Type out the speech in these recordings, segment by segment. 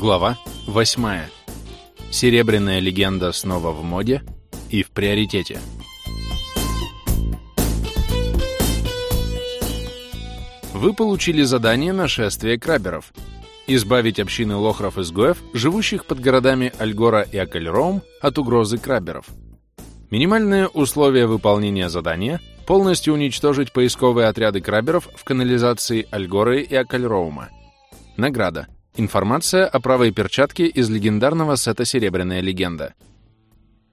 Глава 8. Серебряная легенда снова в моде и в приоритете. Вы получили задание нашествия краберов. Избавить общины лохров-изгоев, живущих под городами Альгора и Акальроум, от угрозы краберов. Минимальные условия выполнения задания — полностью уничтожить поисковые отряды краберов в канализации Альгоры и Акальроума. Награда — Информация о правой перчатке из легендарного сета «Серебряная легенда».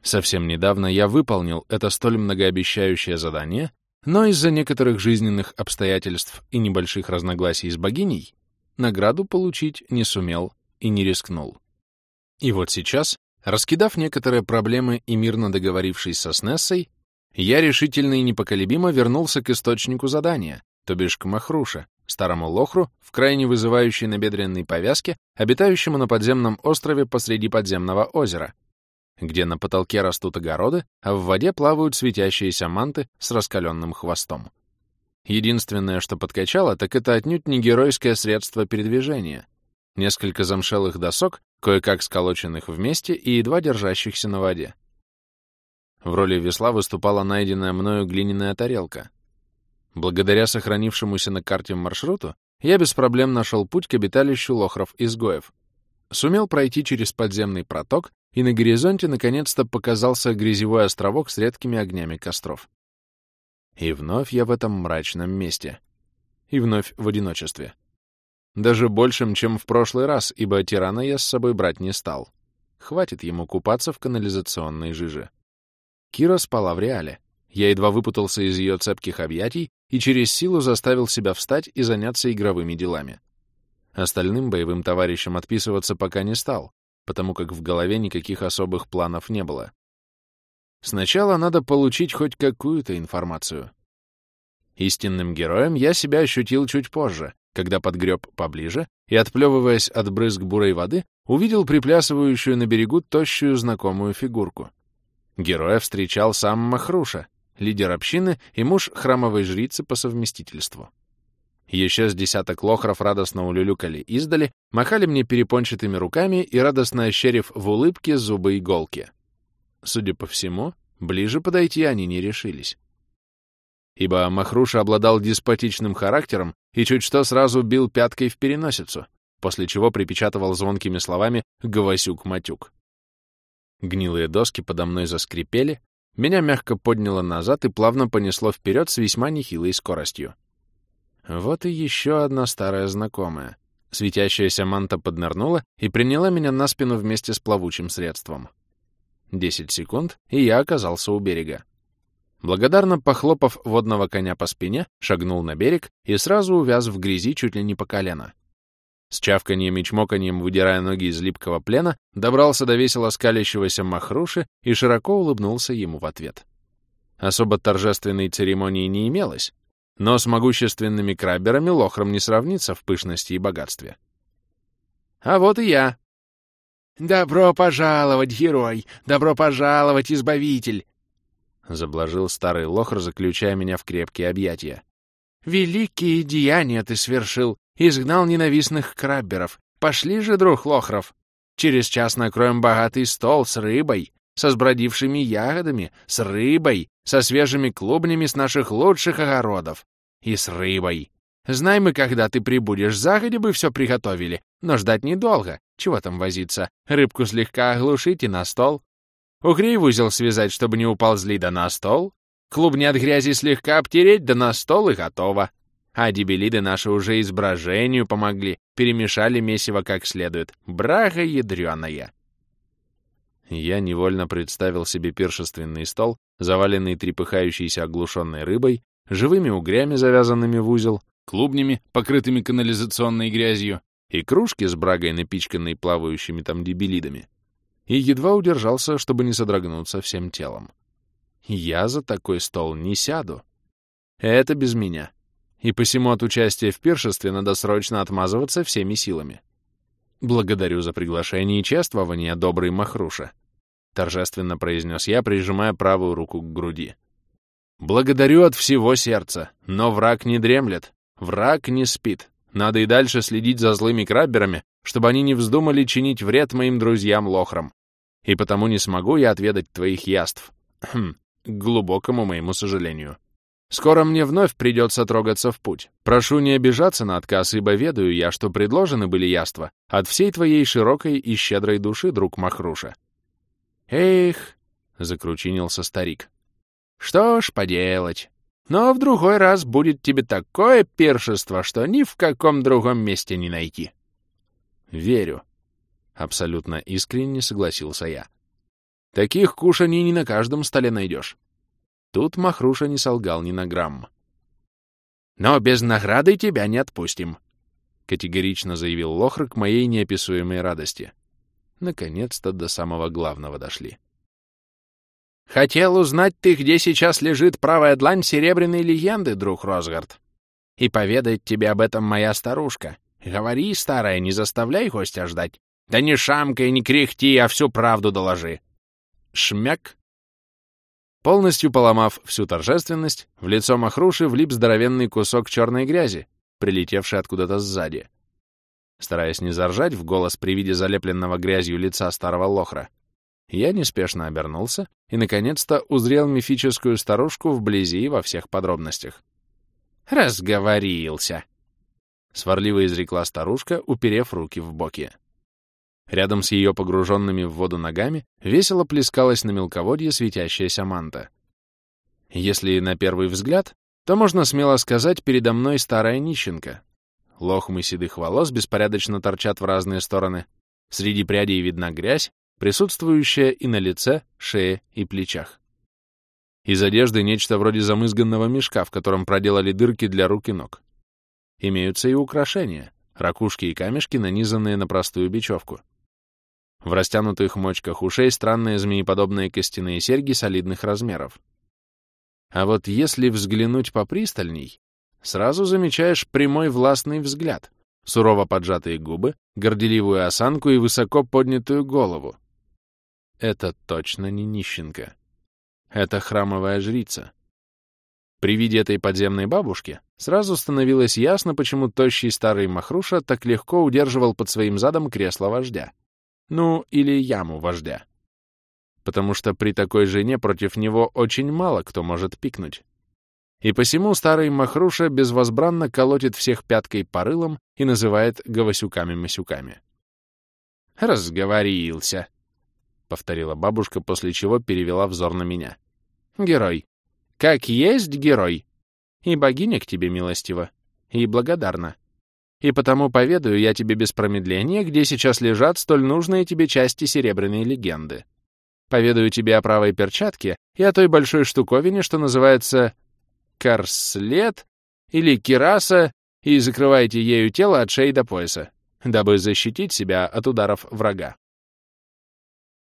Совсем недавно я выполнил это столь многообещающее задание, но из-за некоторых жизненных обстоятельств и небольших разногласий с богиней награду получить не сумел и не рискнул. И вот сейчас, раскидав некоторые проблемы и мирно договорившись со Снессой, я решительно и непоколебимо вернулся к источнику задания, то бишь к Махруше, старому лохру в крайне вызывающей набедренной повязке, обитающему на подземном острове посреди подземного озера, где на потолке растут огороды, а в воде плавают светящиеся манты с раскаленным хвостом. Единственное, что подкачало, так это отнюдь не геройское средство передвижения. Несколько замшелых досок, кое-как сколоченных вместе и едва держащихся на воде. В роли весла выступала найденная мною глиняная тарелка — Благодаря сохранившемуся на карте маршруту, я без проблем нашел путь к обиталищу лохров-изгоев. Сумел пройти через подземный проток, и на горизонте наконец-то показался грязевой островок с редкими огнями костров. И вновь я в этом мрачном месте. И вновь в одиночестве. Даже большим, чем в прошлый раз, ибо тирана я с собой брать не стал. Хватит ему купаться в канализационной жиже. Кира спала в реале. Я едва выпутался из ее цепких объятий и через силу заставил себя встать и заняться игровыми делами. Остальным боевым товарищам отписываться пока не стал, потому как в голове никаких особых планов не было. Сначала надо получить хоть какую-то информацию. Истинным героем я себя ощутил чуть позже, когда подгреб поближе и, отплевываясь от брызг бурой воды, увидел приплясывающую на берегу тощую знакомую фигурку. Героя встречал сам Махруша, лидер общины и муж храмовой жрицы по совместительству. Еще с десяток лохров радостно улюлюкали издали, махали мне перепончатыми руками и радостно ощерив в улыбке зубы иголки. Судя по всему, ближе подойти они не решились. Ибо Махруша обладал деспотичным характером и чуть что сразу бил пяткой в переносицу, после чего припечатывал звонкими словами «Гвасюк-матюк». Гнилые доски подо мной заскрипели, меня мягко подняло назад и плавно понесло вперед с весьма нехилой скоростью. Вот и еще одна старая знакомая. Светящаяся манта поднырнула и приняла меня на спину вместе с плавучим средством. Десять секунд, и я оказался у берега. Благодарно похлопав водного коня по спине, шагнул на берег и сразу увяз в грязи чуть ли не по колено. С чавканьем и чмоканьем, выдирая ноги из липкого плена, добрался до весело скалящегося Махруши и широко улыбнулся ему в ответ. Особо торжественной церемонии не имелось, но с могущественными краберами лохром не сравнится в пышности и богатстве. А вот и я. «Добро пожаловать, герой! Добро пожаловать, избавитель!» Заблажил старый лохр, заключая меня в крепкие объятия. «Великие деяния ты свершил, изгнал ненавистных крабберов. Пошли же, друг Лохров. Через час накроем богатый стол с рыбой, со сбродившими ягодами, с рыбой, со свежими клубнями с наших лучших огородов. И с рыбой. Знай мы, когда ты прибудешь, загоди бы все приготовили, но ждать недолго. Чего там возиться? Рыбку слегка оглушить и на стол. Угрей в узел связать, чтобы не уползли, да на стол. Клубни от грязи слегка обтереть, да на стол и готово. А дебелиды наши уже изображению помогли, перемешали месиво как следует. Брага ядреная. Я невольно представил себе пиршественный стол, заваленный трепыхающейся оглушенной рыбой, живыми угрями, завязанными в узел, клубнями, покрытыми канализационной грязью, и кружки с брагой, напичканной плавающими там дебилидами. И едва удержался, чтобы не содрогнуться всем телом. Я за такой стол не сяду. Это без меня и посему от участия в пиршестве надо срочно отмазываться всеми силами. «Благодарю за приглашение и чествование, добрый Махруша», — торжественно произнес я, прижимая правую руку к груди. «Благодарю от всего сердца, но враг не дремлет, враг не спит. Надо и дальше следить за злыми крабберами, чтобы они не вздумали чинить вред моим друзьям-лохрам. И потому не смогу я отведать твоих яств. Хм, к глубокому моему сожалению. Скоро мне вновь придется трогаться в путь. Прошу не обижаться на отказ, ибо ведаю я, что предложены были яства от всей твоей широкой и щедрой души, друг Махруша. Эх, — закручинился старик. Что ж поделать. Но в другой раз будет тебе такое пиршество, что ни в каком другом месте не найти. Верю. Абсолютно искренне согласился я. Таких кушаний не на каждом столе найдешь. Тут Махруша не солгал ни на грамм. «Но без награды тебя не отпустим», — категорично заявил Лохр к моей неописуемой радости. Наконец-то до самого главного дошли. «Хотел узнать ты, где сейчас лежит правая длань серебряной легенды, друг Росгард, и поведать тебе об этом моя старушка. Говори, старая, не заставляй гостя ждать. Да не шамкай, не кряхти, а всю правду доложи». Шмяк Полностью поломав всю торжественность, в лицо Махруши влип здоровенный кусок черной грязи, прилетевший откуда-то сзади. Стараясь не заржать в голос при виде залепленного грязью лица старого лохра, я неспешно обернулся и, наконец-то, узрел мифическую старушку вблизи и во всех подробностях. «Разговорился!» — сварливо изрекла старушка, уперев руки в боки. Рядом с ее погруженными в воду ногами весело плескалась на мелководье светящаяся манта. Если на первый взгляд, то можно смело сказать передо мной старая нищенка. Лохмы седых волос беспорядочно торчат в разные стороны. Среди прядей видна грязь, присутствующая и на лице, шее и плечах. Из одежды нечто вроде замызганного мешка, в котором проделали дырки для рук и ног. Имеются и украшения, ракушки и камешки, нанизанные на простую бечевку. В растянутых мочках ушей странные змееподобные костяные серьги солидных размеров. А вот если взглянуть попристальней, сразу замечаешь прямой властный взгляд, сурово поджатые губы, горделивую осанку и высоко поднятую голову. Это точно не нищенка. Это храмовая жрица. При виде этой подземной бабушки сразу становилось ясно, почему тощий старый Махруша так легко удерживал под своим задом кресло вождя. Ну, или яму вождя. Потому что при такой жене против него очень мало кто может пикнуть. И посему старый Махруша безвозбранно колотит всех пяткой по рылам и называет гавасюками-масюками. «Разговорился», — повторила бабушка, после чего перевела взор на меня. «Герой. Как есть герой. И богиня к тебе милостива, и благодарна. И потому поведаю я тебе без промедления, где сейчас лежат столь нужные тебе части серебряной легенды. Поведаю тебе о правой перчатке и о той большой штуковине, что называется корслет или кираса, и закрывайте ею тело от шеи до пояса, дабы защитить себя от ударов врага.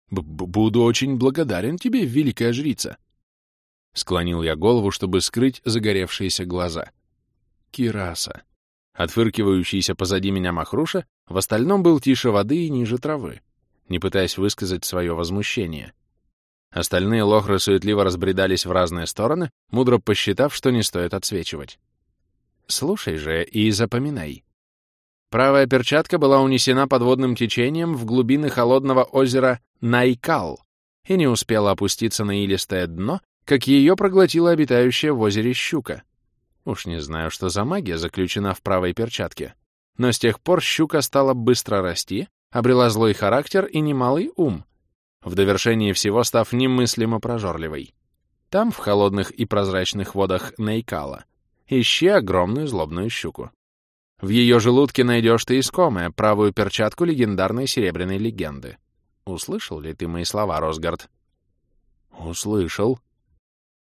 Б «Буду очень благодарен тебе, великая жрица!» Склонил я голову, чтобы скрыть загоревшиеся глаза. Кираса. Отфыркивающийся позади меня Махруша в остальном был тише воды и ниже травы, не пытаясь высказать свое возмущение. Остальные лохры суетливо разбредались в разные стороны, мудро посчитав, что не стоит отсвечивать. Слушай же и запоминай. Правая перчатка была унесена подводным течением в глубины холодного озера Найкал и не успела опуститься на илистое дно, как ее проглотила обитающая в озере щука. Уж не знаю, что за магия заключена в правой перчатке. Но с тех пор щука стала быстро расти, обрела злой характер и немалый ум, в довершении всего став немыслимо прожорливой. Там, в холодных и прозрачных водах Нейкала, ищи огромную злобную щуку. В ее желудке найдешь ты искомое, правую перчатку легендарной серебряной легенды. Услышал ли ты мои слова, Росгард? Услышал,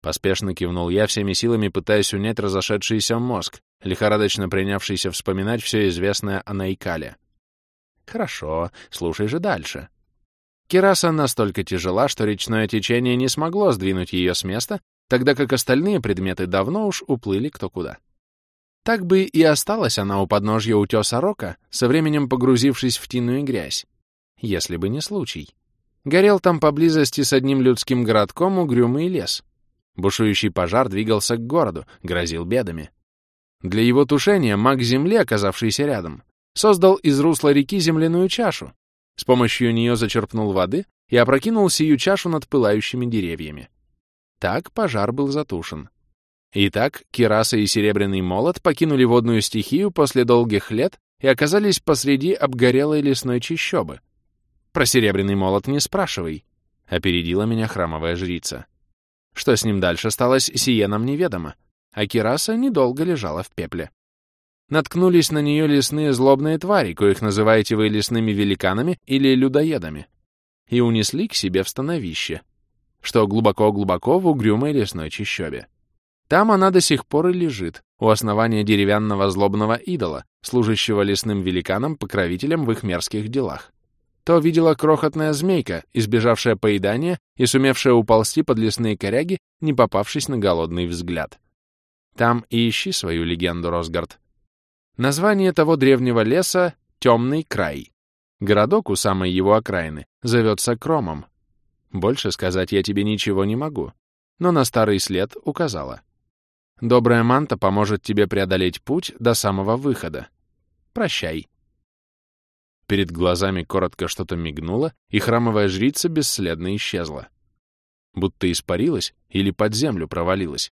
Поспешно кивнул я, всеми силами пытаясь унять разошедшийся мозг, лихорадочно принявшийся вспоминать все известное о Найкале. Хорошо, слушай же дальше. Кираса настолько тяжела, что речное течение не смогло сдвинуть ее с места, тогда как остальные предметы давно уж уплыли кто куда. Так бы и осталась она у подножья утеса Рока, со временем погрузившись в тиную грязь, если бы не случай. Горел там поблизости с одним людским городком угрюмый лес — Бушующий пожар двигался к городу, грозил бедами. Для его тушения маг Земли, оказавшийся рядом, создал из русла реки земляную чашу, с помощью нее зачерпнул воды и опрокинул сию чашу над пылающими деревьями. Так пожар был затушен. Итак, Кираса и Серебряный Молот покинули водную стихию после долгих лет и оказались посреди обгорелой лесной чащобы. Про Серебряный Молот не спрашивай, — опередила меня храмовая жрица. Что с ним дальше сталось, сие нам неведомо, а Кираса недолго лежала в пепле. Наткнулись на нее лесные злобные твари, коих называете вы лесными великанами или людоедами, и унесли к себе в становище, что глубоко-глубоко в угрюмой лесной чащобе. Там она до сих пор и лежит, у основания деревянного злобного идола, служащего лесным великанам покровителем в их мерзких делах. То видела крохотная змейка, избежавшая поедания и сумевшая уползти под лесные коряги, не попавшись на голодный взгляд. Там и ищи свою легенду, Росгард. Название того древнего леса — Темный край. Городок у самой его окраины зовется Кромом. Больше сказать я тебе ничего не могу, но на старый след указала. Добрая манта поможет тебе преодолеть путь до самого выхода. Прощай. Перед глазами коротко что-то мигнуло, и храмовая жрица бесследно исчезла. Будто испарилась или под землю провалилась.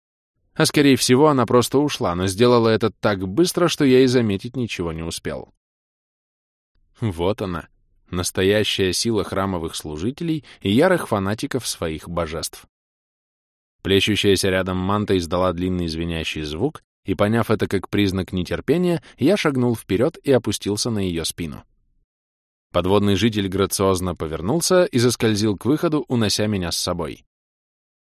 А скорее всего, она просто ушла, но сделала это так быстро, что я и заметить ничего не успел. Вот она, настоящая сила храмовых служителей и ярых фанатиков своих божеств. Плещущаяся рядом манта издала длинный звенящий звук, и, поняв это как признак нетерпения, я шагнул вперед и опустился на ее спину. Подводный житель грациозно повернулся и заскользил к выходу, унося меня с собой.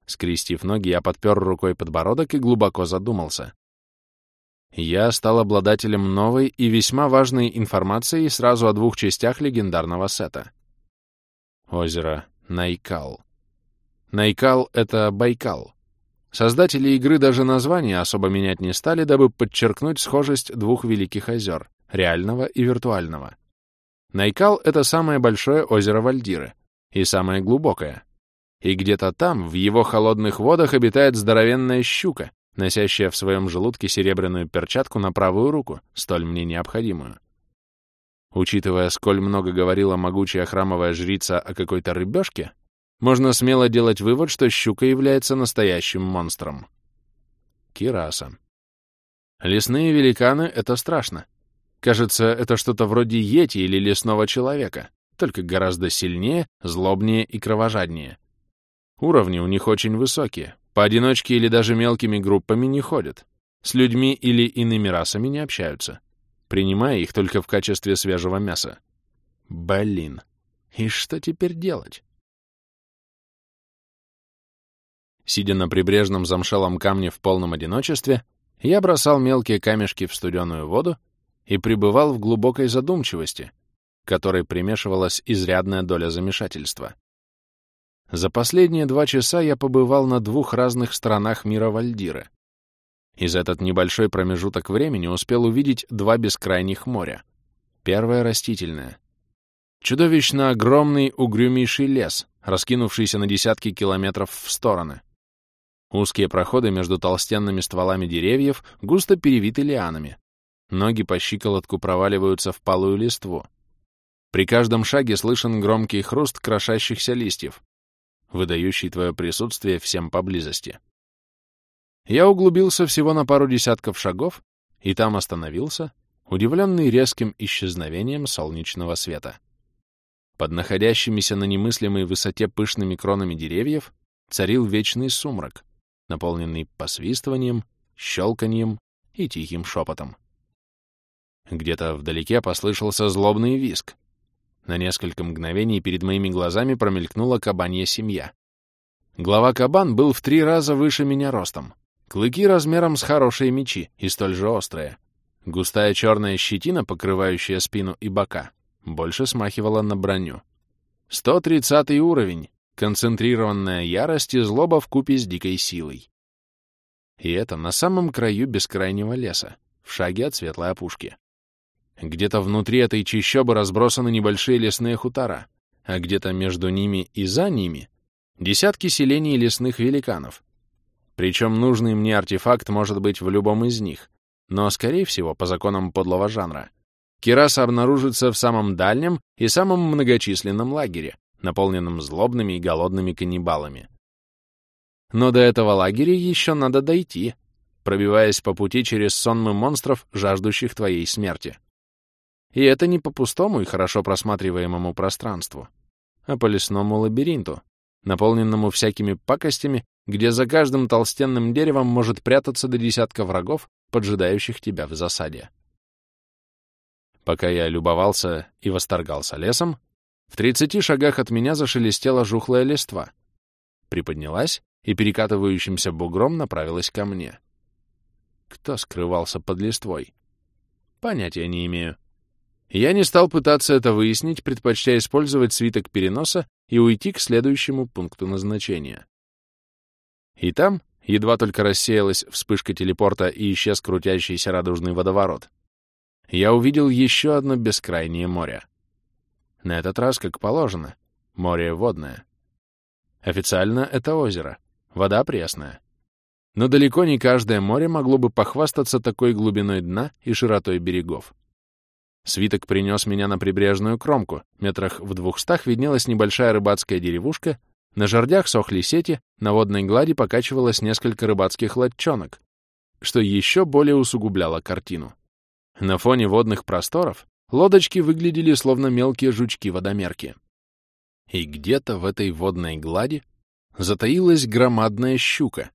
Скрестив ноги, я подпер рукой подбородок и глубоко задумался. Я стал обладателем новой и весьма важной информации сразу о двух частях легендарного сета. Озеро Найкал. Найкал — это Байкал. Создатели игры даже название особо менять не стали, дабы подчеркнуть схожесть двух великих озер — реального и виртуального. Найкал — это самое большое озеро Вальдиры и самое глубокое. И где-то там, в его холодных водах, обитает здоровенная щука, носящая в своем желудке серебряную перчатку на правую руку, столь мне необходимую. Учитывая, сколь много говорила могучая храмовая жрица о какой-то рыбешке, можно смело делать вывод, что щука является настоящим монстром. Кираса. Лесные великаны — это страшно. Кажется, это что-то вроде йети или лесного человека, только гораздо сильнее, злобнее и кровожаднее. Уровни у них очень высокие, поодиночке или даже мелкими группами не ходят, с людьми или иными расами не общаются, принимая их только в качестве свежего мяса. Блин, и что теперь делать? Сидя на прибрежном замшелом камне в полном одиночестве, я бросал мелкие камешки в студеную воду и пребывал в глубокой задумчивости, которой примешивалась изрядная доля замешательства. За последние два часа я побывал на двух разных сторонах мира Вальдира. И за этот небольшой промежуток времени успел увидеть два бескрайних моря. Первое — растительное. Чудовищно огромный угрюмейший лес, раскинувшийся на десятки километров в стороны. Узкие проходы между толстенными стволами деревьев густо перевиты лианами. Ноги по щиколотку проваливаются в палую листву. При каждом шаге слышен громкий хруст крошащихся листьев, выдающий твое присутствие всем поблизости. Я углубился всего на пару десятков шагов и там остановился, удивленный резким исчезновением солнечного света. Под находящимися на немыслимой высоте пышными кронами деревьев царил вечный сумрак, наполненный посвистыванием, щелканьем и тихим шепотом. Где-то вдалеке послышался злобный виск. На несколько мгновений перед моими глазами промелькнула кабанья семья. Глава кабан был в три раза выше меня ростом. Клыки размером с хорошие мечи и столь же острые. Густая черная щетина, покрывающая спину и бока, больше смахивала на броню. 130 уровень, Концентрированная ярость и злоба в купе с дикой силой. И это на самом краю бескрайнего леса, в шаге от светлой опушки. Где-то внутри этой чащобы разбросаны небольшие лесные хутора, а где-то между ними и за ними десятки селений лесных великанов. Причем нужный мне артефакт может быть в любом из них, но, скорее всего, по законам подлого жанра, Кираса обнаружится в самом дальнем и самом многочисленном лагере, наполненном злобными и голодными каннибалами. Но до этого лагеря еще надо дойти, пробиваясь по пути через сонмы монстров, жаждущих твоей смерти. И это не по пустому и хорошо просматриваемому пространству, а по лесному лабиринту, наполненному всякими пакостями, где за каждым толстенным деревом может прятаться до десятка врагов, поджидающих тебя в засаде. Пока я любовался и восторгался лесом, в тридцати шагах от меня зашелестела жухлая листва, приподнялась и перекатывающимся бугром направилась ко мне. Кто скрывался под листвой? Понятия не имею. Я не стал пытаться это выяснить, предпочтя использовать свиток переноса и уйти к следующему пункту назначения. И там, едва только рассеялась вспышка телепорта и исчез крутящийся радужный водоворот, я увидел еще одно бескрайнее море. На этот раз, как положено, море водное. Официально это озеро, вода пресная. Но далеко не каждое море могло бы похвастаться такой глубиной дна и широтой берегов. Свиток принес меня на прибрежную кромку. Метрах в двухстах виднелась небольшая рыбацкая деревушка, на жердях сохли сети, на водной глади покачивалось несколько рыбацких лодчонок, что еще более усугубляло картину. На фоне водных просторов лодочки выглядели словно мелкие жучки-водомерки. И где-то в этой водной глади затаилась громадная щука,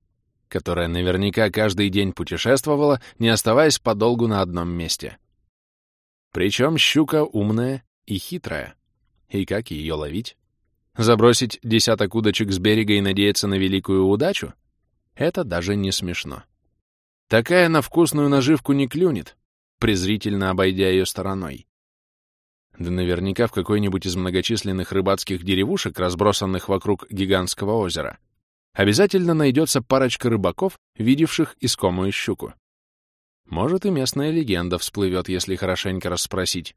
которая наверняка каждый день путешествовала, не оставаясь подолгу на одном месте. Причем щука умная и хитрая. И как ее ловить? Забросить десяток удочек с берега и надеяться на великую удачу? Это даже не смешно. Такая на вкусную наживку не клюнет, презрительно обойдя ее стороной. Да наверняка в какой-нибудь из многочисленных рыбацких деревушек, разбросанных вокруг гигантского озера, обязательно найдется парочка рыбаков, видевших искомую щуку. Может, и местная легенда всплывет, если хорошенько расспросить.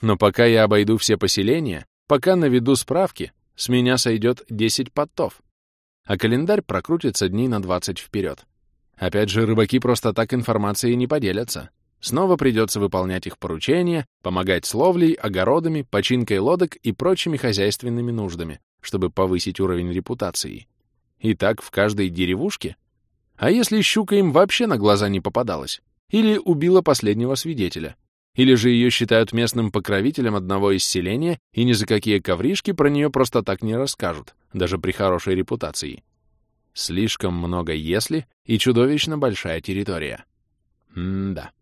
Но пока я обойду все поселения, пока наведу справки, с меня сойдет 10 потов, а календарь прокрутится дней на 20 вперед. Опять же, рыбаки просто так информацией не поделятся. Снова придется выполнять их поручения, помогать с ловлей, огородами, починкой лодок и прочими хозяйственными нуждами, чтобы повысить уровень репутации. И так в каждой деревушке? А если щука им вообще на глаза не попадалась? Или убила последнего свидетеля? Или же ее считают местным покровителем одного из селения и ни за какие ковришки про нее просто так не расскажут, даже при хорошей репутации? Слишком много «если» и чудовищно большая территория. М-да.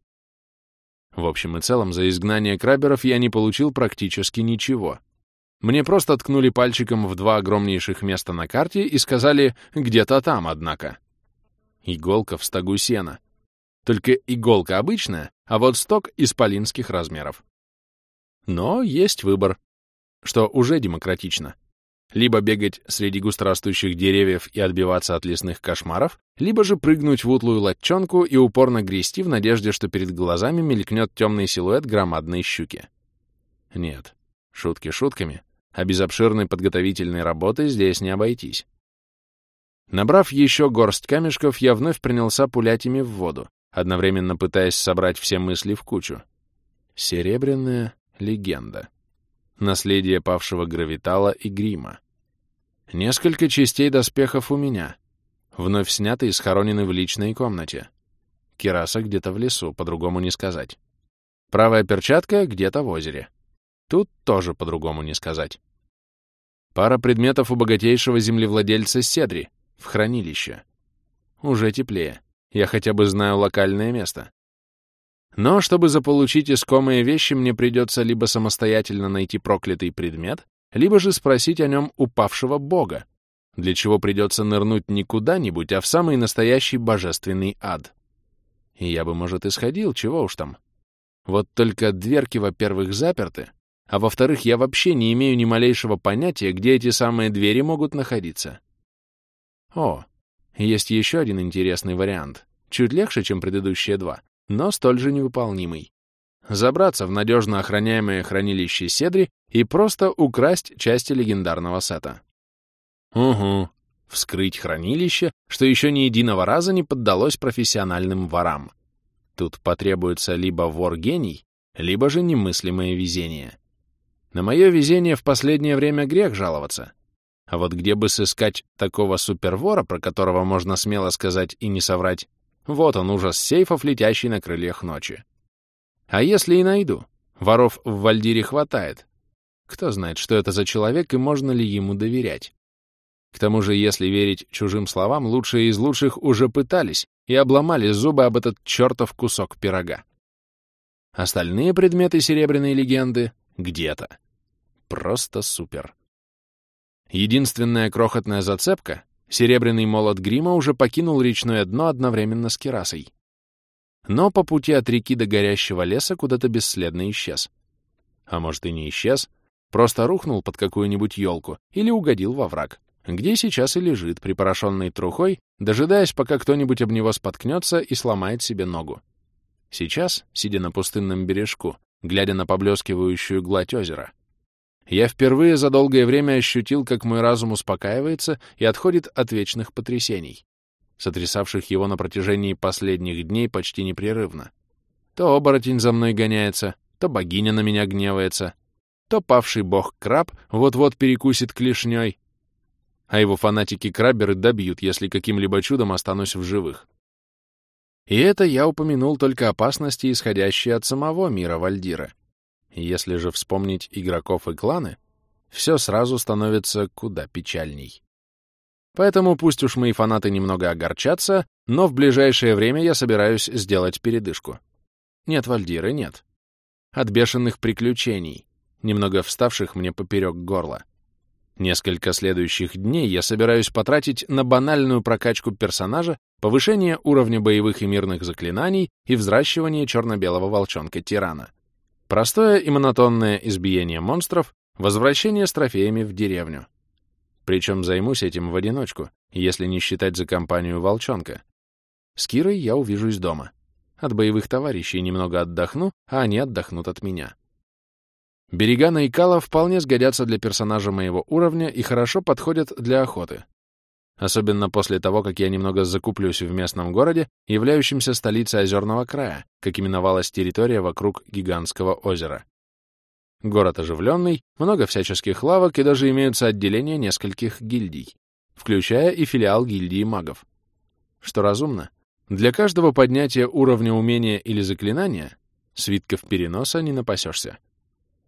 В общем и целом, за изгнание краберов я не получил практически ничего. Мне просто ткнули пальчиком в два огромнейших места на карте и сказали «где-то там, однако». Иголка в стогу сена. Только иголка обычная, а вот сток исполинских размеров. Но есть выбор, что уже демократично. Либо бегать среди густорастущих деревьев и отбиваться от лесных кошмаров, либо же прыгнуть в утлую латчонку и упорно грести в надежде, что перед глазами мелькнет темный силуэт громадной щуки. Нет, шутки шутками, а без обширной подготовительной работы здесь не обойтись. Набрав еще горсть камешков, я вновь принялся пулять ими в воду, одновременно пытаясь собрать все мысли в кучу. Серебряная легенда. Наследие павшего гравитала и грима. Несколько частей доспехов у меня. Вновь сняты и схоронены в личной комнате. Кираса где-то в лесу, по-другому не сказать. Правая перчатка где-то в озере. Тут тоже по-другому не сказать. Пара предметов у богатейшего землевладельца Седри в хранилище. Уже теплее. Я хотя бы знаю локальное место. Но чтобы заполучить искомые вещи, мне придется либо самостоятельно найти проклятый предмет, либо же спросить о нем упавшего бога, для чего придется нырнуть не куда-нибудь, а в самый настоящий божественный ад. И я бы, может, и сходил, чего уж там. Вот только дверки, во-первых, заперты, а во-вторых, я вообще не имею ни малейшего понятия, где эти самые двери могут находиться. О, есть еще один интересный вариант. Чуть легче, чем предыдущие два, но столь же невыполнимый. Забраться в надежно охраняемое хранилище Седри и просто украсть части легендарного сета. Угу. Вскрыть хранилище, что еще ни единого раза не поддалось профессиональным ворам. Тут потребуется либо вор-гений, либо же немыслимое везение. На мое везение в последнее время грех жаловаться. А вот где бы сыскать такого супервора, про которого можно смело сказать и не соврать, вот он, ужас сейфов, летящий на крыльях ночи. А если и найду? Воров в Вальдире хватает. Кто знает, что это за человек и можно ли ему доверять? К тому же, если верить чужим словам, лучшие из лучших уже пытались и обломали зубы об этот чертов кусок пирога. Остальные предметы серебряной легенды где-то. Просто супер. Единственная крохотная зацепка — серебряный молот грима уже покинул речное дно одновременно с керасой. Но по пути от реки до горящего леса куда-то бесследно исчез. А может и не исчез, просто рухнул под какую-нибудь елку или угодил во враг, где сейчас и лежит, припорошенный трухой, дожидаясь, пока кто-нибудь об него споткнется и сломает себе ногу. Сейчас, сидя на пустынном бережку, глядя на поблескивающую гладь озера, я впервые за долгое время ощутил, как мой разум успокаивается и отходит от вечных потрясений, сотрясавших его на протяжении последних дней почти непрерывно. То оборотень за мной гоняется, то богиня на меня гневается, то павший бог-краб вот-вот перекусит клешней, а его фанатики-краберы добьют, если каким-либо чудом останусь в живых. И это я упомянул только опасности, исходящие от самого мира Вальдира. Если же вспомнить игроков и кланы, все сразу становится куда печальней. Поэтому пусть уж мои фанаты немного огорчатся, но в ближайшее время я собираюсь сделать передышку. Нет Вальдиры, нет. От бешеных приключений, немного вставших мне поперек горла. Несколько следующих дней я собираюсь потратить на банальную прокачку персонажа, повышение уровня боевых и мирных заклинаний и взращивание черно-белого волчонка-тирана. Простое и монотонное избиение монстров, возвращение с трофеями в деревню. Причем займусь этим в одиночку, если не считать за компанию волчонка. С Кирой я увижусь дома. От боевых товарищей немного отдохну, а они отдохнут от меня. Берега Найкала вполне сгодятся для персонажа моего уровня и хорошо подходят для охоты. Особенно после того, как я немного закуплюсь в местном городе, являющемся столицей озерного края, как именовалась территория вокруг гигантского озера. Город оживленный, много всяческих лавок и даже имеются отделения нескольких гильдий, включая и филиал гильдии магов. Что разумно, для каждого поднятия уровня умения или заклинания свитков переноса не напасешься.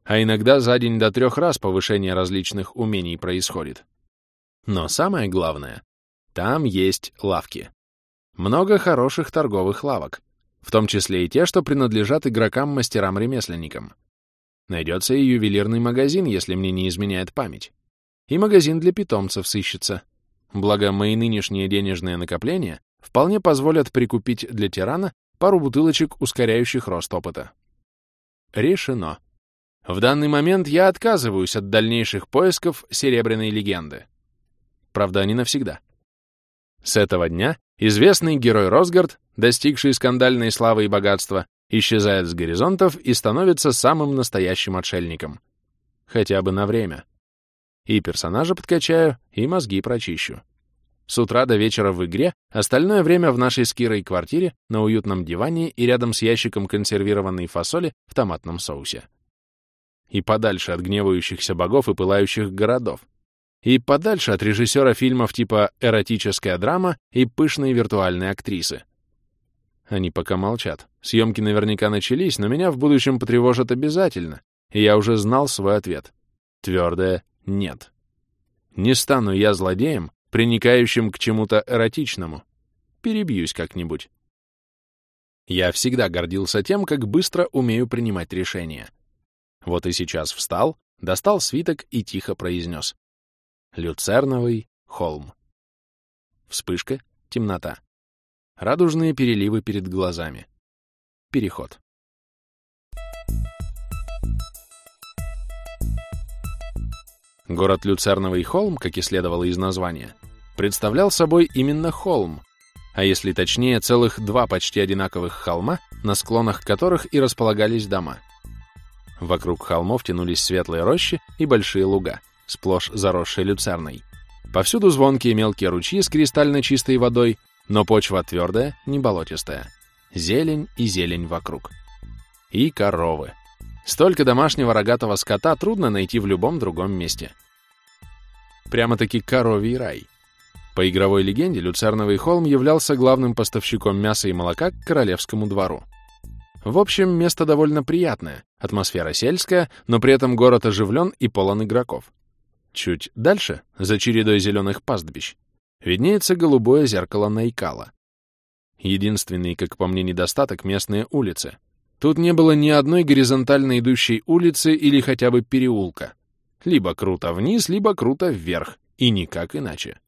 А иногда за день до трех раз повышение различных умений происходит. Но самое главное, там есть лавки. Много хороших торговых лавок, в том числе и те, что принадлежат игрокам-мастерам-ремесленникам. Найдется и ювелирный магазин, если мне не изменяет память. И магазин для питомцев сыщется. Благо, мои нынешние денежные накопления вполне позволят прикупить для тирана пару бутылочек, ускоряющих рост опыта. Решено. В данный момент я отказываюсь от дальнейших поисков Серебряной легенды. Правда, не навсегда. С этого дня известный герой Росгард, достигший скандальной славы и богатства, исчезает с горизонтов и становится самым настоящим отшельником. Хотя бы на время. И персонажа подкачаю, и мозги прочищу. С утра до вечера в игре, остальное время в нашей с квартире на уютном диване и рядом с ящиком консервированной фасоли в томатном соусе и подальше от гневающихся богов и пылающих городов, и подальше от режиссера фильмов типа «Эротическая драма» и пышные виртуальные актрисы. Они пока молчат. Съемки наверняка начались, но меня в будущем потревожат обязательно, и я уже знал свой ответ. Твердое «нет». Не стану я злодеем, приникающим к чему-то эротичному. Перебьюсь как-нибудь. Я всегда гордился тем, как быстро умею принимать решения. Вот и сейчас встал, достал свиток и тихо произнес. Люцерновый холм. Вспышка, темнота. Радужные переливы перед глазами. Переход. Город Люцерновый холм, как и следовало из названия, представлял собой именно холм, а если точнее, целых два почти одинаковых холма, на склонах которых и располагались дома — Вокруг холмов тянулись светлые рощи и большие луга, сплошь заросшие люцерной. Повсюду звонкие мелкие ручьи с кристально чистой водой, но почва твердая, не болотистая. Зелень и зелень вокруг. И коровы. Столько домашнего рогатого скота трудно найти в любом другом месте. Прямо-таки коровий рай. По игровой легенде, Люцерновый холм являлся главным поставщиком мяса и молока к королевскому двору. В общем, место довольно приятное, атмосфера сельская, но при этом город оживлен и полон игроков. Чуть дальше, за чередой зеленых пастбищ, виднеется голубое зеркало Найкала. Единственный, как по мне, недостаток — местные улицы. Тут не было ни одной горизонтально идущей улицы или хотя бы переулка. Либо круто вниз, либо круто вверх, и никак иначе.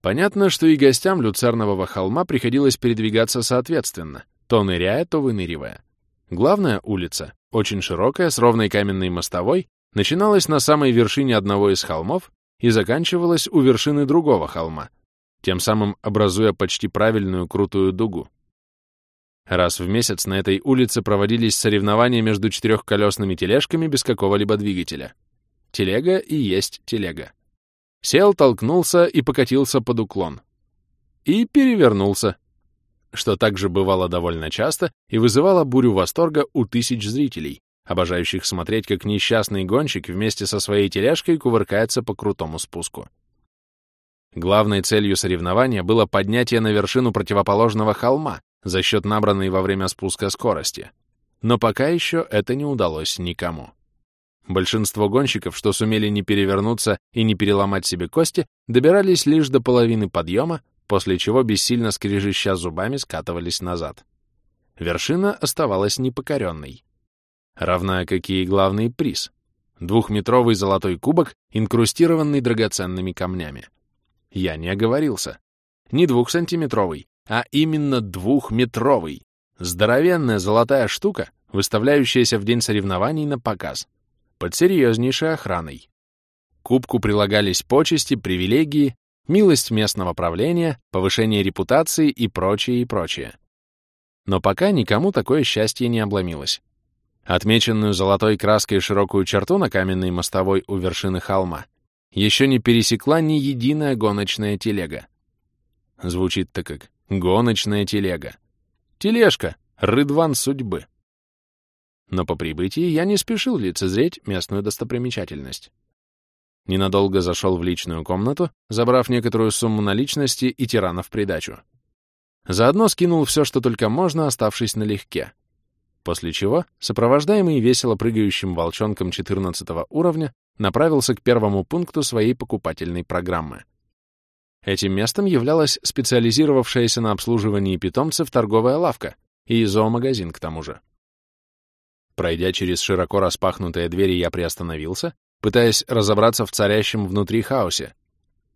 Понятно, что и гостям Люцернового холма приходилось передвигаться соответственно, то ныряя, то выныривая. Главная улица, очень широкая, с ровной каменной мостовой, начиналась на самой вершине одного из холмов и заканчивалась у вершины другого холма, тем самым образуя почти правильную крутую дугу. Раз в месяц на этой улице проводились соревнования между четырехколесными тележками без какого-либо двигателя. Телега и есть телега. Сел, толкнулся и покатился под уклон. И перевернулся, что также бывало довольно часто и вызывало бурю восторга у тысяч зрителей, обожающих смотреть, как несчастный гонщик вместе со своей тележкой кувыркается по крутому спуску. Главной целью соревнования было поднятие на вершину противоположного холма за счет набранной во время спуска скорости. Но пока еще это не удалось никому. Большинство гонщиков, что сумели не перевернуться и не переломать себе кости, добирались лишь до половины подъема, после чего бессильно скрежеща зубами скатывались назад. Вершина оставалась непокоренной. Равна как и главный приз — двухметровый золотой кубок, инкрустированный драгоценными камнями. Я не оговорился. Не двухсантиметровый, а именно двухметровый. Здоровенная золотая штука, выставляющаяся в день соревнований на показ — под серьезнейшей охраной. Кубку прилагались почести, привилегии, милость местного правления, повышение репутации и прочее, и прочее. Но пока никому такое счастье не обломилось. Отмеченную золотой краской широкую черту на каменной мостовой у вершины холма еще не пересекла ни единая гоночная телега. Звучит-то как «гоночная телега». Тележка, рыдван судьбы но по прибытии я не спешил лицезреть местную достопримечательность. Ненадолго зашел в личную комнату, забрав некоторую сумму наличности и тирана в придачу. Заодно скинул все, что только можно, оставшись налегке. После чего, сопровождаемый весело прыгающим волчонком 14 уровня, направился к первому пункту своей покупательной программы. Этим местом являлась специализировавшаяся на обслуживании питомцев торговая лавка и зоомагазин к тому же. Пройдя через широко распахнутые двери, я приостановился, пытаясь разобраться в царящем внутри хаосе.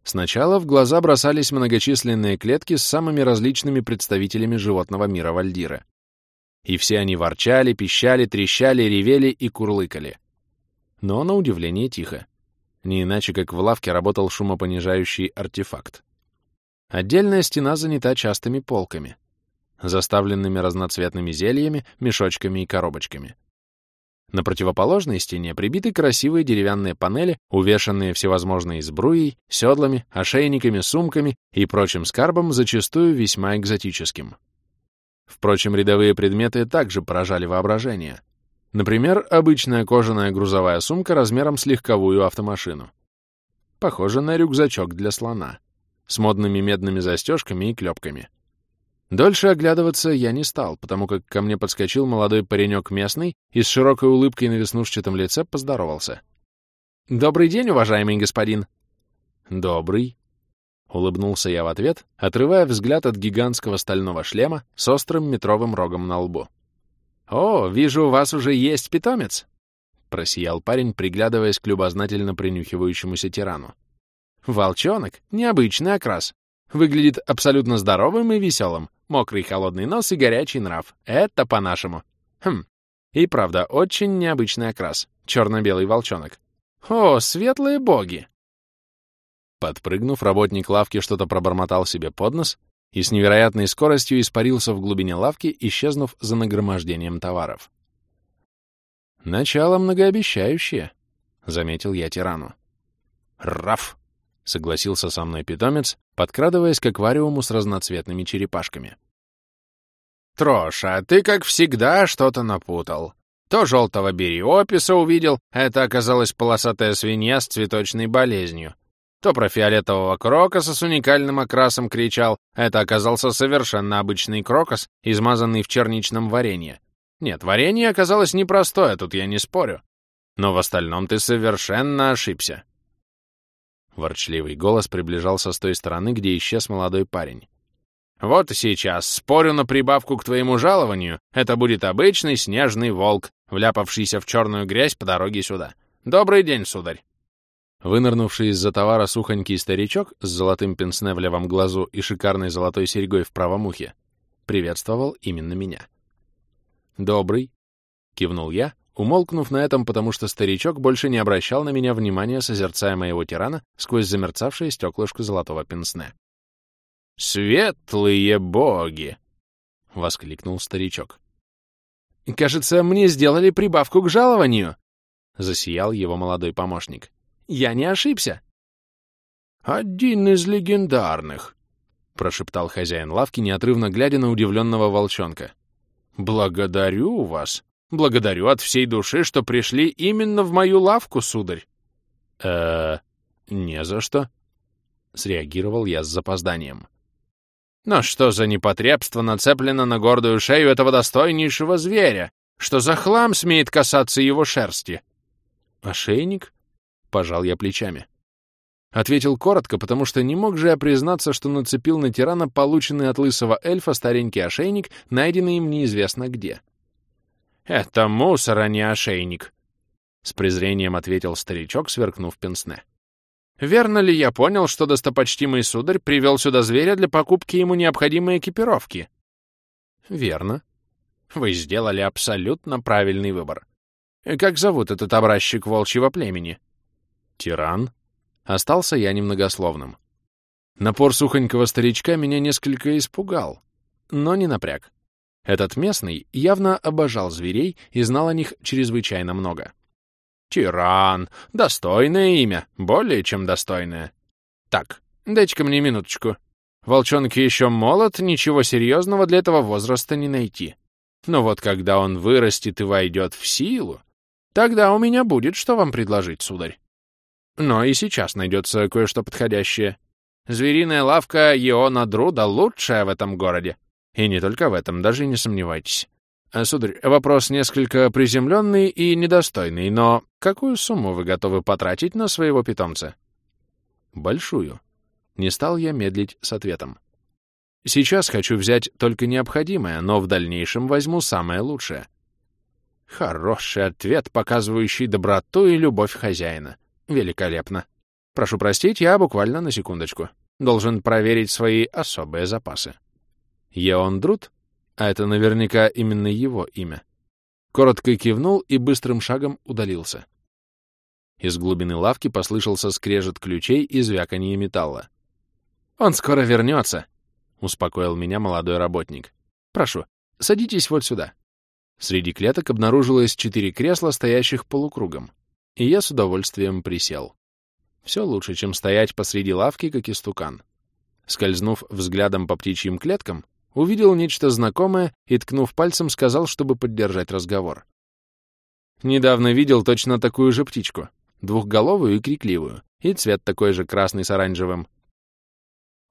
Сначала в глаза бросались многочисленные клетки с самыми различными представителями животного мира Вальдира. И все они ворчали, пищали, трещали, ревели и курлыкали. Но, на удивление, тихо. Не иначе, как в лавке работал шумопонижающий артефакт. Отдельная стена занята частыми полками, заставленными разноцветными зельями, мешочками и коробочками. На противоположной стене прибиты красивые деревянные панели, увешанные всевозможной сбруей, седлами, ошейниками, сумками и прочим скарбом, зачастую весьма экзотическим. Впрочем, рядовые предметы также поражали воображение. Например, обычная кожаная грузовая сумка размером с легковую автомашину. Похоже на рюкзачок для слона, с модными медными застежками и клепками. Дольше оглядываться я не стал, потому как ко мне подскочил молодой паренек местный и с широкой улыбкой на веснушчатом лице поздоровался. «Добрый день, уважаемый господин!» «Добрый!» — улыбнулся я в ответ, отрывая взгляд от гигантского стального шлема с острым метровым рогом на лбу. «О, вижу, у вас уже есть питомец!» — просиял парень, приглядываясь к любознательно принюхивающемуся тирану. «Волчонок — необычный окрас. Выглядит абсолютно здоровым и веселым, Мокрый холодный нос и горячий нрав. Это по-нашему. Хм. И правда, очень необычный окрас. Черно-белый волчонок. О, светлые боги! Подпрыгнув, работник лавки что-то пробормотал себе под нос и с невероятной скоростью испарился в глубине лавки, исчезнув за нагромождением товаров. «Начало многообещающее», — заметил я тирану. «Раф!» — согласился со мной питомец, подкрадываясь к аквариуму с разноцветными черепашками. «Троша, ты, как всегда, что-то напутал. То желтого бериописа увидел, это оказалась полосатая свинья с цветочной болезнью. То про фиолетового крокоса с уникальным окрасом кричал, это оказался совершенно обычный крокос, измазанный в черничном варенье. Нет, варенье оказалось непростое, тут я не спорю. Но в остальном ты совершенно ошибся. Ворчливый голос приближался с той стороны, где исчез молодой парень. Вот сейчас, спорю на прибавку к твоему жалованию, это будет обычный снежный волк, вляпавшийся в черную грязь по дороге сюда. Добрый день, сударь. Вынырнувший из-за товара сухонький старичок с золотым пенсне в левом глазу и шикарной золотой серьгой в правом ухе приветствовал именно меня. «Добрый», — кивнул я, умолкнув на этом, потому что старичок больше не обращал на меня внимания, созерцая моего тирана сквозь замерцавшее стеклышко золотого пенсне. «Светлые боги!» — воскликнул старичок. «Кажется, мне сделали прибавку к жалованию!» — засиял его молодой помощник. Я не ошибся. «Один из легендарных», — прошептал хозяин лавки, неотрывно глядя на удивленного волчонка. «Благодарю вас. Благодарю от всей души, что пришли именно в мою лавку, сударь». «Э-э, не за что», — среагировал я с запозданием. «Но что за непотребство нацеплено на гордую шею этого достойнейшего зверя? Что за хлам смеет касаться его шерсти?» «Ошейник?» — пожал я плечами. Ответил коротко, потому что не мог же я признаться, что нацепил на тирана полученный от лысого эльфа старенький ошейник, найденный им неизвестно где. «Это мусор, а не ошейник», — с презрением ответил старичок, сверкнув пенсне. «Верно ли я понял, что достопочтимый сударь привел сюда зверя для покупки ему необходимой экипировки?» «Верно. Вы сделали абсолютно правильный выбор. Как зовут этот образчик волчьего племени?» Тиран? Остался я немногословным. Напор сухонького старичка меня несколько испугал, но не напряг. Этот местный явно обожал зверей и знал о них чрезвычайно много. «Тиран! Достойное имя, более чем достойное. Так, дайте-ка мне минуточку. Волчонки еще молод, ничего серьезного для этого возраста не найти. Но вот когда он вырастет и войдет в силу, тогда у меня будет что вам предложить, сударь. Но и сейчас найдется кое-что подходящее. Звериная лавка Иона Друда лучшая в этом городе. И не только в этом, даже не сомневайтесь. А, сударь, вопрос несколько приземленный и недостойный, но какую сумму вы готовы потратить на своего питомца? Большую. Не стал я медлить с ответом. Сейчас хочу взять только необходимое, но в дальнейшем возьму самое лучшее. Хороший ответ, показывающий доброту и любовь хозяина. Великолепно. Прошу простить, я буквально на секундочку. Должен проверить свои особые запасы. Еон Друт, а это наверняка именно его имя, коротко кивнул и быстрым шагом удалился. Из глубины лавки послышался скрежет ключей и звяканье металла. «Он скоро вернется», — успокоил меня молодой работник. «Прошу, садитесь вот сюда». Среди клеток обнаружилось четыре кресла, стоящих полукругом и я с удовольствием присел. Все лучше, чем стоять посреди лавки, как истукан. Скользнув взглядом по птичьим клеткам, увидел нечто знакомое и, ткнув пальцем, сказал, чтобы поддержать разговор. Недавно видел точно такую же птичку, двухголовую и крикливую, и цвет такой же красный с оранжевым.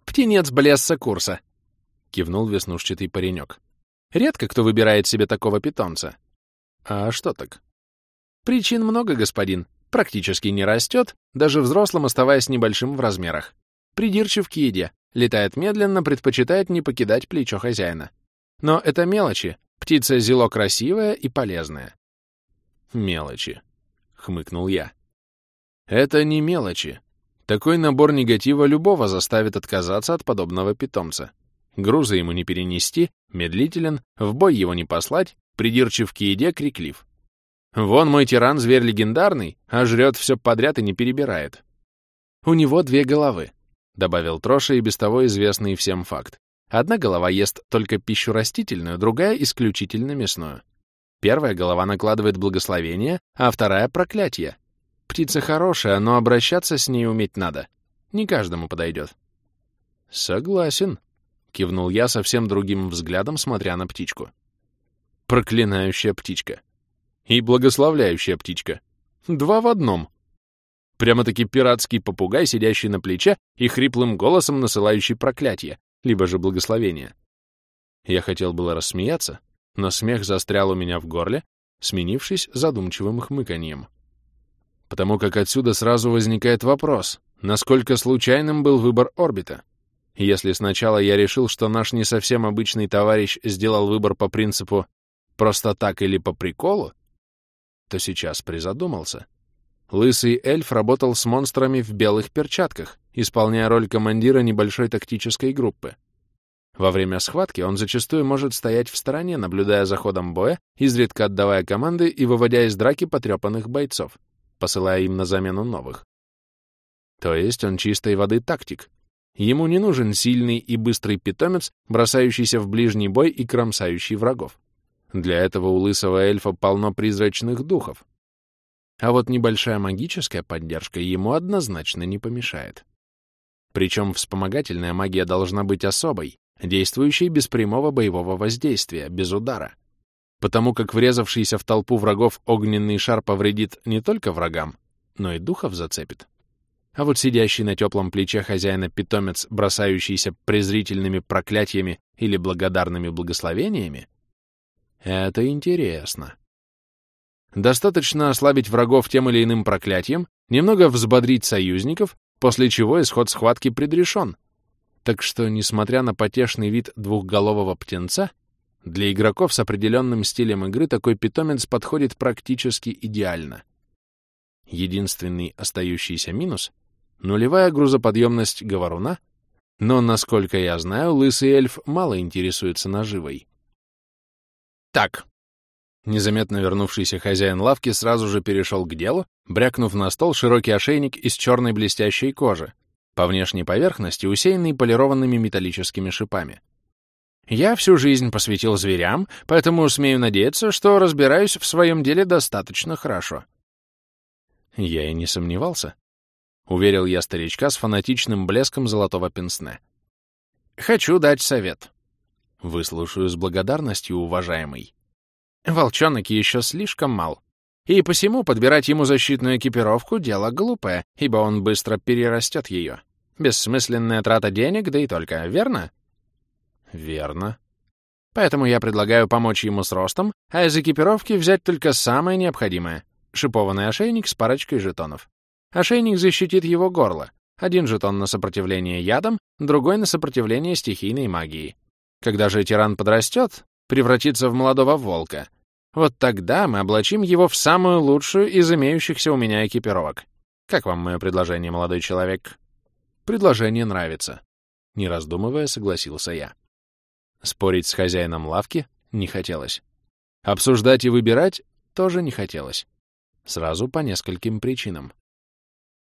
«Птенец Блесса курса», — кивнул веснушчатый паренек. «Редко кто выбирает себе такого питомца». «А что так?» Причин много, господин. Практически не растет, даже взрослым оставаясь небольшим в размерах. Придирчив к еде, летает медленно, предпочитает не покидать плечо хозяина. Но это мелочи. Птица зело красивая и полезная. Мелочи, хмыкнул я. Это не мелочи. Такой набор негатива любого заставит отказаться от подобного питомца. Груза ему не перенести, медлителен, в бой его не послать, придирчив к еде, криклив. Вон мой тиран — зверь легендарный, а жрет все подряд и не перебирает. У него две головы, — добавил Троша и без того известный всем факт. Одна голова ест только пищу растительную, другая — исключительно мясную. Первая голова накладывает благословение, а вторая — проклятие. Птица хорошая, но обращаться с ней уметь надо. Не каждому подойдет. Согласен, — кивнул я совсем другим взглядом, смотря на птичку. Проклинающая птичка. И благословляющая птичка. Два в одном. Прямо-таки пиратский попугай, сидящий на плече и хриплым голосом насылающий проклятие, либо же благословение. Я хотел было рассмеяться, но смех застрял у меня в горле, сменившись задумчивым хмыканьем. Потому как отсюда сразу возникает вопрос, насколько случайным был выбор орбита. Если сначала я решил, что наш не совсем обычный товарищ сделал выбор по принципу «просто так или по приколу», то сейчас призадумался. Лысый эльф работал с монстрами в белых перчатках, исполняя роль командира небольшой тактической группы. Во время схватки он зачастую может стоять в стороне, наблюдая за ходом боя, изредка отдавая команды и выводя из драки потрепанных бойцов, посылая им на замену новых. То есть он чистой воды тактик. Ему не нужен сильный и быстрый питомец, бросающийся в ближний бой и кромсающий врагов. Для этого у лысого эльфа полно призрачных духов. А вот небольшая магическая поддержка ему однозначно не помешает. Причем вспомогательная магия должна быть особой, действующей без прямого боевого воздействия, без удара. Потому как врезавшийся в толпу врагов огненный шар повредит не только врагам, но и духов зацепит. А вот сидящий на теплом плече хозяина питомец, бросающийся презрительными проклятиями или благодарными благословениями, это интересно. Достаточно ослабить врагов тем или иным проклятием, немного взбодрить союзников, после чего исход схватки предрешен. Так что, несмотря на потешный вид двухголового птенца, для игроков с определенным стилем игры такой питомец подходит практически идеально. Единственный остающийся минус — нулевая грузоподъемность говоруна, но, насколько я знаю, лысый эльф мало интересуется наживой. Так. Незаметно вернувшийся хозяин лавки сразу же перешел к делу, брякнув на стол широкий ошейник из черной блестящей кожи, по внешней поверхности усеянный полированными металлическими шипами. Я всю жизнь посвятил зверям, поэтому смею надеяться, что разбираюсь в своем деле достаточно хорошо. Я и не сомневался. Уверил я старичка с фанатичным блеском золотого пенсне. Хочу дать совет. Выслушаю с благодарностью, уважаемый. Волчонок еще слишком мал. И посему подбирать ему защитную экипировку — дело глупое, ибо он быстро перерастет ее. Бессмысленная трата денег, да и только, верно? Верно. Поэтому я предлагаю помочь ему с ростом, а из экипировки взять только самое необходимое — шипованный ошейник с парочкой жетонов. Ошейник защитит его горло. Один жетон на сопротивление ядам, другой на сопротивление стихийной магии. Когда же тиран подрастет, превратится в молодого волка, вот тогда мы облачим его в самую лучшую из имеющихся у меня экипировок. Как вам мое предложение, молодой человек? Предложение нравится. Не раздумывая, согласился я. Спорить с хозяином лавки не хотелось. Обсуждать и выбирать тоже не хотелось. Сразу по нескольким причинам.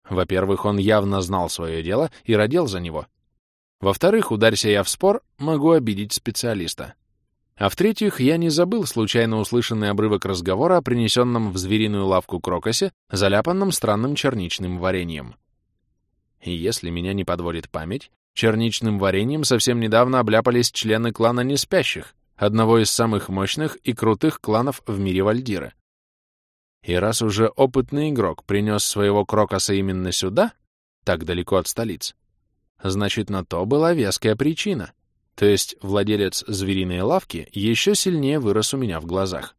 Во-первых, он явно знал свое дело и родил за него. Во-вторых, ударься я в спор, могу обидеть специалиста. А в-третьих, я не забыл случайно услышанный обрывок разговора о принесенном в звериную лавку крокосе, заляпанном странным черничным вареньем. И если меня не подводит память, черничным вареньем совсем недавно обляпались члены клана Неспящих, одного из самых мощных и крутых кланов в мире Вальдира. И раз уже опытный игрок принес своего крокоса именно сюда, так далеко от столиц, Значит, на то была веская причина. То есть владелец звериной лавки еще сильнее вырос у меня в глазах.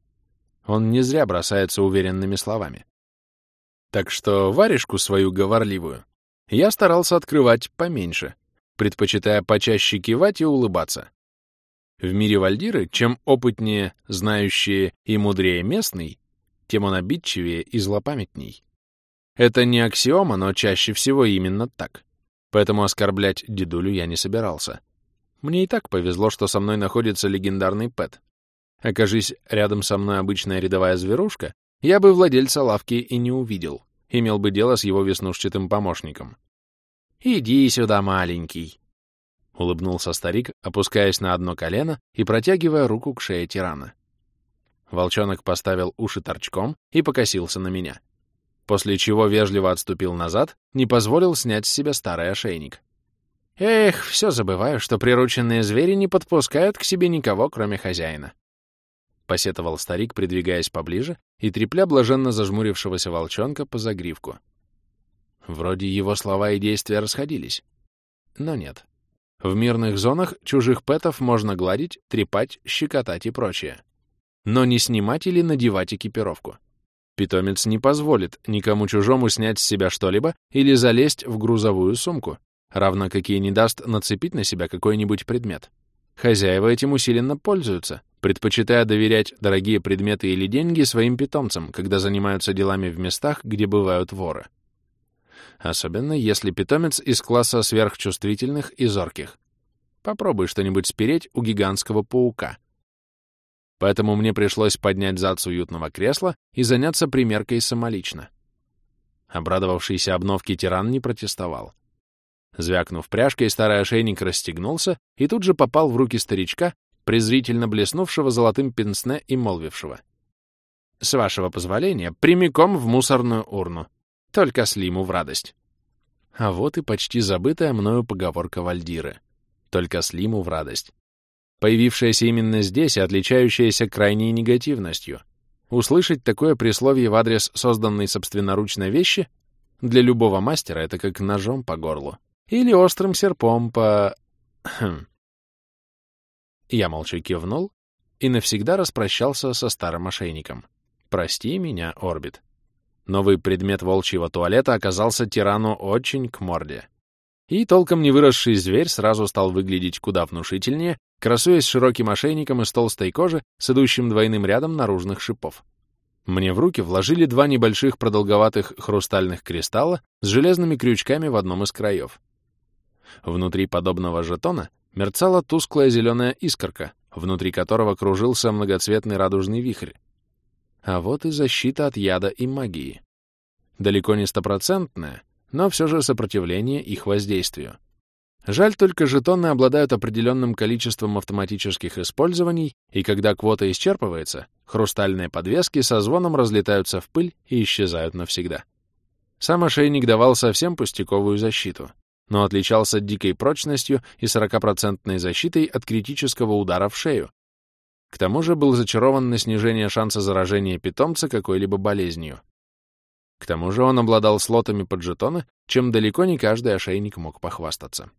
Он не зря бросается уверенными словами. Так что варежку свою говорливую я старался открывать поменьше, предпочитая почаще кивать и улыбаться. В мире Вальдиры, чем опытнее, знающие и мудрее местный, тем он обидчивее и злопамятней. Это не аксиома, но чаще всего именно так. Поэтому оскорблять дедулю я не собирался. Мне и так повезло, что со мной находится легендарный Пэт. Окажись рядом со мной обычная рядовая зверушка, я бы владельца лавки и не увидел, имел бы дело с его веснушчатым помощником. «Иди сюда, маленький!» — улыбнулся старик, опускаясь на одно колено и протягивая руку к шее тирана. Волчонок поставил уши торчком и покосился на меня после чего вежливо отступил назад, не позволил снять с себя старый ошейник. Эх, все забываю, что прирученные звери не подпускают к себе никого, кроме хозяина. посетовал старик, придвигаясь поближе и трепля блаженно зажмурившегося волчонка по загривку. Вроде его слова и действия расходились. Но нет. В мирных зонах чужих пэтов можно гладить, трепать, щекотать и прочее. Но не снимать или надевать экипировку. Питомец не позволит никому чужому снять с себя что-либо или залезть в грузовую сумку, равно как и не даст нацепить на себя какой-нибудь предмет. Хозяева этим усиленно пользуются, предпочитая доверять дорогие предметы или деньги своим питомцам, когда занимаются делами в местах, где бывают воры. Особенно если питомец из класса сверхчувствительных и зорких. Попробуй что-нибудь спереть у гигантского паука. Поэтому мне пришлось поднять зад с уютного кресла и заняться примеркой самолично. Обрадовавшийся обновке тиран не протестовал. Звякнув пряжкой, старый ошейник расстегнулся и тут же попал в руки старичка, презрительно блеснувшего золотым пенсне и молвившего. «С вашего позволения, прямиком в мусорную урну. Только Слиму в радость». А вот и почти забытая мною поговорка Вальдиры. «Только Слиму в радость». Появившаяся именно здесь и отличающаяся крайней негативностью. Услышать такое присловие в адрес созданной собственноручной вещи для любого мастера это как ножом по горлу. Или острым серпом по... Я молча кивнул и навсегда распрощался со старым мошенником. Прости меня, Орбит. Новый предмет волчьего туалета оказался тирану очень к морде. И толком не выросший зверь сразу стал выглядеть куда внушительнее, красуясь широким ошейником из толстой кожи с идущим двойным рядом наружных шипов. Мне в руки вложили два небольших продолговатых хрустальных кристалла с железными крючками в одном из краев. Внутри подобного жетона мерцала тусклая зеленая искорка, внутри которого кружился многоцветный радужный вихрь. А вот и защита от яда и магии. Далеко не стопроцентная, но все же сопротивление их воздействию. Жаль только, жетоны обладают определенным количеством автоматических использований, и когда квота исчерпывается, хрустальные подвески со звоном разлетаются в пыль и исчезают навсегда. Сам ошейник давал совсем пустяковую защиту, но отличался дикой прочностью и 40% защитой от критического удара в шею. К тому же был зачарован на снижение шанса заражения питомца какой-либо болезнью. К тому же он обладал слотами под жетоны, чем далеко не каждый ошейник мог похвастаться.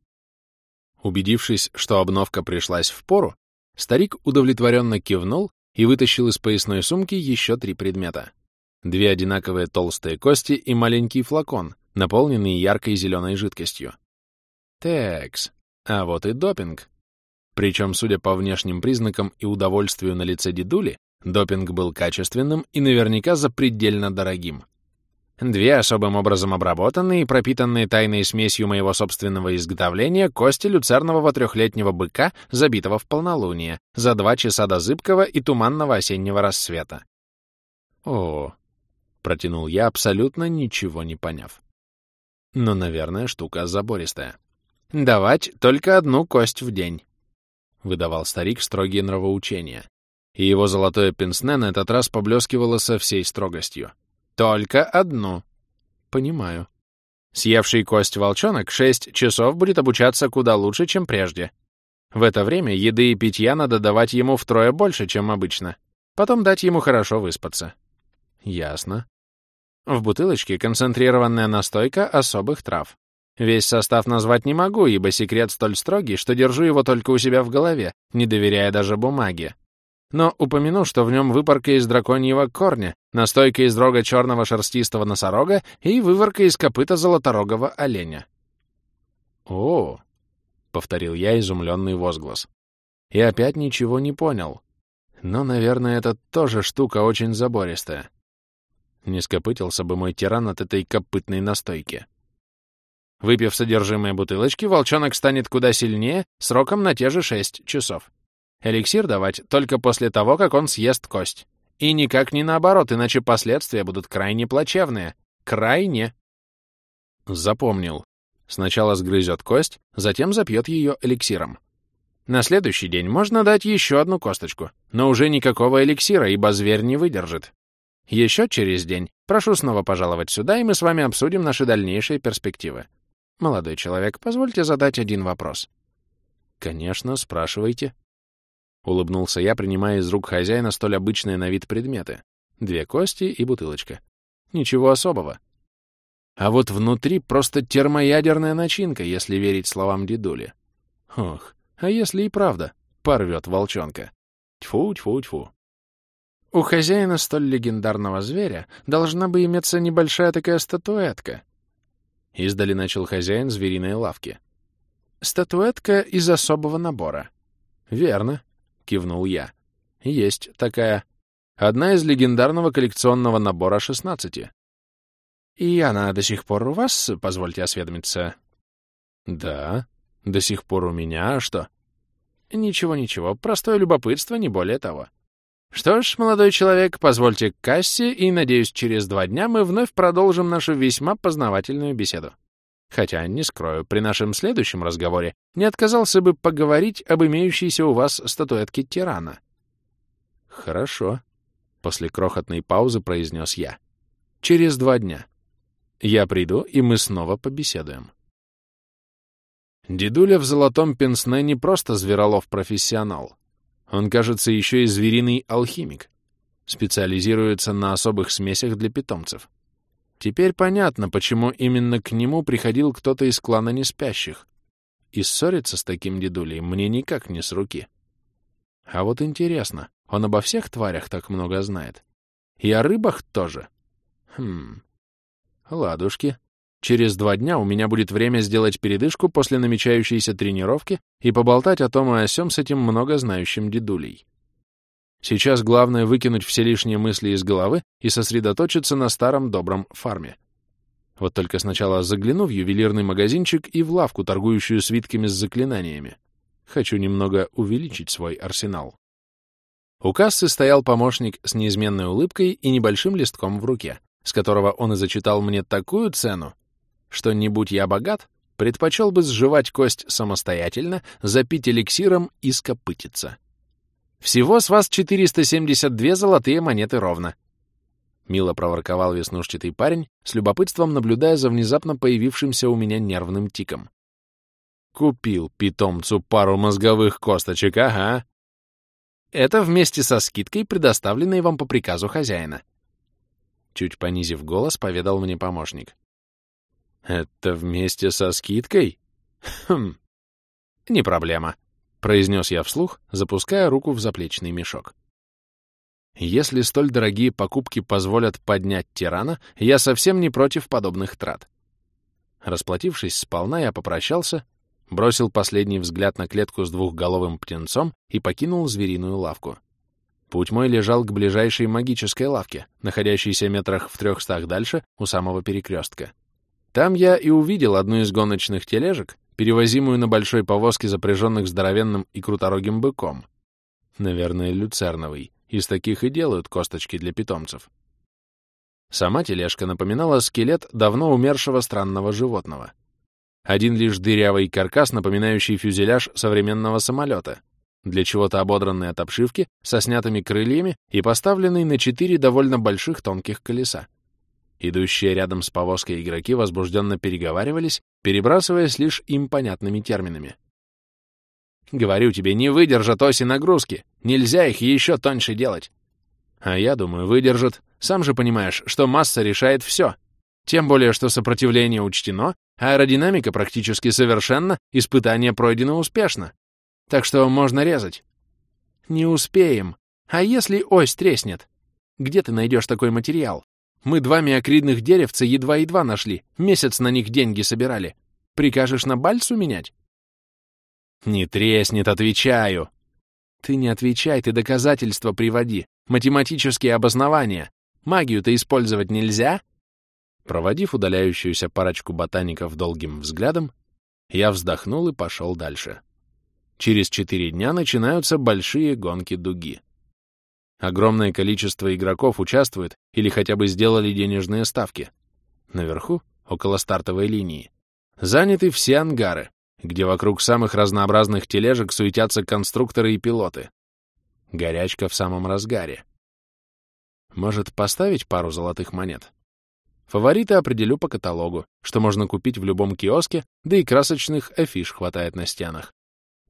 Убедившись, что обновка пришлась в пору, старик удовлетворенно кивнул и вытащил из поясной сумки еще три предмета. Две одинаковые толстые кости и маленький флакон, наполненный яркой зеленой жидкостью. Текс, а вот и допинг. Причем, судя по внешним признакам и удовольствию на лице дедули, допинг был качественным и наверняка запредельно дорогим. Две особым образом обработанные и пропитанные тайной смесью моего собственного изготовления кости люцернового трехлетнего быка, забитого в полнолуние, за два часа до зыбкого и туманного осеннего рассвета. О, протянул я, абсолютно ничего не поняв. Но, наверное, штука забористая. «Давать только одну кость в день», — выдавал старик строгие нравоучения. И его золотое пенсне на этот раз поблескивало со всей строгостью. «Только одну». «Понимаю». Съевший кость волчонок шесть часов будет обучаться куда лучше, чем прежде. В это время еды и питья надо давать ему втрое больше, чем обычно. Потом дать ему хорошо выспаться. Ясно. В бутылочке концентрированная настойка особых трав. Весь состав назвать не могу, ибо секрет столь строгий, что держу его только у себя в голове, не доверяя даже бумаге. Но упомяну, что в нем выпарка из драконьего корня, настойка из рога черного шерстистого носорога и выварка из копыта золоторогого оленя. «О!» — повторил я изумленный возглас. И опять ничего не понял. Но, наверное, это тоже штука очень забористая. Не скопытился бы мой тиран от этой копытной настойки. Выпив содержимое бутылочки, волчонок станет куда сильнее, сроком на те же 6 часов. Эликсир давать только после того, как он съест кость. И никак не наоборот, иначе последствия будут крайне плачевные. Крайне. Запомнил. Сначала сгрызет кость, затем запьет ее эликсиром. На следующий день можно дать еще одну косточку, но уже никакого эликсира, ибо зверь не выдержит. Еще через день прошу снова пожаловать сюда, и мы с вами обсудим наши дальнейшие перспективы. Молодой человек, позвольте задать один вопрос. Конечно, спрашивайте. Улыбнулся я, принимая из рук хозяина столь обычные на вид предметы. Две кости и бутылочка. Ничего особого. А вот внутри просто термоядерная начинка, если верить словам дедули. Ох, а если и правда, порвет волчонка. Тьфу, тьфу, тьфу. У хозяина столь легендарного зверя должна бы иметься небольшая такая статуэтка. Издали начал хозяин звериной лавки. Статуэтка из особого набора. Верно, кивнул я. Есть такая. Одна из легендарного коллекционного набора 16. И она до сих пор у вас, позвольте осведомиться? Да, до сих пор у меня, а что? Ничего-ничего, простое любопытство, не более того. Что ж, молодой человек, позвольте к кассе, и, надеюсь, через два дня мы вновь продолжим нашу весьма познавательную беседу. Хотя, не скрою, при нашем следующем разговоре не отказался бы поговорить об имеющейся у вас статуэтке тирана. Хорошо, — после крохотной паузы произнес я. Через два дня. Я приду, и мы снова побеседуем. Дедуля в золотом пенсне не просто зверолов-профессионал. Он, кажется, еще и звериный алхимик. Специализируется на особых смесях для питомцев. Теперь понятно, почему именно к нему приходил кто-то из клана неспящих. И ссориться с таким дедулей мне никак не с руки. А вот интересно, он обо всех тварях так много знает? И о рыбах тоже? Хм... Ладушки. Через два дня у меня будет время сделать передышку после намечающейся тренировки и поболтать о том и о сём с этим многознающим дедулей. Сейчас главное выкинуть все лишние мысли из головы и сосредоточиться на старом добром фарме. Вот только сначала загляну в ювелирный магазинчик и в лавку, торгующую свитками с заклинаниями. Хочу немного увеличить свой арсенал. У кассы стоял помощник с неизменной улыбкой и небольшим листком в руке, с которого он и зачитал мне такую цену, что, не будь я богат, предпочел бы сживать кость самостоятельно, запить эликсиром и скопытиться. Всего с вас 472 золотые монеты ровно. Мило проворковал веснушчатый парень, с любопытством наблюдая за внезапно появившимся у меня нервным тиком. Купил питомцу пару мозговых косточек, ага. Это вместе со скидкой, предоставленной вам по приказу хозяина. Чуть понизив голос, поведал мне помощник. «Это вместе со скидкой?» «Хм, не проблема», — произнес я вслух, запуская руку в заплечный мешок. «Если столь дорогие покупки позволят поднять тирана, я совсем не против подобных трат». Расплатившись сполна, я попрощался, бросил последний взгляд на клетку с двухголовым птенцом и покинул звериную лавку. Путь мой лежал к ближайшей магической лавке, находящейся метрах в трехстах дальше, у самого перекрестка. Там я и увидел одну из гоночных тележек, перевозимую на большой повозке, запряженных здоровенным и круторогим быком. Наверное, люцерновый. Из таких и делают косточки для питомцев. Сама тележка напоминала скелет давно умершего странного животного. Один лишь дырявый каркас, напоминающий фюзеляж современного самолета, для чего-то ободранный от обшивки, со снятыми крыльями и поставленный на четыре довольно больших тонких колеса. Идущие рядом с повозкой игроки возбужденно переговаривались, перебрасываясь лишь им понятными терминами. «Говорю тебе, не выдержат оси нагрузки. Нельзя их еще тоньше делать». А я думаю, выдержат. Сам же понимаешь, что масса решает все. Тем более, что сопротивление учтено, аэродинамика практически совершенна, испытания пройдены успешно. Так что можно резать. Не успеем. А если ось треснет? Где ты найдешь такой материал? Мы два миокридных деревца едва-едва нашли, месяц на них деньги собирали. Прикажешь на бальсу менять? Не треснет, отвечаю. Ты не отвечай, ты доказательства приводи, математические обоснования. Магию-то использовать нельзя? Проводив удаляющуюся парочку ботаников долгим взглядом, я вздохнул и пошел дальше. Через четыре дня начинаются большие гонки дуги. Огромное количество игроков участвует или хотя бы сделали денежные ставки. Наверху, около стартовой линии, заняты все ангары, где вокруг самых разнообразных тележек суетятся конструкторы и пилоты. Горячка в самом разгаре. Может, поставить пару золотых монет? Фавориты определю по каталогу, что можно купить в любом киоске, да и красочных афиш хватает на стенах.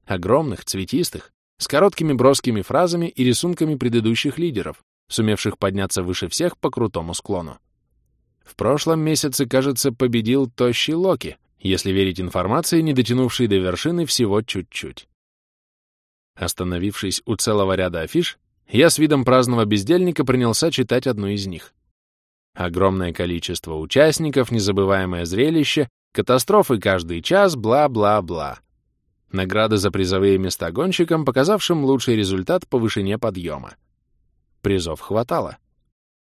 Огромных, цветистых, с короткими броскими фразами и рисунками предыдущих лидеров, сумевших подняться выше всех по крутому склону. В прошлом месяце, кажется, победил тощий Локи, если верить информации, не дотянувшей до вершины всего чуть-чуть. Остановившись у целого ряда афиш, я с видом праздного бездельника принялся читать одну из них. Огромное количество участников, незабываемое зрелище, катастрофы каждый час, бла-бла-бла. Награды за призовые места гонщикам, показавшим лучший результат по вышине подъема. Призов хватало.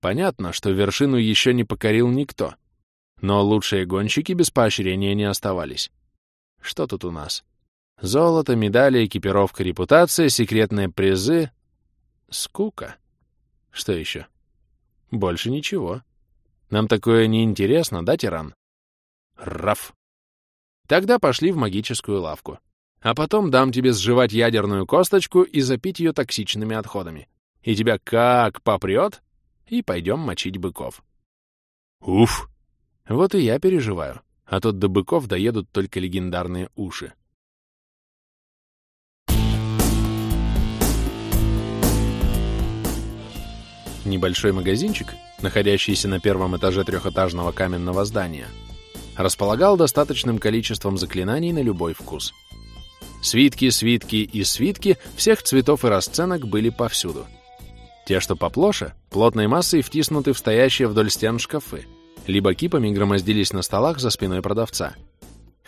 Понятно, что вершину еще не покорил никто. Но лучшие гонщики без поощрения не оставались. Что тут у нас? Золото, медали, экипировка, репутация, секретные призы. Скука. Что еще? Больше ничего. Нам такое не интересно, да, тиран? Раф. Тогда пошли в магическую лавку. А потом дам тебе сживать ядерную косточку и запить ее токсичными отходами. И тебя как попрет, и пойдем мочить быков. Уф! Вот и я переживаю, а тут до быков доедут только легендарные уши. Небольшой магазинчик, находящийся на первом этаже трехэтажного каменного здания, располагал достаточным количеством заклинаний на любой вкус. Свитки, свитки и свитки всех цветов и расценок были повсюду. Те, что поплоше, плотной массой втиснуты в стоящие вдоль стен шкафы, либо кипами громоздились на столах за спиной продавца.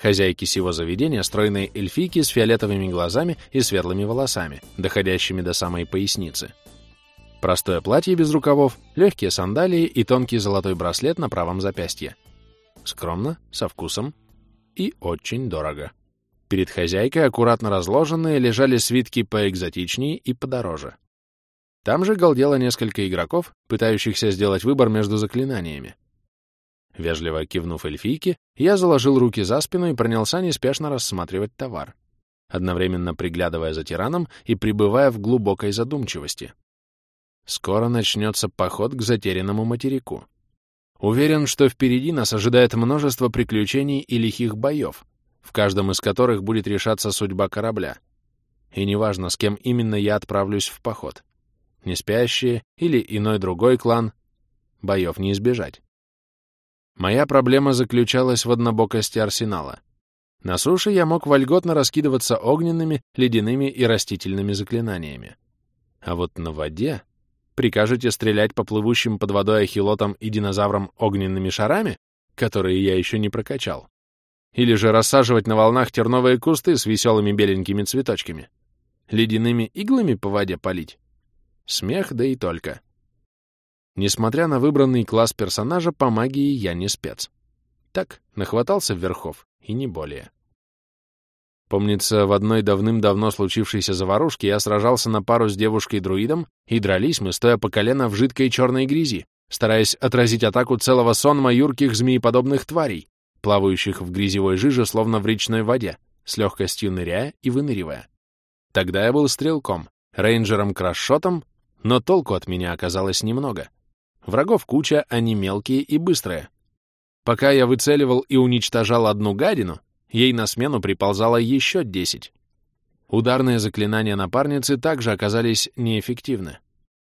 Хозяйки сего заведения — стройные эльфийки с фиолетовыми глазами и светлыми волосами, доходящими до самой поясницы. Простое платье без рукавов, легкие сандалии и тонкий золотой браслет на правом запястье. Скромно, со вкусом и очень дорого. Перед хозяйкой аккуратно разложенные лежали свитки поэкзотичнее и подороже. Там же галдело несколько игроков, пытающихся сделать выбор между заклинаниями. Вежливо кивнув эльфийке, я заложил руки за спину и принялся неспешно рассматривать товар, одновременно приглядывая за тираном и пребывая в глубокой задумчивости. Скоро начнется поход к затерянному материку. Уверен, что впереди нас ожидает множество приключений и лихих боев, в каждом из которых будет решаться судьба корабля. И неважно, с кем именно я отправлюсь в поход. Неспящие или иной другой клан, боев не избежать. Моя проблема заключалась в однобокости арсенала. На суше я мог вольготно раскидываться огненными, ледяными и растительными заклинаниями. А вот на воде прикажете стрелять по плывущим под водой ахилотам и динозаврам огненными шарами, которые я еще не прокачал? Или же рассаживать на волнах терновые кусты с веселыми беленькими цветочками? Ледяными иглами по воде полить? Смех, да и только. Несмотря на выбранный класс персонажа, по магии я не спец. Так, нахватался верхов, и не более. Помнится, в одной давным-давно случившейся заварушке я сражался на пару с девушкой-друидом, и дрались мы, стоя по колено в жидкой черной грязи, стараясь отразить атаку целого сонма юрких змееподобных тварей, плавающих в грязевой жиже, словно в речной воде, с легкостью ныряя и выныривая. Тогда я был стрелком, рейнджером-крашшотом, но толку от меня оказалось немного — Врагов куча, они мелкие и быстрые. Пока я выцеливал и уничтожал одну гадину, ей на смену приползало еще десять. Ударные заклинания напарницы также оказались неэффективны.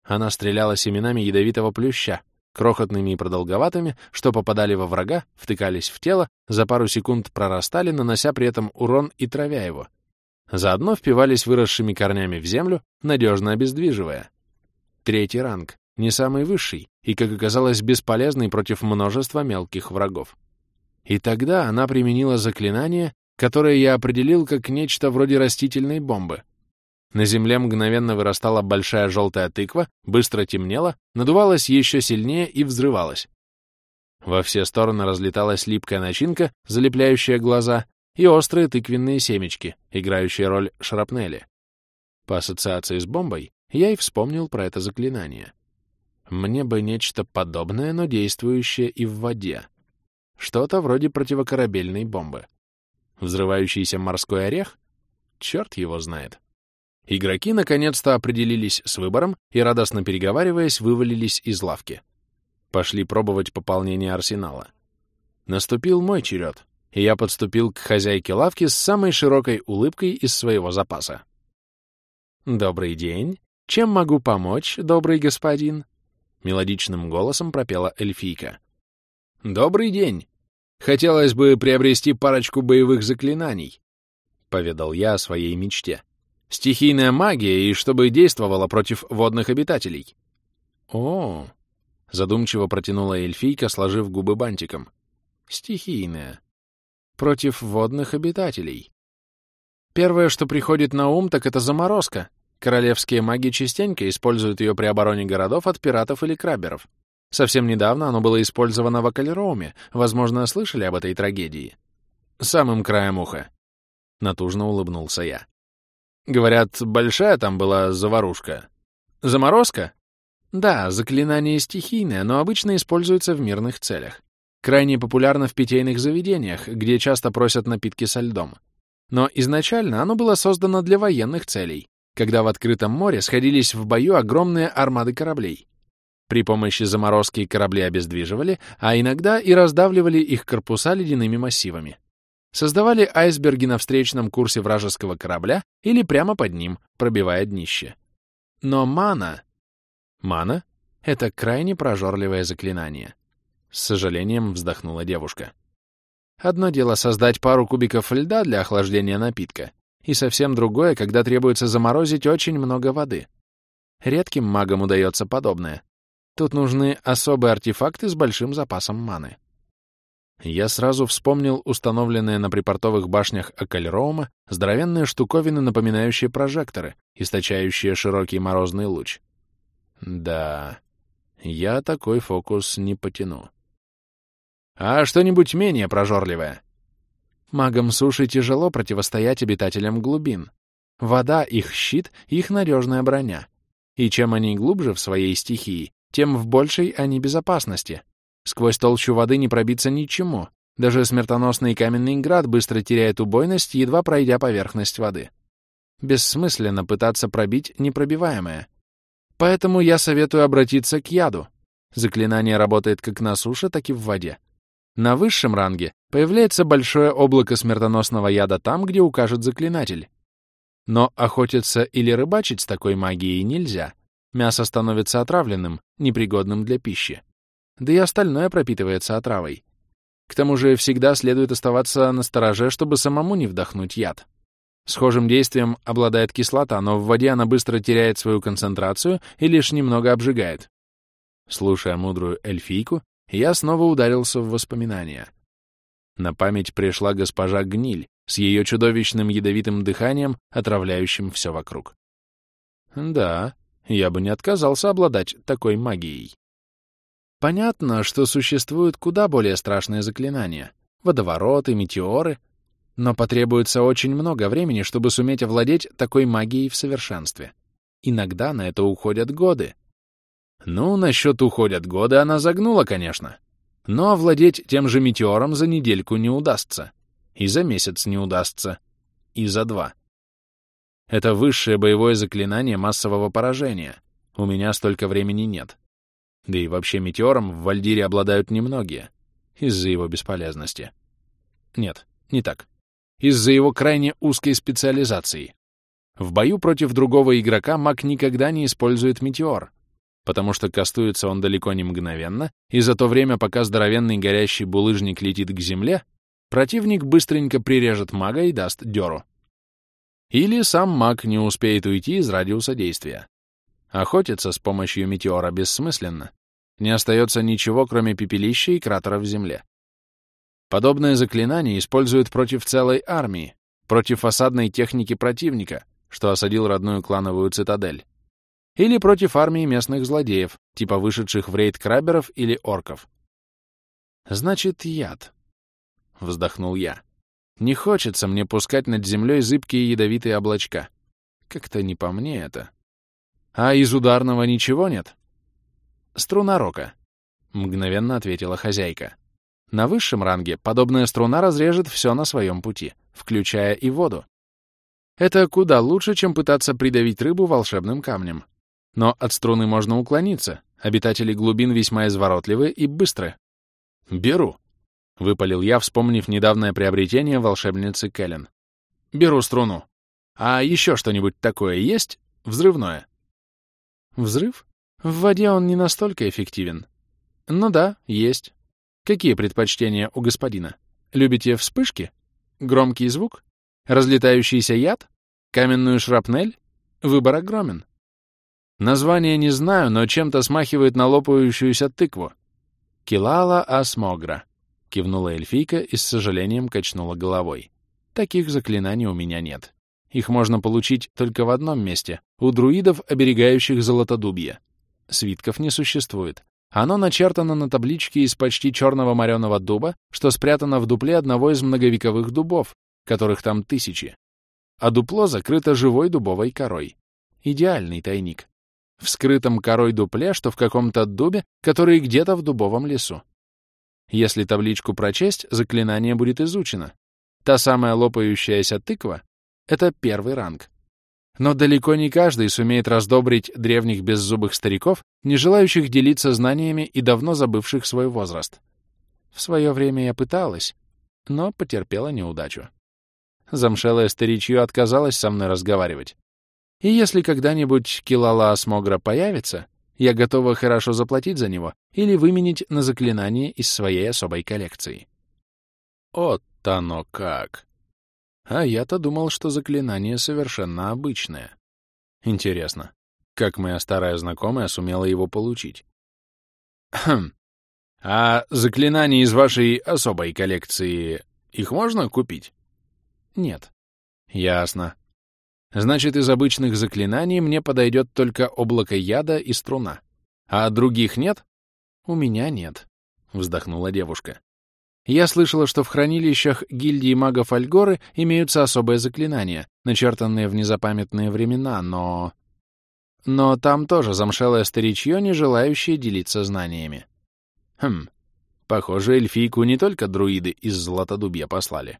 Она стреляла семенами ядовитого плюща, крохотными и продолговатыми, что попадали во врага, втыкались в тело, за пару секунд прорастали, нанося при этом урон и травя его. Заодно впивались выросшими корнями в землю, надежно обездвиживая. Третий ранг не самый высший и, как оказалось, бесполезный против множества мелких врагов. И тогда она применила заклинание, которое я определил как нечто вроде растительной бомбы. На земле мгновенно вырастала большая желтая тыква, быстро темнела, надувалась еще сильнее и взрывалась. Во все стороны разлеталась липкая начинка, залепляющая глаза, и острые тыквенные семечки, играющие роль шрапнели. По ассоциации с бомбой я и вспомнил про это заклинание. Мне бы нечто подобное, но действующее и в воде. Что-то вроде противокорабельной бомбы. Взрывающийся морской орех? Черт его знает. Игроки наконец-то определились с выбором и, радостно переговариваясь, вывалились из лавки. Пошли пробовать пополнение арсенала. Наступил мой черед, и я подступил к хозяйке лавки с самой широкой улыбкой из своего запаса. Добрый день. Чем могу помочь, добрый господин? Мелодичным голосом пропела эльфийка. Добрый день. Хотелось бы приобрести парочку боевых заклинаний, поведал я о своей мечте. Стихийная магия и чтобы действовала против водных обитателей. О, задумчиво протянула эльфийка, сложив губы бантиком. Стихийная. Против водных обитателей. Первое, что приходит на ум, так это заморозка. Королевские маги частенько используют ее при обороне городов от пиратов или краберов. Совсем недавно оно было использовано в Акалероуме. Возможно, слышали об этой трагедии? Самым краем уха. Натужно улыбнулся я. Говорят, большая там была заварушка. Заморозка? Да, заклинание стихийное, но обычно используется в мирных целях. Крайне популярно в питейных заведениях, где часто просят напитки со льдом. Но изначально оно было создано для военных целей, когда в открытом море сходились в бою огромные армады кораблей. При помощи заморозки корабли обездвиживали, а иногда и раздавливали их корпуса ледяными массивами. Создавали айсберги на встречном курсе вражеского корабля или прямо под ним, пробивая днище. Но мана Мана — это крайне прожорливое заклинание. С сожалением вздохнула девушка. Одно дело создать пару кубиков льда для охлаждения напитка, и совсем другое, когда требуется заморозить очень много воды. Редким магам удается подобное. Тут нужны особые артефакты с большим запасом маны. Я сразу вспомнил установленные на припортовых башнях Акальроума здоровенные штуковины, напоминающие прожекторы, источающие широкий морозный луч. Да, я такой фокус не потяну. А что-нибудь менее прожорливое? Магам суши тяжело противостоять обитателям глубин. Вода — их щит, их надежная броня. И чем они глубже в своей стихии, тем в большей они безопасности. Сквозь толщу воды не пробиться ничему. Даже смертоносный каменный град быстро теряет убойность, едва пройдя поверхность воды. Бессмысленно пытаться пробить непробиваемое. Поэтому я советую обратиться к яду. Заклинание работает как на суше, так и в воде. На высшем ранге появляется большое облако смертоносного яда там, где укажет заклинатель. Но охотиться или рыбачить с такой магией нельзя. Мясо становится отравленным, непригодным для пищи. Да и остальное пропитывается отравой. К тому же всегда следует оставаться на стороже, чтобы самому не вдохнуть яд. Схожим действием обладает кислота, но в воде она быстро теряет свою концентрацию и лишь немного обжигает. Слушая мудрую эльфийку, я снова ударился в воспоминания. На память пришла госпожа Гниль с ее чудовищным ядовитым дыханием, отравляющим все вокруг. Да, я бы не отказался обладать такой магией. Понятно, что существуют куда более страшные заклинания — водовороты, метеоры — но потребуется очень много времени, чтобы суметь овладеть такой магией в совершенстве. Иногда на это уходят годы. Ну, насчет уходят годы она загнула, конечно. Но овладеть тем же метеором за недельку не удастся. И за месяц не удастся. И за два. Это высшее боевое заклинание массового поражения. У меня столько времени нет. Да и вообще метеором в Вальдире обладают немногие. Из-за его бесполезности. Нет, не так из-за его крайне узкой специализации. В бою против другого игрока маг никогда не использует метеор, потому что кастуется он далеко не мгновенно, и за то время, пока здоровенный горящий булыжник летит к земле, противник быстренько прирежет мага и даст дёру. Или сам маг не успеет уйти из радиуса действия. Охотиться с помощью метеора бессмысленно. Не остается ничего, кроме пепелища и кратера в земле. Подобное заклинание используют против целой армии, против осадной техники противника, что осадил родную клановую цитадель, или против армии местных злодеев, типа вышедших в рейд краберов или орков. «Значит, яд», — вздохнул я. «Не хочется мне пускать над землей зыбкие ядовитые облачка. Как-то не по мне это. А из ударного ничего нет?» «Струна рока», — мгновенно ответила хозяйка. На высшем ранге подобная струна разрежет все на своем пути, включая и воду. Это куда лучше, чем пытаться придавить рыбу волшебным камнем. Но от струны можно уклониться. Обитатели глубин весьма изворотливы и быстры. «Беру», — выпалил я, вспомнив недавнее приобретение волшебницы Кэлен. «Беру струну. А еще что-нибудь такое есть?» взрывное. Взрыв? В воде он не настолько эффективен. Ну да, есть. Какие предпочтения у господина? Любите вспышки? Громкий звук? Разлетающийся яд? Каменную шрапнель? Выбор огромен. Название не знаю, но чем-то смахивает на лопающуюся тыкву. Килала асмогра. Кивнула эльфийка и с сожалением качнула головой. Таких заклинаний у меня нет. Их можно получить только в одном месте — у друидов, оберегающих золотодубье. Свитков не существует. Оно начертано на табличке из почти черного мореного дуба, что спрятано в дупле одного из многовековых дубов, которых там тысячи. А дупло закрыто живой дубовой корой. Идеальный тайник. В скрытом корой дупле, что в каком-то дубе, который где-то в дубовом лесу. Если табличку прочесть, заклинание будет изучено. Та самая лопающаяся тыква — это первый ранг. Но далеко не каждый сумеет раздобрить древних беззубых стариков, не желающих делиться знаниями и давно забывших свой возраст. В свое время я пыталась, но потерпела неудачу. Замшелое старичье отказалось со мной разговаривать. И если когда-нибудь Килала Осмогра появится, я готова хорошо заплатить за него или выменить на заклинание из своей особой коллекции. Вот оно как! А я-то думал, что заклинание совершенно обычное. Интересно, как моя старая знакомая сумела его получить? Хм. А заклинания из вашей особой коллекции, их можно купить? Нет. Ясно. Значит, из обычных заклинаний мне подойдет только облако яда и струна. А других нет? У меня нет, — вздохнула девушка. Я слышала, что в хранилищах гильдии магов Альгоры имеются особые заклинания, начертанные в незапамятные времена, но... Но там тоже замшелое старичье, не желающее делиться знаниями. Хм, похоже, эльфийку не только друиды из Златодубья послали,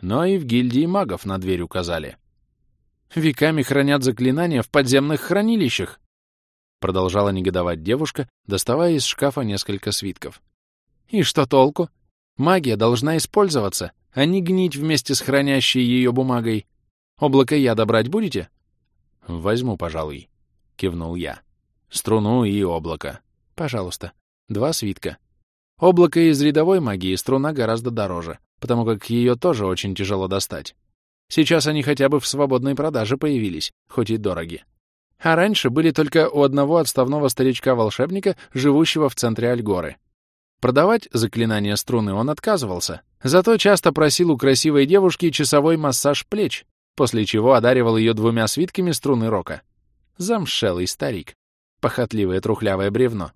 но и в гильдии магов на дверь указали. Веками хранят заклинания в подземных хранилищах. Продолжала негодовать девушка, доставая из шкафа несколько свитков. И что толку? Магия должна использоваться, а не гнить вместе с хранящей ее бумагой. Облако яда брать будете? Возьму, пожалуй, кивнул я. Струну и облако. Пожалуйста. Два свитка. Облако из рядовой магии, струна гораздо дороже, потому как ее тоже очень тяжело достать. Сейчас они хотя бы в свободной продаже появились, хоть и дороги. А раньше были только у одного отставного старичка-волшебника, живущего в центре Альгоры. Продавать заклинание струны он отказывался, зато часто просил у красивой девушки часовой массаж плеч, после чего одаривал ее двумя свитками струны рока. Замшелый старик. Похотливое трухлявое бревно.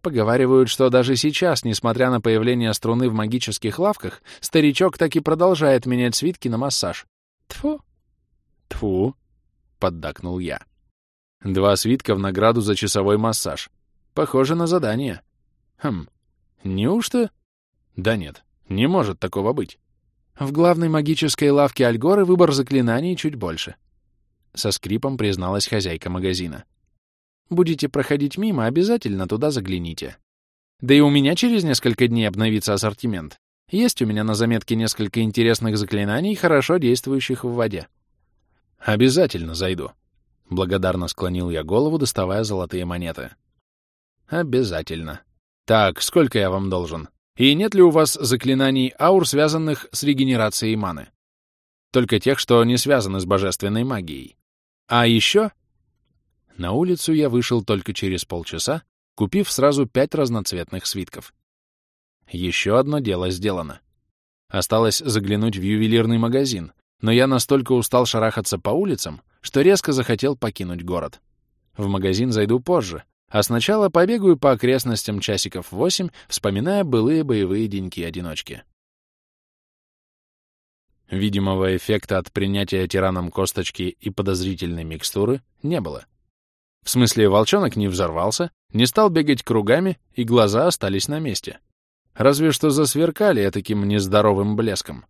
Поговаривают, что даже сейчас, несмотря на появление струны в магических лавках, старичок так и продолжает менять свитки на массаж, Тфу. Тфу, поддакнул я. Два свитка в награду за часовой массаж. Похоже на задание. Хм, неужто? Да нет, не может такого быть. В главной магической лавке Альгоры выбор заклинаний чуть больше. Со скрипом призналась хозяйка магазина. Будете проходить мимо, обязательно туда загляните. Да и у меня через несколько дней обновится ассортимент. Есть у меня на заметке несколько интересных заклинаний, хорошо действующих в воде. Обязательно зайду. Благодарно склонил я голову, доставая золотые монеты. Обязательно. Так, сколько я вам должен? И нет ли у вас заклинаний аур, связанных с регенерацией маны? Только тех, что не связаны с божественной магией. А еще... На улицу я вышел только через полчаса, купив сразу пять разноцветных свитков. Еще одно дело сделано. Осталось заглянуть в ювелирный магазин, но я настолько устал шарахаться по улицам, что резко захотел покинуть город. В магазин зайду позже, а сначала побегаю по окрестностям часиков восемь, вспоминая былые боевые деньки-одиночки. Видимого эффекта от принятия тираном косточки и подозрительной микстуры не было. В смысле, волчонок не взорвался, не стал бегать кругами, и глаза остались на месте разве что засверкали таким нездоровым блеском.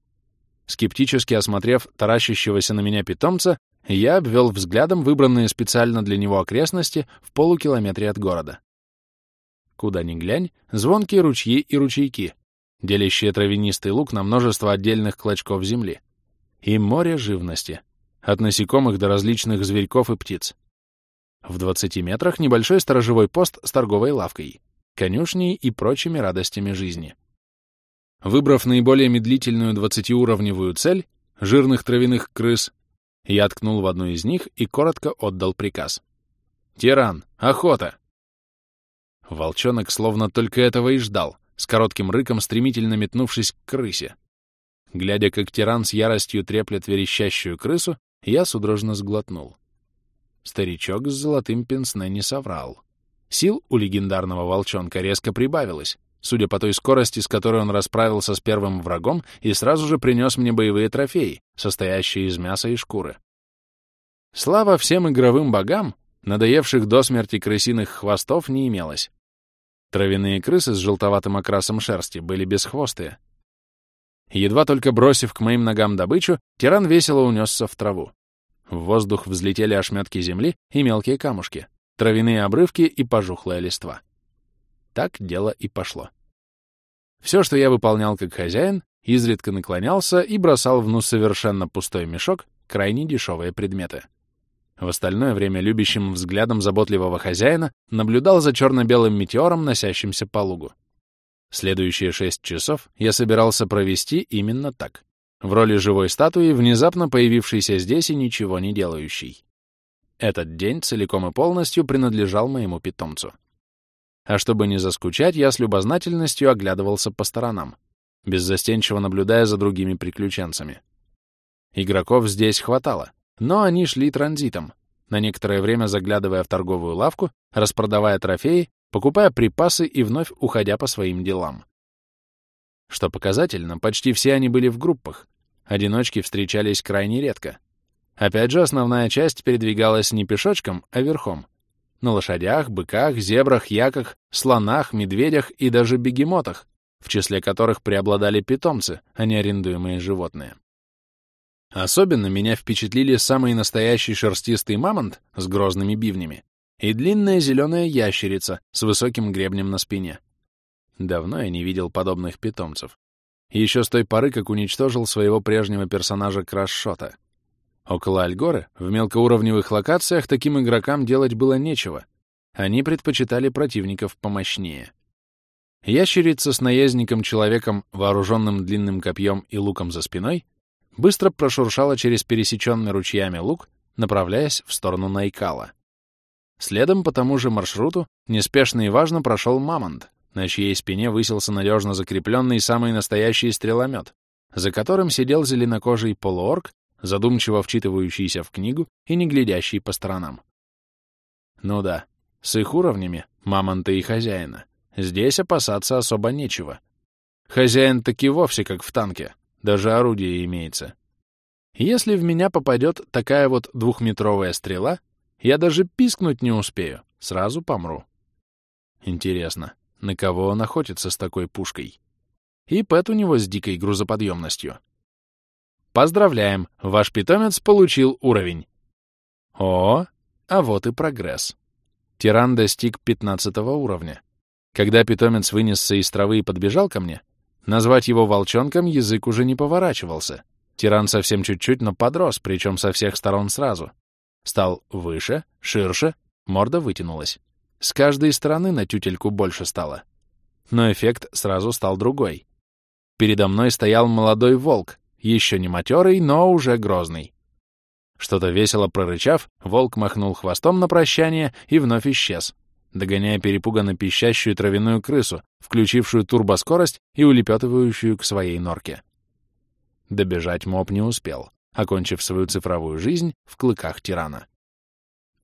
Скептически осмотрев таращащегося на меня питомца, я обвел взглядом выбранные специально для него окрестности в полукилометре от города. Куда ни глянь, звонкие ручьи и ручейки, делящие травянистый луг на множество отдельных клочков земли. И море живности, от насекомых до различных зверьков и птиц. В 20 метрах небольшой сторожевой пост с торговой лавкой, конюшней и прочими радостями жизни. Выбрав наиболее медлительную 20-уровневую цель, жирных травяных крыс, я ткнул в одну из них и коротко отдал приказ. «Тиран! Охота!» Волчонок словно только этого и ждал, с коротким рыком стремительно метнувшись к крысе. Глядя, как тиран с яростью треплет верещащую крысу, я судорожно сглотнул. Старичок с золотым пенсне не соврал. Сил у легендарного волчонка резко прибавилось, судя по той скорости, с которой он расправился с первым врагом и сразу же принес мне боевые трофеи, состоящие из мяса и шкуры. Слава всем игровым богам, надоевших до смерти крысиных хвостов не имелось. Травяные крысы с желтоватым окрасом шерсти были бесхвостые. Едва только бросив к моим ногам добычу, тиран весело унесся в траву. В воздух взлетели ошметки земли и мелкие камушки, травяные обрывки и пожухлая листва. Так дело и пошло. Все, что я выполнял как хозяин, изредка наклонялся и бросал в ну совершенно пустой мешок крайне дешевые предметы. В остальное время любящим взглядом заботливого хозяина наблюдал за черно-белым метеором, носящимся по лугу. Следующие шесть часов я собирался провести именно так, в роли живой статуи, внезапно появившейся здесь и ничего не делающей. Этот день целиком и полностью принадлежал моему питомцу. А чтобы не заскучать, я с любознательностью оглядывался по сторонам, беззастенчиво наблюдая за другими приключенцами. Игроков здесь хватало — но они шли транзитом, на некоторое время заглядывая в торговую лавку, распродавая трофеи, покупая припасы и вновь уходя по своим делам. Что показательно, почти все они были в группах. Одиночки встречались крайне редко. Опять же, основная часть передвигалась не пешочком, а верхом. На лошадях, быках, зебрах, яках, слонах, медведях и даже бегемотах, в числе которых преобладали питомцы, а не арендуемые животные. Особенно меня впечатлили самый настоящий шерстистый мамонт с грозными бивнями и длинная зеленая ящерица с высоким гребнем на спине. Давно я не видел подобных питомцев. Еще с той поры, как уничтожил своего прежнего персонажа Крашшота. Около Альгоры, в мелкоуровневых локациях, таким игрокам делать было нечего. Они предпочитали противников помощнее. Ящерица с наездником-человеком, вооруженным длинным копьем и луком за спиной, быстро прошуршала через пересеченный ручьями луг, направляясь в сторону Найкала. Следом по тому же маршруту неспешно и важно прошел Мамонт, на чьей спине высился надежно закрепленный самый настоящий стреломет, за которым сидел зеленокожий полуорг, задумчиво вчитывающийся в книгу и не глядящий по сторонам. Ну да, с их уровнями, мамонта и хозяина, здесь опасаться особо нечего. Хозяин таки вовсе как в танке, даже орудие имеется. Если в меня попадет такая вот двухметровая стрела, я даже пискнуть не успею, сразу помру. Интересно, на кого он охотится с такой пушкой? И пэт у него с дикой грузоподъемностью. Поздравляем, ваш питомец получил уровень. О, а вот и прогресс. Тиран достиг 15 уровня. Когда питомец вынесся из травы и подбежал ко мне, Назвать его волчонком язык уже не поворачивался. Тиран совсем чуть-чуть, но подрос, причем со всех сторон сразу. Стал выше, ширше, морда вытянулась. С каждой стороны на тютельку больше стало. Но эффект сразу стал другой. Передо мной стоял молодой волк, еще не матерый, но уже грозный. Что-то весело прорычав, волк махнул хвостом на прощание и вновь исчез, догоняя перепуганно пищащую травяную крысу, включившую турбоскорость и улепетывающую к своей норке. Добежать моб не успел, окончив свою цифровую жизнь в клыках тирана.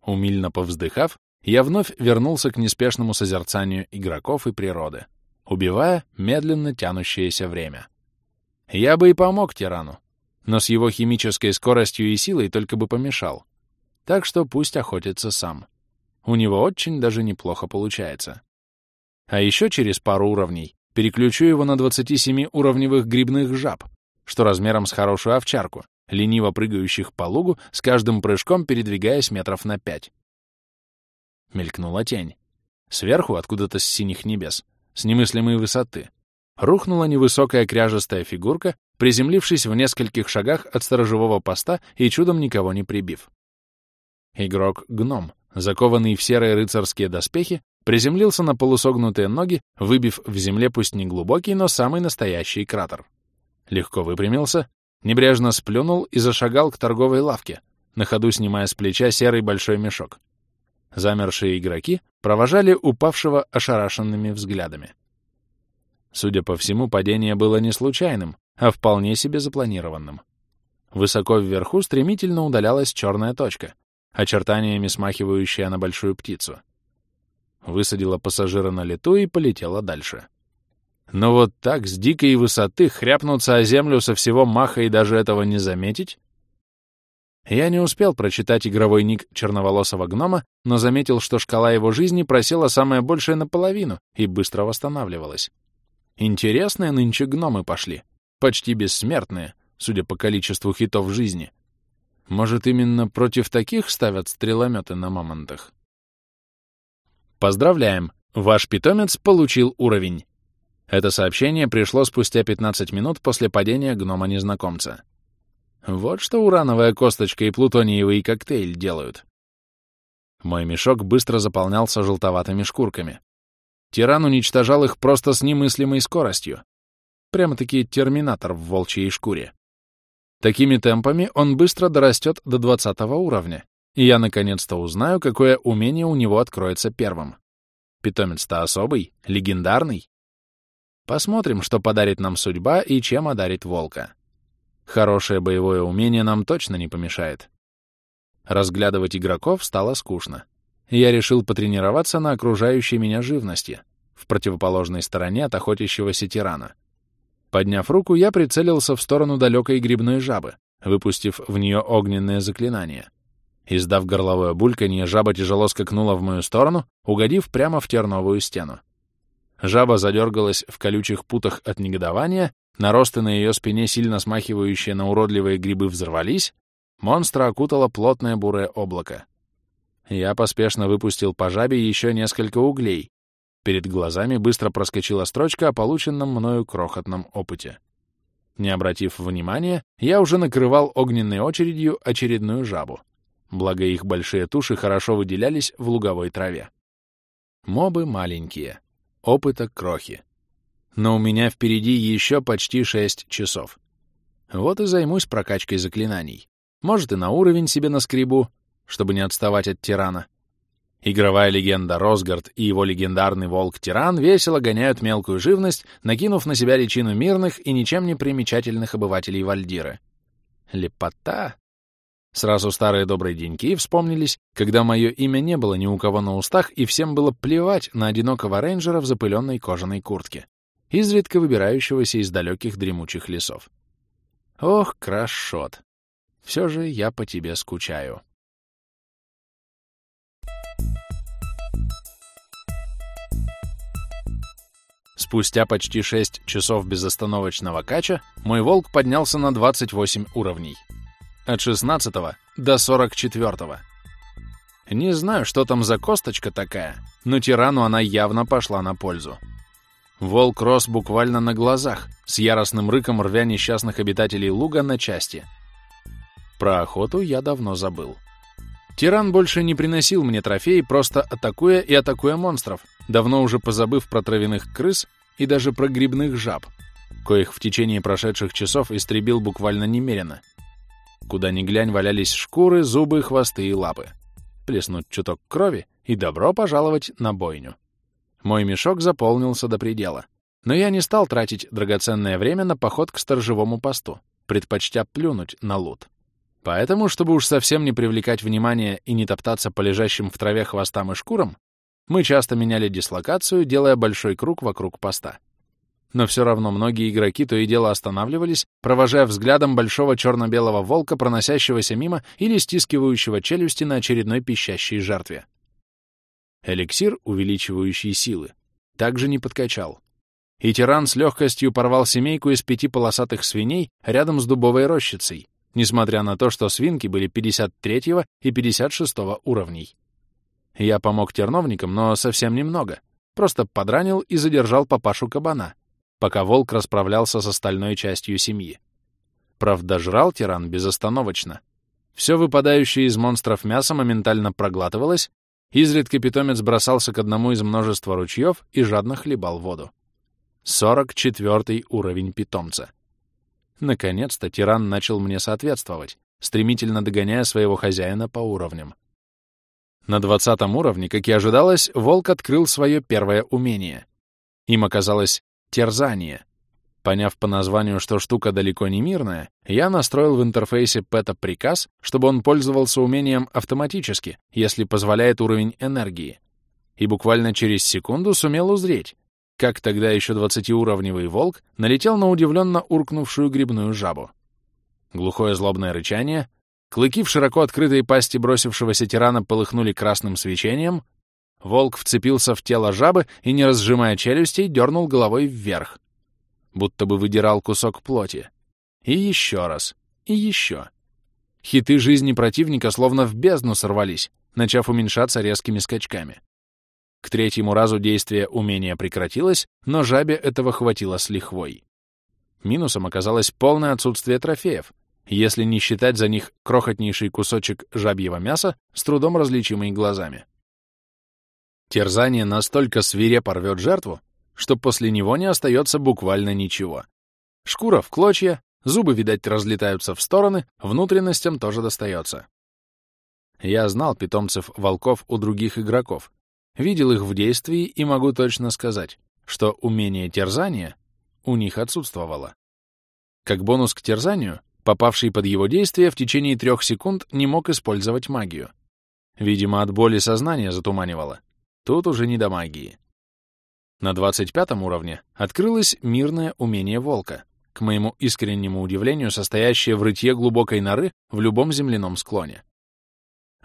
Умильно повздыхав, я вновь вернулся к неспешному созерцанию игроков и природы, убивая медленно тянущееся время. Я бы и помог тирану, но с его химической скоростью и силой только бы помешал. Так что пусть охотится сам. У него очень даже неплохо получается. А еще через пару уровней переключу его на 27-уровневых грибных жаб, что размером с хорошую овчарку, лениво прыгающих по лугу, с каждым прыжком передвигаясь метров на пять. Мелькнула тень. Сверху, откуда-то с синих небес, с немыслимой высоты, рухнула невысокая кряжестая фигурка, приземлившись в нескольких шагах от сторожевого поста и чудом никого не прибив. Игрок — гном, закованный в серые рыцарские доспехи, приземлился на полусогнутые ноги, выбив в земле пусть не глубокий, но самый настоящий кратер. Легко выпрямился, небрежно сплюнул и зашагал к торговой лавке, на ходу снимая с плеча серый большой мешок. Замершие игроки провожали упавшего ошарашенными взглядами. Судя по всему, падение было не случайным, а вполне себе запланированным. Высоко вверху стремительно удалялась черная точка, очертаниями смахивающая на большую птицу. Высадила пассажира на лету и полетела дальше. Но вот так с дикой высоты хряпнуться о землю со всего маха и даже этого не заметить? Я не успел прочитать игровой ник черноволосого гнома, но заметил, что шкала его жизни просела самое большее наполовину и быстро восстанавливалась. Интересные нынче гномы пошли, почти бессмертные, судя по количеству хитов жизни. Может, именно против таких ставят стрелометы на мамонтах? Поздравляем! Ваш питомец получил уровень. Это сообщение пришло спустя 15 минут после падения гнома-незнакомца. Вот что урановая косточка и плутониевый коктейль делают. Мой мешок быстро заполнялся желтоватыми шкурками. Тиран уничтожал их просто с немыслимой скоростью. Прямо-таки терминатор в волчьей шкуре. Такими темпами он быстро дорастет до 20 уровня, и я наконец-то узнаю, какое умение у него откроется первым. Питомец-то особый, легендарный. Посмотрим, что подарит нам судьба и чем одарит волка. Хорошее боевое умение нам точно не помешает. Разглядывать игроков стало скучно. Я решил потренироваться на окружающей меня живности, в противоположной стороне от охотящегося тирана. Подняв руку, я прицелился в сторону далекой грибной жабы, выпустив в нее огненное заклинание. Издав горловое бульканье, жаба тяжело скакнула в мою сторону, угодив прямо в терновую стену. Жаба задергалась в колючих путах от негодования Наросты на ее спине, сильно смахивающие на уродливые грибы, взорвались, монстра окутало плотное бурое облако. Я поспешно выпустил по жабе еще несколько углей. Перед глазами быстро проскочила строчка о полученном мною крохотном опыте. Не обратив внимания, я уже накрывал огненной очередью очередную жабу. Благо их большие туши хорошо выделялись в луговой траве. Мобы маленькие. Опыта крохи но у меня впереди еще почти шесть часов. Вот и займусь прокачкой заклинаний. Может, и на уровень себе наскребу, чтобы не отставать от тирана. Игровая легенда Росгард и его легендарный волк-тиран весело гоняют мелкую живность, накинув на себя личину мирных и ничем не примечательных обывателей Вальдиры. Лепота! Сразу старые добрые деньки вспомнились, когда мое имя не было ни у кого на устах, и всем было плевать на одинокого рейнджера в запыленной кожаной куртке изредка выбирающегося из далеких дремучих лесов. Ох, крашот! Все же я по тебе скучаю. Спустя почти 6 часов безостановочного кача мой волк поднялся на 28 уровней. От 16 до 44. -го. Не знаю, что там за косточка такая, но тирану она явно пошла на пользу. Волк рос буквально на глазах, с яростным рыком рвя несчастных обитателей луга на части. Про охоту я давно забыл. Тиран больше не приносил мне трофеи, просто атакуя и атакуя монстров, давно уже позабыв про травяных крыс и даже про грибных жаб, коих в течение прошедших часов истребил буквально немерено. Куда ни глянь, валялись шкуры, зубы, хвосты и лапы. Плеснуть чуток крови и добро пожаловать на бойню. Мой мешок заполнился до предела. Но я не стал тратить драгоценное время на поход к сторожевому посту, предпочтя плюнуть на лут. Поэтому, чтобы уж совсем не привлекать внимания и не топтаться по лежащим в траве хвостам и шкурам, мы часто меняли дислокацию, делая большой круг вокруг поста. Но все равно многие игроки то и дело останавливались, провожая взглядом большого черно-белого волка, проносящегося мимо или стискивающего челюсти на очередной пищащей жертве. Эликсир, увеличивающий силы, также не подкачал. И тиран с легкостью порвал семейку из пяти полосатых свиней рядом с дубовой рощицей, несмотря на то, что свинки были 53 и 56 уровней. Я помог терновникам, но совсем немного. Просто подранил и задержал папашу кабана, пока волк расправлялся с остальной частью семьи. Правда, жрал тиран безостановочно. Все выпадающее из монстров мясо моментально проглатывалось, изредка питомец бросался к одному из множества ручьев и жадно хлебал воду. 44 уровень питомца. Наконец-то тиран начал мне соответствовать, стремительно догоняя своего хозяина по уровням. На 20 уровне, как и ожидалось, волк открыл свое первое умение. Им оказалось терзание. Поняв по названию, что штука далеко не мирная, я настроил в интерфейсе Пэта приказ, чтобы он пользовался умением автоматически, если позволяет уровень энергии. И буквально через секунду сумел узреть, как тогда еще 20-уровневый волк налетел на удивленно уркнувшую грибную жабу. Глухое злобное рычание, клыки в широко открытой пасти бросившегося тирана полыхнули красным свечением, волк вцепился в тело жабы и, не разжимая челюстей, дернул головой вверх, будто бы выдирал кусок плоти. И еще раз, и еще. Хиты жизни противника словно в бездну сорвались, начав уменьшаться резкими скачками. К третьему разу действие умения прекратилось, но жабе этого хватило с лихвой. Минусом оказалось полное отсутствие трофеев, если не считать за них крохотнейший кусочек жабьего мяса, с трудом различимый глазами. Терзание настолько свирепо рвет жертву, что после него не остается буквально ничего. Шкура в клочья, зубы, видать, разлетаются в стороны, внутренностям тоже достается. Я знал питомцев волков у других игроков, видел их в действии и могу точно сказать, что умение терзания у них отсутствовало. Как бонус к терзанию, попавший под его действие в течение трех секунд не мог использовать магию. Видимо, от боли сознание затуманивало. Тут уже не до магии. На 25 уровне открылось мирное умение волка, к моему искреннему удивлению, состоящее в рытье глубокой норы в любом земляном склоне.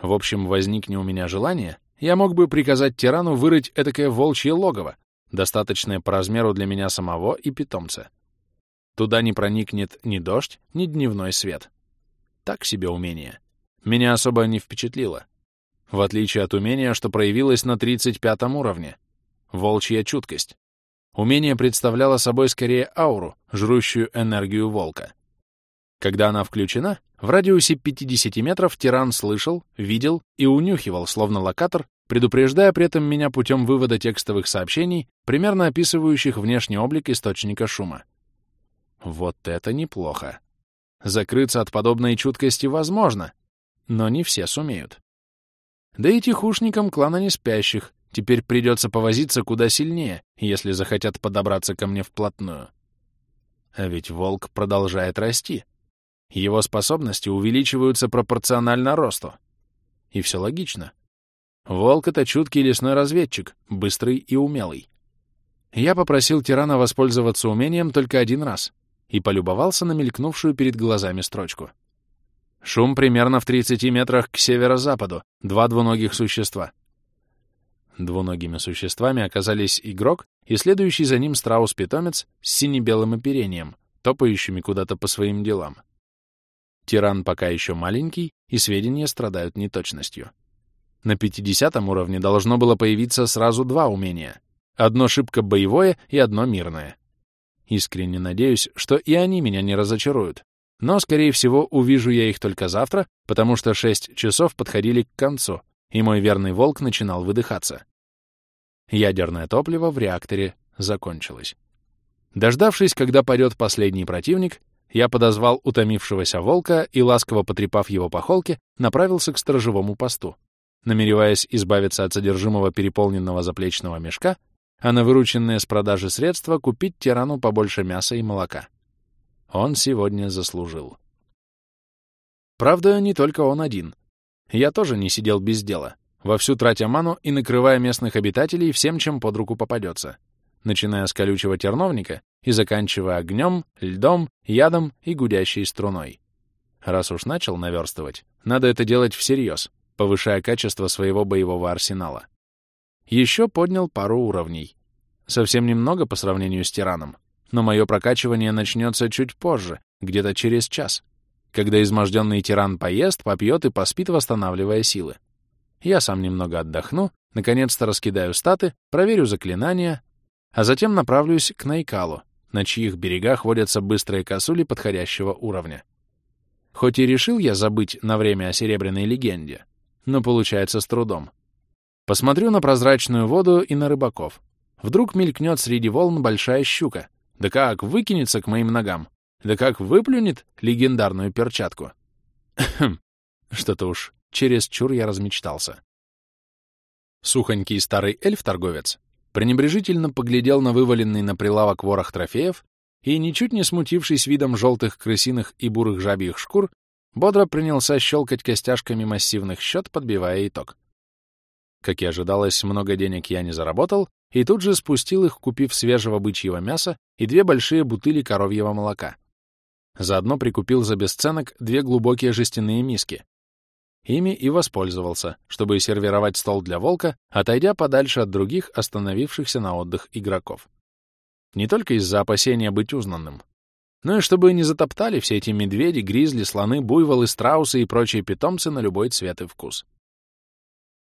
В общем, возникне у меня желание, я мог бы приказать тирану вырыть этакое волчье логово, достаточное по размеру для меня самого и питомца. Туда не проникнет ни дождь, ни дневной свет. Так себе умение. Меня особо не впечатлило. В отличие от умения, что проявилось на 35 уровне — волчья чуткость. Умение представляло собой скорее ауру, жрущую энергию волка. Когда она включена, в радиусе 50 метров тиран слышал, видел и унюхивал, словно локатор, предупреждая при этом меня путем вывода текстовых сообщений, примерно описывающих внешний облик источника шума. Вот это неплохо. Закрыться от подобной чуткости возможно, но не все сумеют. Да и тихушникам клана неспящих Теперь придется повозиться куда сильнее, если захотят подобраться ко мне вплотную. А ведь волк продолжает расти. Его способности увеличиваются пропорционально росту. И все логично. Волк — это чуткий лесной разведчик, быстрый и умелый. Я попросил тирана воспользоваться умением только один раз и полюбовался на мелькнувшую перед глазами строчку. Шум примерно в 30 метрах к северо-западу, два двуногих существа — Двуногими существами оказались игрок и следующий за ним страус-питомец с сине-белым оперением, топающими куда-то по своим делам. Тиран пока еще маленький, и сведения страдают неточностью. На 50 уровне должно было появиться сразу два умения. Одно шибко боевое и одно мирное. Искренне надеюсь, что и они меня не разочаруют. Но, скорее всего, увижу я их только завтра, потому что 6 часов подходили к концу — и мой верный волк начинал выдыхаться. Ядерное топливо в реакторе закончилось. Дождавшись, когда падет последний противник, я подозвал утомившегося волка и, ласково потрепав его по холке, направился к сторожевому посту, намереваясь избавиться от содержимого переполненного заплечного мешка, а на вырученные с продажи средства купить тирану побольше мяса и молока. Он сегодня заслужил. Правда, не только он один. Я тоже не сидел без дела, вовсю тратя ману и накрывая местных обитателей всем, чем под руку попадется, начиная с колючего терновника и заканчивая огнем, льдом, ядом и гудящей струной. Раз уж начал наверстывать, надо это делать всерьез, повышая качество своего боевого арсенала. Еще поднял пару уровней. Совсем немного по сравнению с тираном, но мое прокачивание начнется чуть позже, где-то через час, когда изможденный тиран поест, попьет и поспит, восстанавливая силы. Я сам немного отдохну, наконец-то раскидаю статы, проверю заклинания, а затем направлюсь к Найкалу, на чьих берегах водятся быстрые косули подходящего уровня. Хоть и решил я забыть на время о Серебряной легенде, но получается с трудом. Посмотрю на прозрачную воду и на рыбаков. Вдруг мелькнет среди волн большая щука. Да как выкинется к моим ногам. Да как выплюнет легендарную перчатку. Что-то уж через чур я размечтался. Сухонький старый эльф-торговец пренебрежительно поглядел на вываленный на прилавок ворох трофеев и, ничуть не смутившись видом желтых крысиных и бурых жабьих шкур, бодро принялся щелкать костяшками массивных счет, подбивая итог. Как и ожидалось, много денег я не заработал, и тут же спустил их, купив свежего бычьего мяса и две большие бутыли коровьего молока. Заодно прикупил за бесценок две глубокие жестяные миски. Ими и воспользовался, чтобы сервировать стол для волка, отойдя подальше от других остановившихся на отдых игроков. Не только из-за опасения быть узнанным, но и чтобы не затоптали все эти медведи, гризли, слоны, буйволы, страусы и прочие питомцы на любой цвет и вкус.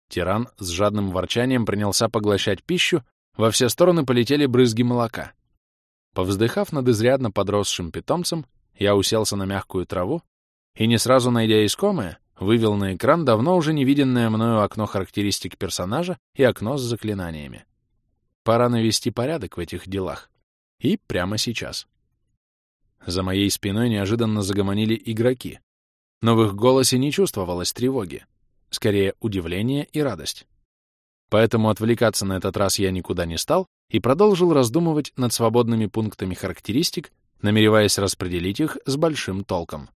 Тиран с жадным ворчанием принялся поглощать пищу, во все стороны полетели брызги молока. Повздыхав над изрядно подросшим питомцем, я уселся на мягкую траву и, не сразу найдя искомое, вывел на экран давно уже невиденное мною окно характеристик персонажа и окно с заклинаниями. Пора навести порядок в этих делах. И прямо сейчас. За моей спиной неожиданно загомонили игроки, но в их голосе не чувствовалось тревоги скорее удивление и радость. Поэтому отвлекаться на этот раз я никуда не стал и продолжил раздумывать над свободными пунктами характеристик, намереваясь распределить их с большим толком.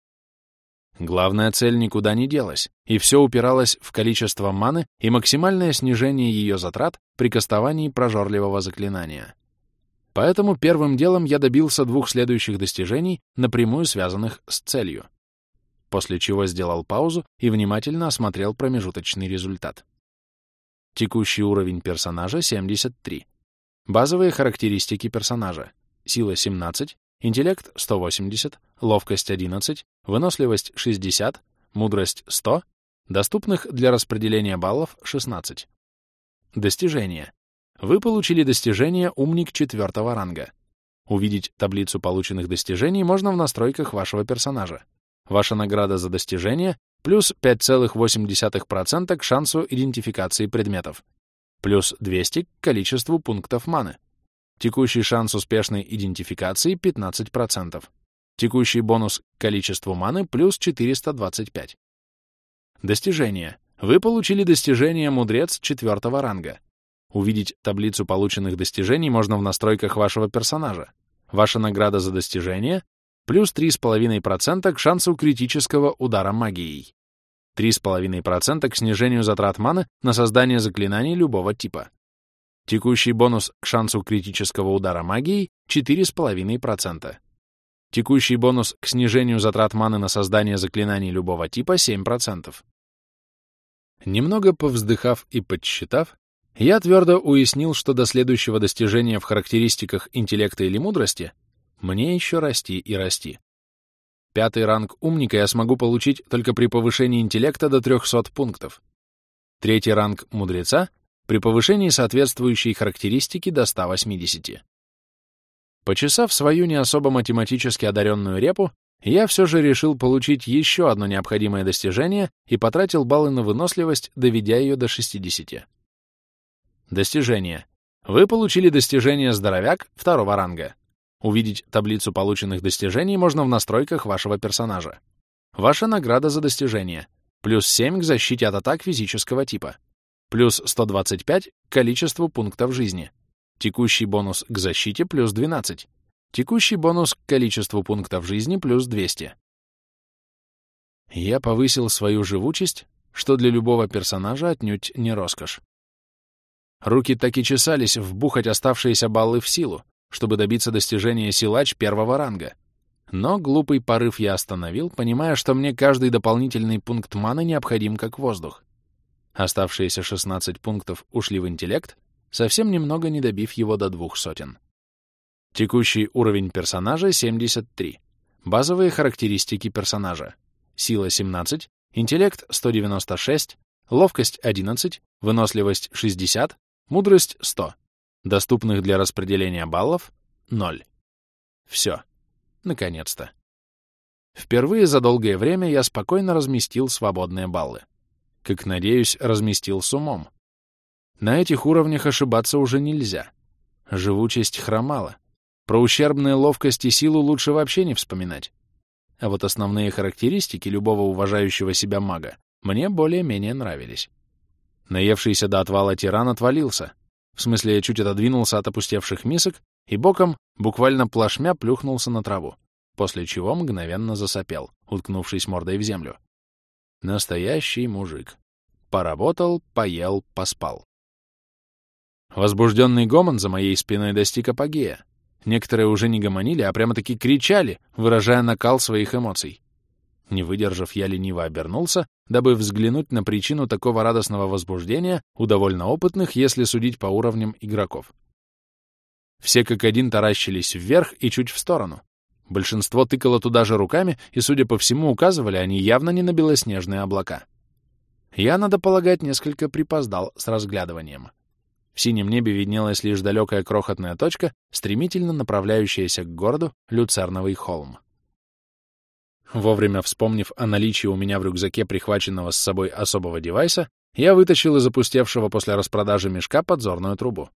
Главная цель никуда не делась, и все упиралось в количество маны и максимальное снижение ее затрат при кастовании прожорливого заклинания. Поэтому первым делом я добился двух следующих достижений, напрямую связанных с целью — после чего сделал паузу и внимательно осмотрел промежуточный результат. Текущий уровень персонажа — 73. Базовые характеристики персонажа. Сила — 17, интеллект — 180, ловкость — 11, выносливость — 60, мудрость — 100, доступных для распределения баллов — 16. Достижения. Вы получили достижение «Умник» четвертого ранга. Увидеть таблицу полученных достижений можно в настройках вашего персонажа. Ваша награда за достижение плюс 5,8% к шансу идентификации предметов, плюс 200 к количеству пунктов маны. Текущий шанс успешной идентификации 15%. Текущий бонус к количеству маны плюс 425. Достижение. Вы получили достижение «Мудрец» четвертого ранга. Увидеть таблицу полученных достижений можно в настройках вашего персонажа. Ваша награда за достижение плюс 3,5% к шансу критического удара магией. 3,5% к снижению затрат маны на создание заклинаний любого типа. Текущий бонус к шансу критического удара магией — 4,5%. Текущий бонус к снижению затрат маны на создание заклинаний любого типа — 7%. Немного повздыхав и подсчитав, я твердо уяснил, что до следующего достижения в характеристиках интеллекта или мудрости мне еще расти и расти. Пятый ранг умника я смогу получить только при повышении интеллекта до 300 пунктов. Третий ранг мудреца при повышении соответствующей характеристики до 180. Почесав свою не особо математически одаренную репу, я все же решил получить еще одно необходимое достижение и потратил баллы на выносливость, доведя ее до 60. Достижение. Вы получили достижение «Здоровяк» второго ранга. Увидеть таблицу полученных достижений можно в настройках вашего персонажа. Ваша награда за достижение. Плюс 7 к защите от атак физического типа. Плюс 125 к количеству пунктов жизни. Текущий бонус к защите плюс 12. Текущий бонус к количеству пунктов жизни плюс 200. Я повысил свою живучесть, что для любого персонажа отнюдь не роскошь. Руки так и чесались вбухать оставшиеся баллы в силу, чтобы добиться достижения силач первого ранга. Но глупый порыв я остановил, понимая, что мне каждый дополнительный пункт маны необходим как воздух. Оставшиеся 16 пунктов ушли в интеллект, совсем немного не добив его до двух сотен. Текущий уровень персонажа — 73. Базовые характеристики персонажа. Сила — 17, интеллект — 196, ловкость — 11, выносливость — 60, мудрость — 100. Доступных для распределения баллов — ноль. Все. Наконец-то. Впервые за долгое время я спокойно разместил свободные баллы. Как надеюсь, разместил с умом. На этих уровнях ошибаться уже нельзя. Живучесть хромала. Про ущербные ловкость и силу лучше вообще не вспоминать. А вот основные характеристики любого уважающего себя мага мне более-менее нравились. Наевшийся до отвала тиран отвалился. В смысле, чуть отодвинулся от опустевших мисок и боком, буквально плашмя, плюхнулся на траву, после чего мгновенно засопел, уткнувшись мордой в землю. Настоящий мужик. Поработал, поел, поспал. Возбужденный гомон за моей спиной достиг апогея. Некоторые уже не гомонили, а прямо-таки кричали, выражая накал своих эмоций. Не выдержав, я лениво обернулся, дабы взглянуть на причину такого радостного возбуждения у довольно опытных, если судить по уровням игроков. Все как один таращились вверх и чуть в сторону. Большинство тыкало туда же руками, и, судя по всему, указывали они явно не на белоснежные облака. Я, надо полагать, несколько припоздал с разглядыванием. В синем небе виднелась лишь далекая крохотная точка, стремительно направляющаяся к городу Люцерновый холм. Вовремя вспомнив о наличии у меня в рюкзаке прихваченного с собой особого девайса, я вытащил из опустевшего после распродажи мешка подзорную трубу.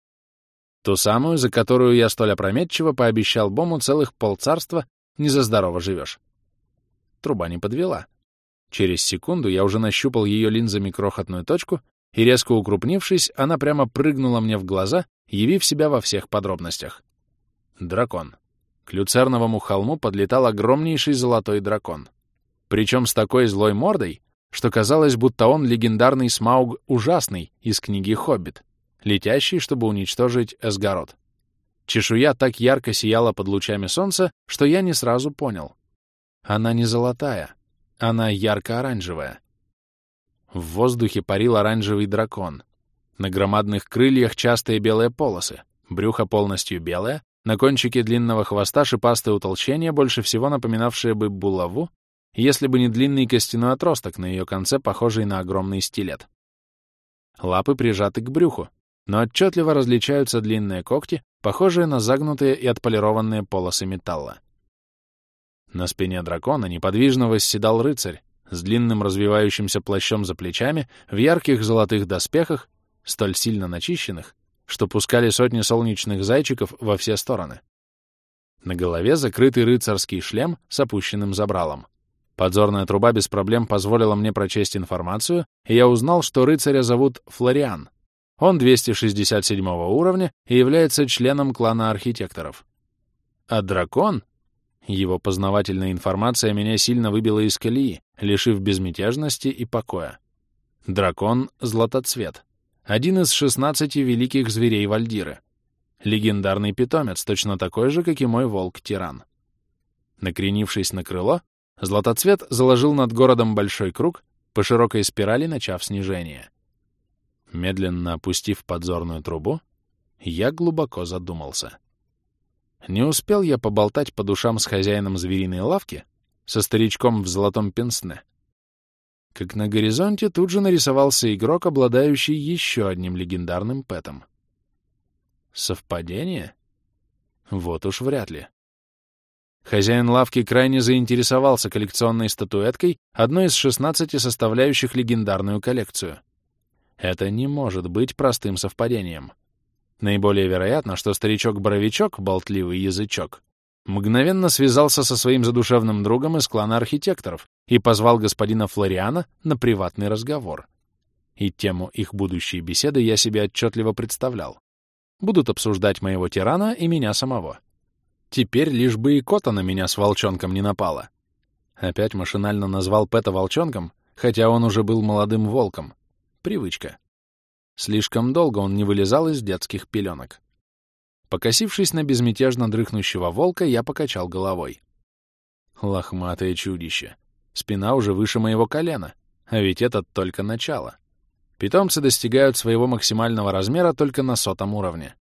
Ту самую, за которую я столь опрометчиво пообещал Бому целых полцарства «не за здорово живешь». Труба не подвела. Через секунду я уже нащупал ее линзами крохотную точку и, резко укрупнившись, она прямо прыгнула мне в глаза, явив себя во всех подробностях. Дракон. К люцерновому холму подлетал огромнейший золотой дракон. Причем с такой злой мордой, что казалось, будто он легендарный Смауг Ужасный из книги «Хоббит», летящий, чтобы уничтожить Эсгарот. Чешуя так ярко сияла под лучами солнца, что я не сразу понял. Она не золотая, она ярко-оранжевая. В воздухе парил оранжевый дракон. На громадных крыльях частые белые полосы, брюхо полностью белое, на кончике длинного хвоста шипастое утолщение, больше всего напоминавшее бы булаву, если бы не длинный костяной отросток на ее конце, похожий на огромный стилет. Лапы прижаты к брюху, но отчетливо различаются длинные когти, похожие на загнутые и отполированные полосы металла. На спине дракона неподвижно восседал рыцарь, с длинным развивающимся плащом за плечами, в ярких золотых доспехах, столь сильно начищенных, что пускали сотни солнечных зайчиков во все стороны. На голове закрытый рыцарский шлем с опущенным забралом. Подзорная труба без проблем позволила мне прочесть информацию, и я узнал, что рыцаря зовут Флориан. Он 267 уровня и является членом клана архитекторов. А дракон его познавательная информация меня сильно выбила из колеи, лишив безмятежности и покоя. Дракон — Златоцвет. Один из шестнадцати великих зверей Вальдиры. Легендарный питомец, точно такой же, как и мой волк-тиран. Накренившись на крыло, Златоцвет заложил над городом большой круг, по широкой спирали начав снижение. Медленно опустив подзорную трубу, я глубоко задумался. Не успел я поболтать по душам с хозяином звериной лавки, со старичком в золотом пенсне, как на горизонте тут же нарисовался игрок, обладающий еще одним легендарным пэтом. Совпадение? Вот уж вряд ли. Хозяин лавки крайне заинтересовался коллекционной статуэткой, одной из 16 составляющих легендарную коллекцию. Это не может быть простым совпадением. Наиболее вероятно, что старичок-боровичок, болтливый язычок, мгновенно связался со своим задушевным другом из клана архитекторов и позвал господина Флориана на приватный разговор. И тему их будущей беседы я себе отчетливо представлял. Будут обсуждать моего тирана и меня самого. Теперь лишь бы и кота на меня с волчонком не напала. Опять машинально назвал Пэта волчонком, хотя он уже был молодым волком. Привычка. Слишком долго он не вылезал из детских пеленок. Покосившись на безмятежно дрыхнущего волка, я покачал головой. Лохматое чудище. Спина уже выше моего колена, а ведь это только начало. Питомцы достигают своего максимального размера только на сотом уровне.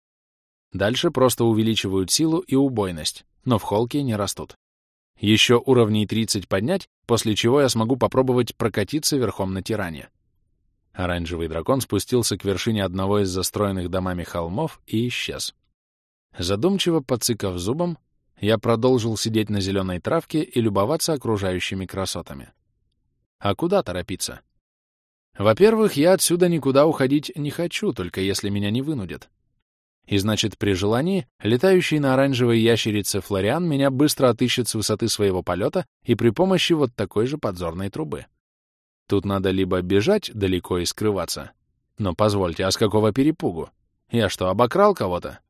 Дальше просто увеличивают силу и убойность, но в холке не растут. Еще уровней 30 поднять, после чего я смогу попробовать прокатиться верхом на тиране. Оранжевый дракон спустился к вершине одного из застроенных домами холмов и исчез. Задумчиво подцикав зубом, я продолжил сидеть на зеленой травке и любоваться окружающими красотами. А куда торопиться? Во-первых, я отсюда никуда уходить не хочу, только если меня не вынудят. И значит, при желании, летающий на оранжевой ящерице Флориан меня быстро отыщет с высоты своего полета и при помощи вот такой же подзорной трубы. Тут надо либо бежать далеко и скрываться. Но позвольте, а с какого перепугу? Я что, обокрал кого-то?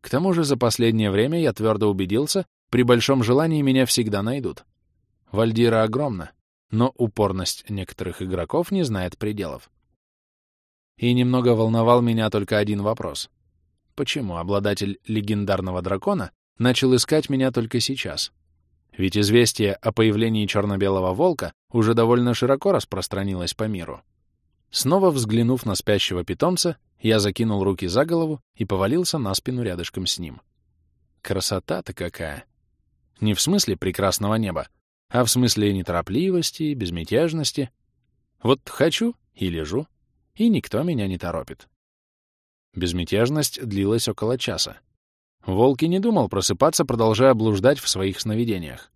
К тому же за последнее время я твердо убедился, при большом желании меня всегда найдут. Вальдира огромна, но упорность некоторых игроков не знает пределов. И немного волновал меня только один вопрос. Почему обладатель легендарного дракона начал искать меня только сейчас? Ведь известие о появлении черно-белого волка уже довольно широко распространилось по миру. Снова взглянув на спящего питомца, я закинул руки за голову и повалился на спину рядышком с ним. Красота-то какая! Не в смысле прекрасного неба, а в смысле неторопливости, безмятежности. Вот хочу и лежу, и никто меня не торопит. Безмятежность длилась около часа. Волки не думал просыпаться, продолжая блуждать в своих сновидениях.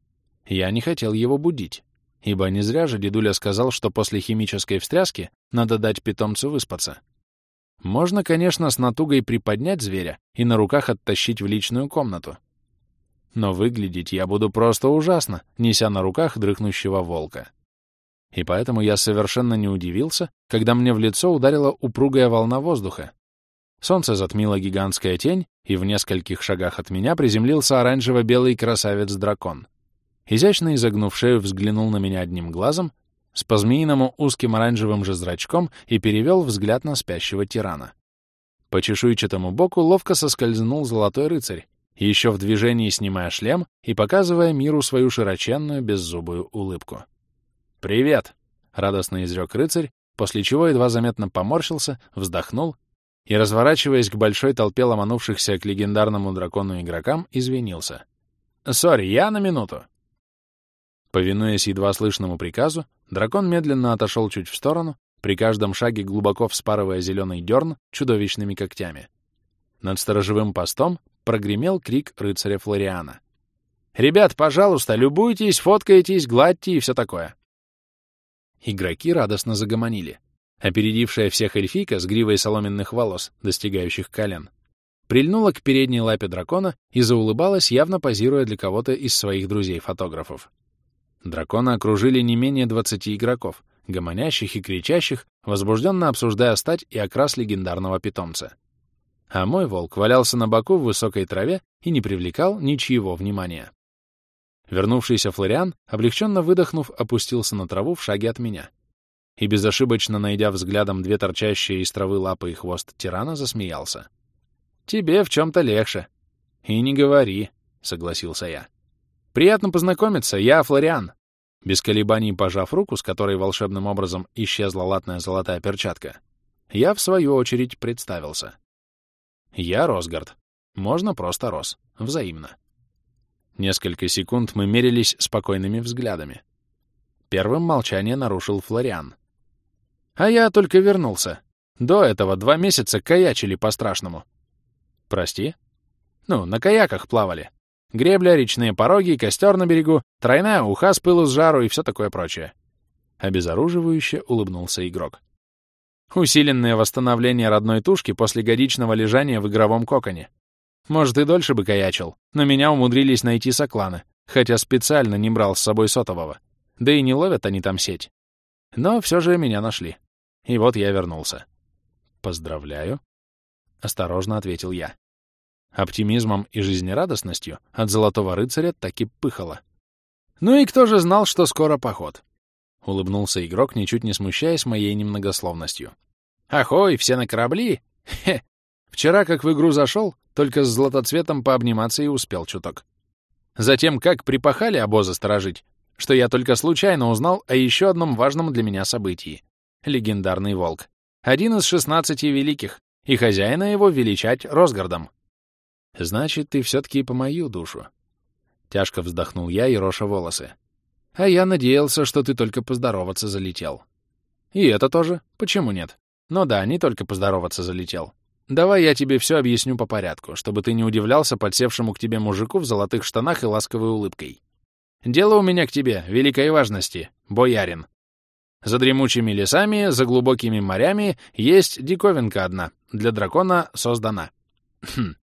Я не хотел его будить, ибо не зря же дедуля сказал, что после химической встряски надо дать питомцу выспаться. Можно, конечно, с натугой приподнять зверя и на руках оттащить в личную комнату. Но выглядеть я буду просто ужасно, неся на руках дрыхнущего волка. И поэтому я совершенно не удивился, когда мне в лицо ударила упругая волна воздуха, Солнце затмило гигантская тень, и в нескольких шагах от меня приземлился оранжево-белый красавец-дракон. Изящно изогнув шею, взглянул на меня одним глазом, с по-змеиному узким оранжевым же зрачком и перевел взгляд на спящего тирана. По чешуйчатому боку ловко соскользнул золотой рыцарь, еще в движении снимая шлем и показывая миру свою широченную беззубую улыбку. «Привет!» — радостно изрек рыцарь, после чего едва заметно поморщился, вздохнул и, разворачиваясь к большой толпе ломанувшихся к легендарному дракону игрокам, извинился. «Сори, я на минуту». Повинуясь едва слышному приказу, дракон медленно отошел чуть в сторону, при каждом шаге глубоко вспарывая зеленый дерн чудовищными когтями. Над сторожевым постом прогремел крик рыцаря Флориана. «Ребят, пожалуйста, любуйтесь, фоткайтесь, гладьте и все такое». Игроки радостно загомонили. Опередившая всех эльфийка с гривой соломенных волос, достигающих колен, прильнула к передней лапе дракона и заулыбалась, явно позируя для кого-то из своих друзей-фотографов. Дракона окружили не менее 20 игроков, гомонящих и кричащих, возбужденно обсуждая стать и окрас легендарного питомца. А мой волк валялся на боку в высокой траве и не привлекал ничьего внимания. Вернувшийся Флориан, облегченно выдохнув, опустился на траву в шаге от меня — и, безошибочно найдя взглядом две торчащие из травы лапы и хвост тирана, засмеялся. «Тебе в чем-то легче». «И не говори», — согласился я. «Приятно познакомиться, я Флориан». Без колебаний пожав руку, с которой волшебным образом исчезла латная золотая перчатка, я, в свою очередь, представился. «Я Росгард. Можно просто Рос. Взаимно». Несколько секунд мы мерились спокойными взглядами. Первым молчание нарушил Флориан. А я только вернулся. До этого два месяца каячили по-страшному. Прости? Ну, на каяках плавали. Гребля, речные пороги, костер на берегу, тройная уха с пылу с жару и все такое прочее. Обезоруживающе улыбнулся игрок. Усиленное восстановление родной тушки после годичного лежания в игровом коконе. Может, и дольше бы каячил, но меня умудрились найти сокланы, хотя специально не брал с собой сотового. Да и не ловят они там сеть. Но все же меня нашли. И вот я вернулся. «Поздравляю», — осторожно ответил я. Оптимизмом и жизнерадостностью от Золотого Рыцаря так и пыхало. «Ну и кто же знал, что скоро поход?» — улыбнулся игрок, ничуть не смущаясь моей немногословностью. «Ахой, все на корабли? Хе! Вчера, как в игру зашел, только с златоцветом пообниматься и успел чуток. Затем, как припахали обозы сторожить, что я только случайно узнал о еще одном важном для меня событии легендарный волк. Один из шестнадцати великих, и хозяина его величать Росгардом. Значит, ты все-таки по мою душу. Тяжко вздохнул я и роша волосы. А я надеялся, что ты только поздороваться залетел. И это тоже. Почему нет? Ну да, не только поздороваться залетел. Давай я тебе все объясню по порядку, чтобы ты не удивлялся подсевшему к тебе мужику в золотых штанах и ласковой улыбкой. Дело у меня к тебе, великой важности, боярин. За дремучими лесами, за глубокими морями есть диковинка одна, для дракона создана. Хм.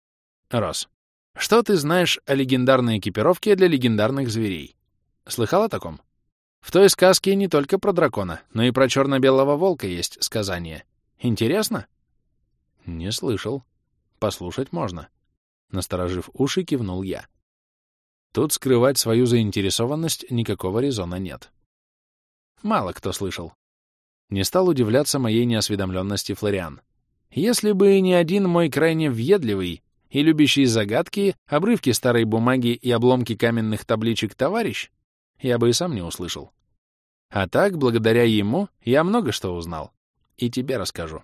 Рос, что ты знаешь о легендарной экипировке для легендарных зверей? Слыхал о таком? В той сказке не только про дракона, но и про черно-белого волка есть сказание. Интересно? Не слышал. Послушать можно. Насторожив уши, кивнул я. Тут скрывать свою заинтересованность никакого резона нет. Мало кто слышал. Не стал удивляться моей неосведомленности Флориан. Если бы не один мой крайне въедливый и любящий загадки, обрывки старой бумаги и обломки каменных табличек товарищ, я бы и сам не услышал. А так, благодаря ему, я много что узнал. И тебе расскажу.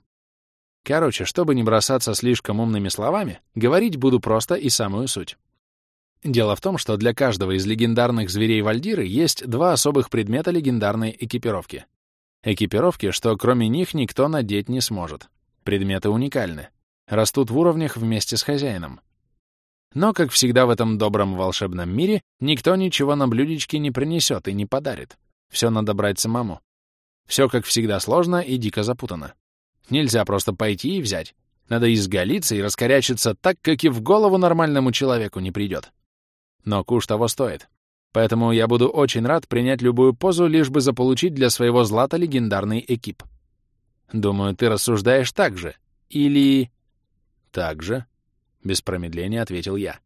Короче, чтобы не бросаться слишком умными словами, говорить буду просто и самую суть. Дело в том, что для каждого из легендарных зверей Вальдиры есть два особых предмета легендарной экипировки. Экипировки, что кроме них никто надеть не сможет. Предметы уникальны. Растут в уровнях вместе с хозяином. Но, как всегда в этом добром волшебном мире, никто ничего на блюдечке не принесет и не подарит. Все надо брать самому. Все, как всегда, сложно и дико запутано. Нельзя просто пойти и взять. Надо изгалиться и раскорячиться так, как и в голову нормальному человеку не придет. Но куш того стоит. Поэтому я буду очень рад принять любую позу, лишь бы заполучить для своего злата легендарный экип. Думаю, ты рассуждаешь так же. Или... Так же, без промедления ответил я.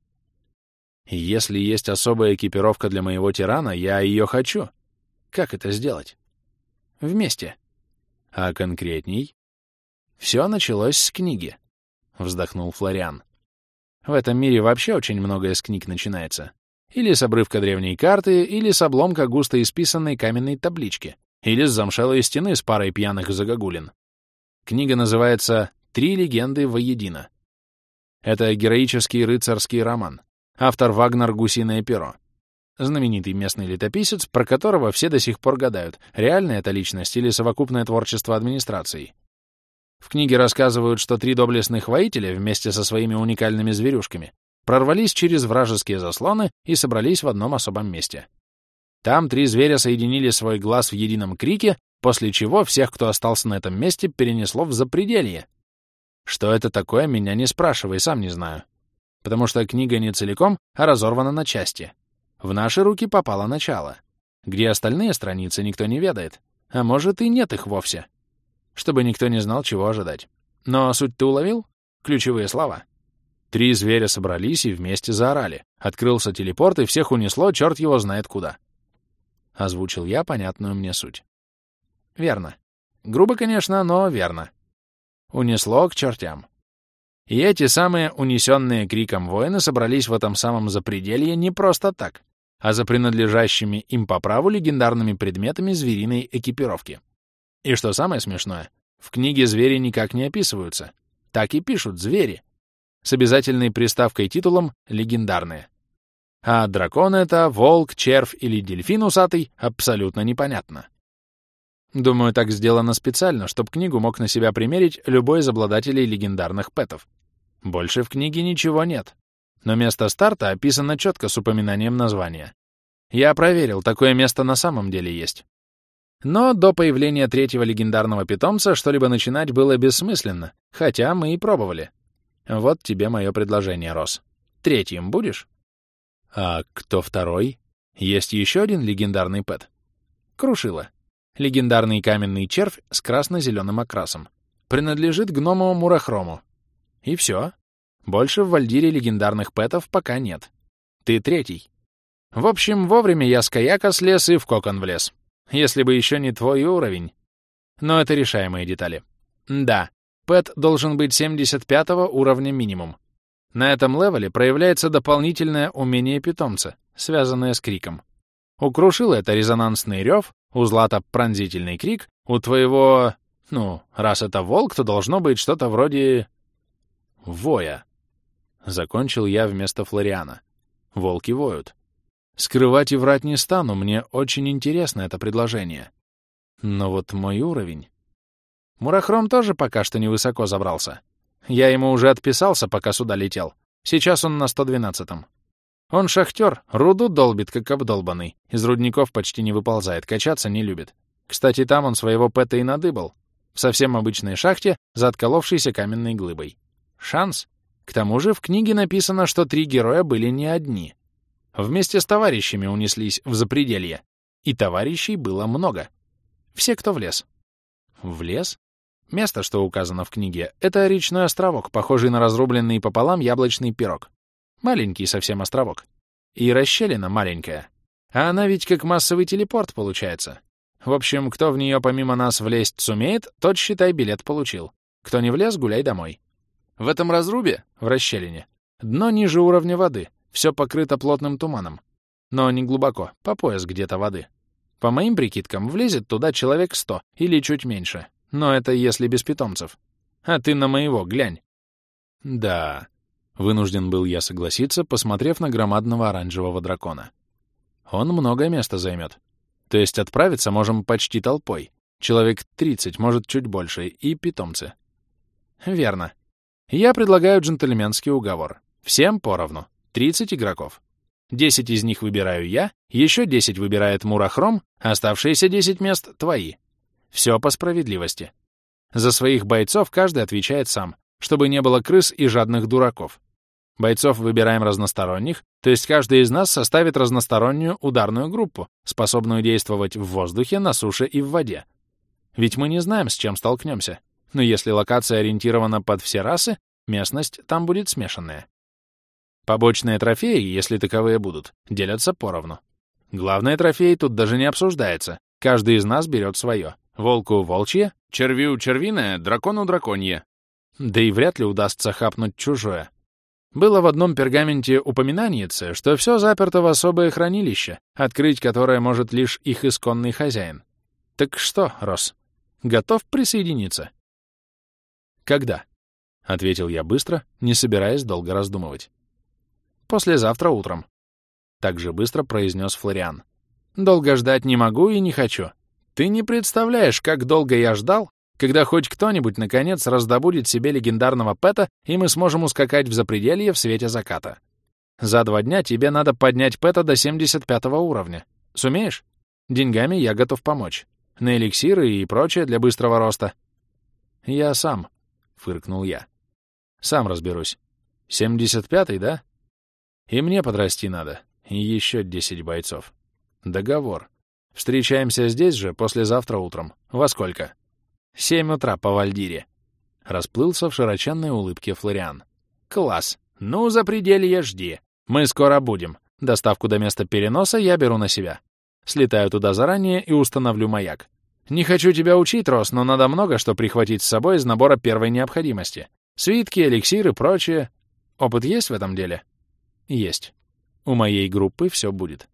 Если есть особая экипировка для моего тирана, я ее хочу. Как это сделать? Вместе. А конкретней? Все началось с книги, вздохнул Флориан. В этом мире вообще очень многое с книг начинается. Или с обрывка древней карты, или с обломка густо исписанной каменной таблички, или с замшелой стены с парой пьяных загогулин. Книга называется «Три легенды воедино». Это героический рыцарский роман. Автор Вагнер «Гусиное перо». Знаменитый местный летописец, про которого все до сих пор гадают, реальная это личность или совокупное творчество администрации. В книге рассказывают, что три доблестных воителя вместе со своими уникальными зверюшками прорвались через вражеские заслоны и собрались в одном особом месте. Там три зверя соединили свой глаз в едином крике, после чего всех, кто остался на этом месте, перенесло в запределье, что это такое, меня не спрашивай, сам не знаю. Потому что книга не целиком, а разорвана на части. В наши руки попало начало. Где остальные страницы, никто не ведает. А может, и нет их вовсе. Чтобы никто не знал, чего ожидать. Но суть ты уловил? Ключевые слова. Три зверя собрались и вместе заорали. Открылся телепорт, и всех унесло, черт его знает куда. Озвучил я понятную мне суть. Верно. Грубо, конечно, но верно унесло к чертям. И эти самые унесенные криком воины собрались в этом самом запределье не просто так, а за принадлежащими им по праву легендарными предметами звериной экипировки. И что самое смешное, в книге звери никак не описываются. Так и пишут «звери», с обязательной приставкой титулом «легендарные». А дракон это, волк, червь или дельфин усатый абсолютно непонятно. Думаю, так сделано специально, чтобы книгу мог на себя примерить любой из обладателей легендарных пэтов. Больше в книге ничего нет. Но место старта описано четко с упоминанием названия. Я проверил, такое место на самом деле есть. Но до появления третьего легендарного питомца что-либо начинать было бессмысленно, хотя мы и пробовали. Вот тебе мое предложение, Рос. Третьим будешь? А кто второй? Есть еще один легендарный пэт? Крушила. Легендарный каменный червь с красно-зеленым окрасом. Принадлежит гному Мурахрому. И все. Больше в Вальдире легендарных пэтов пока нет. Ты третий. В общем, вовремя я с каяка слез и в кокон влез. Если бы еще не твой уровень. Но это решаемые детали. Да, пэт должен быть 75 уровня минимум. На этом левеле проявляется дополнительное умение питомца, связанное с криком. У Крушила это резонансный рев, у Злата пронзительный крик, у твоего... Ну, раз это волк, то должно быть что-то вроде... Воя. Закончил я вместо Флориана. Волки воют. Скрывать и врать не стану, мне очень интересно это предложение. Но вот мой уровень... Мурахром тоже пока что невысоко забрался. Я ему уже отписался, пока сюда летел. Сейчас он на 112-м. Он шахтер, руду долбит, как обдолбанный. Из рудников почти не выползает, качаться не любит. Кстати, там он своего пэта и надыбал. В совсем обычной шахте за отколовшейся каменной глыбой. Шанс. К тому же в книге написано, что три героя были не одни. Вместе с товарищами унеслись в запределье. И товарищей было много. Все, кто в лес. В лес? Место, что указано в книге, это речной островок, похожий на разрубленный пополам яблочный пирог. Маленький совсем островок. И расщелина маленькая. А она ведь как массовый телепорт получается. В общем, кто в нее помимо нас влезть сумеет, тот, считай, билет получил. Кто не влез, гуляй домой. В этом разрубе, в расщелине, дно ниже уровня воды, все покрыто плотным туманом. Но не глубоко, по пояс где-то воды. По моим прикидкам, влезет туда человек сто или чуть меньше. Но это если без питомцев. А ты на моего глянь. Да, вынужден был я согласиться, посмотрев на громадного оранжевого дракона. Он много места займет. То есть отправиться можем почти толпой. Человек 30, может, чуть больше, и питомцы. Верно. Я предлагаю джентльменский уговор. Всем поровну. 30 игроков. 10 из них выбираю я, еще 10 выбирает Мурахром, оставшиеся 10 мест — твои. Все по справедливости. За своих бойцов каждый отвечает сам, чтобы не было крыс и жадных дураков. Бойцов выбираем разносторонних, то есть каждый из нас составит разностороннюю ударную группу, способную действовать в воздухе, на суше и в воде. Ведь мы не знаем, с чем столкнемся. Но если локация ориентирована под все расы, местность там будет смешанная. Побочные трофеи, если таковые будут, делятся поровну. Главные трофеи тут даже не обсуждается. Каждый из нас берет свое. Волку — волчье, червю — червиное, дракону — драконье. Да и вряд ли удастся хапнуть чужое. Было в одном пергаменте упоминаниеце, что все заперто в особое хранилище, открыть которое может лишь их исконный хозяин. Так что, Рос, готов присоединиться? Когда? — ответил я быстро, не собираясь долго раздумывать. «Послезавтра утром», — так же быстро произнес Флориан. «Долго ждать не могу и не хочу. Ты не представляешь, как долго я ждал, когда хоть кто-нибудь, наконец, раздобудет себе легендарного Пэта, и мы сможем ускакать в запределье в свете заката. За два дня тебе надо поднять Пэта до 75 уровня. Сумеешь? Деньгами я готов помочь. На эликсиры и прочее для быстрого роста. Я сам, — фыркнул я. Сам разберусь. 75-й, да? И мне подрасти надо. И еще 10 бойцов. Договор. Встречаемся здесь же послезавтра утром. Во сколько? Семь утра по Вальдире. Расплылся в широченной улыбке Флориан. Класс. Ну, за пределье жди. Мы скоро будем. Доставку до места переноса я беру на себя. Слетаю туда заранее и установлю маяк. Не хочу тебя учить, Рос, но надо много что прихватить с собой из набора первой необходимости. Свитки, эликсиры, прочее. Опыт есть в этом деле? Есть. У моей группы все будет.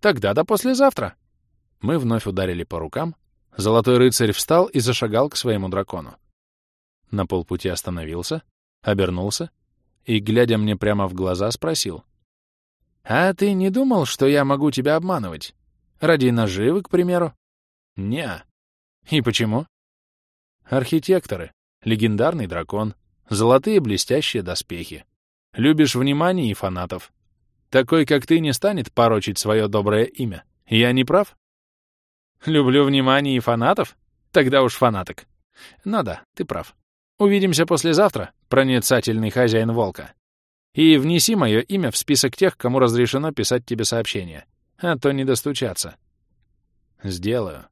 Тогда до послезавтра. Мы вновь ударили по рукам, Золотой рыцарь встал и зашагал к своему дракону. На полпути остановился, обернулся и, глядя мне прямо в глаза, спросил. «А ты не думал, что я могу тебя обманывать? Ради наживы, к примеру?» «Не». «И почему?» «Архитекторы, легендарный дракон, золотые блестящие доспехи. Любишь внимание и фанатов. Такой, как ты, не станет порочить свое доброе имя. Я не прав?» Люблю внимание и фанатов? Тогда уж фанаток. Ну да, ты прав. Увидимся послезавтра, проницательный хозяин волка. И внеси мое имя в список тех, кому разрешено писать тебе сообщения. А то не достучаться. Сделаю.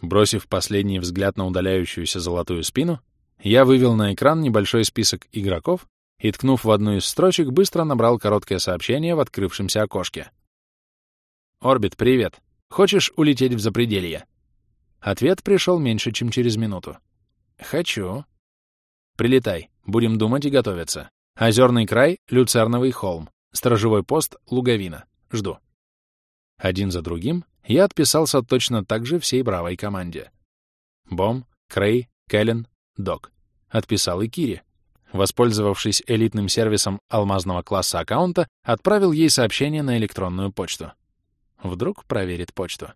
Бросив последний взгляд на удаляющуюся золотую спину, я вывел на экран небольшой список игроков и, ткнув в одну из строчек, быстро набрал короткое сообщение в открывшемся окошке. «Орбит, привет. Хочешь улететь в запределье?» Ответ пришел меньше, чем через минуту. «Хочу». «Прилетай. Будем думать и готовиться. Озерный край, Люцерновый холм. Сторожевой пост, Луговина. Жду». Один за другим я отписался точно так же всей бравой команде. Бом, Крей, Кэлен, Док. Отписал и Кири. Воспользовавшись элитным сервисом алмазного класса аккаунта, отправил ей сообщение на электронную почту. Вдруг проверит почту.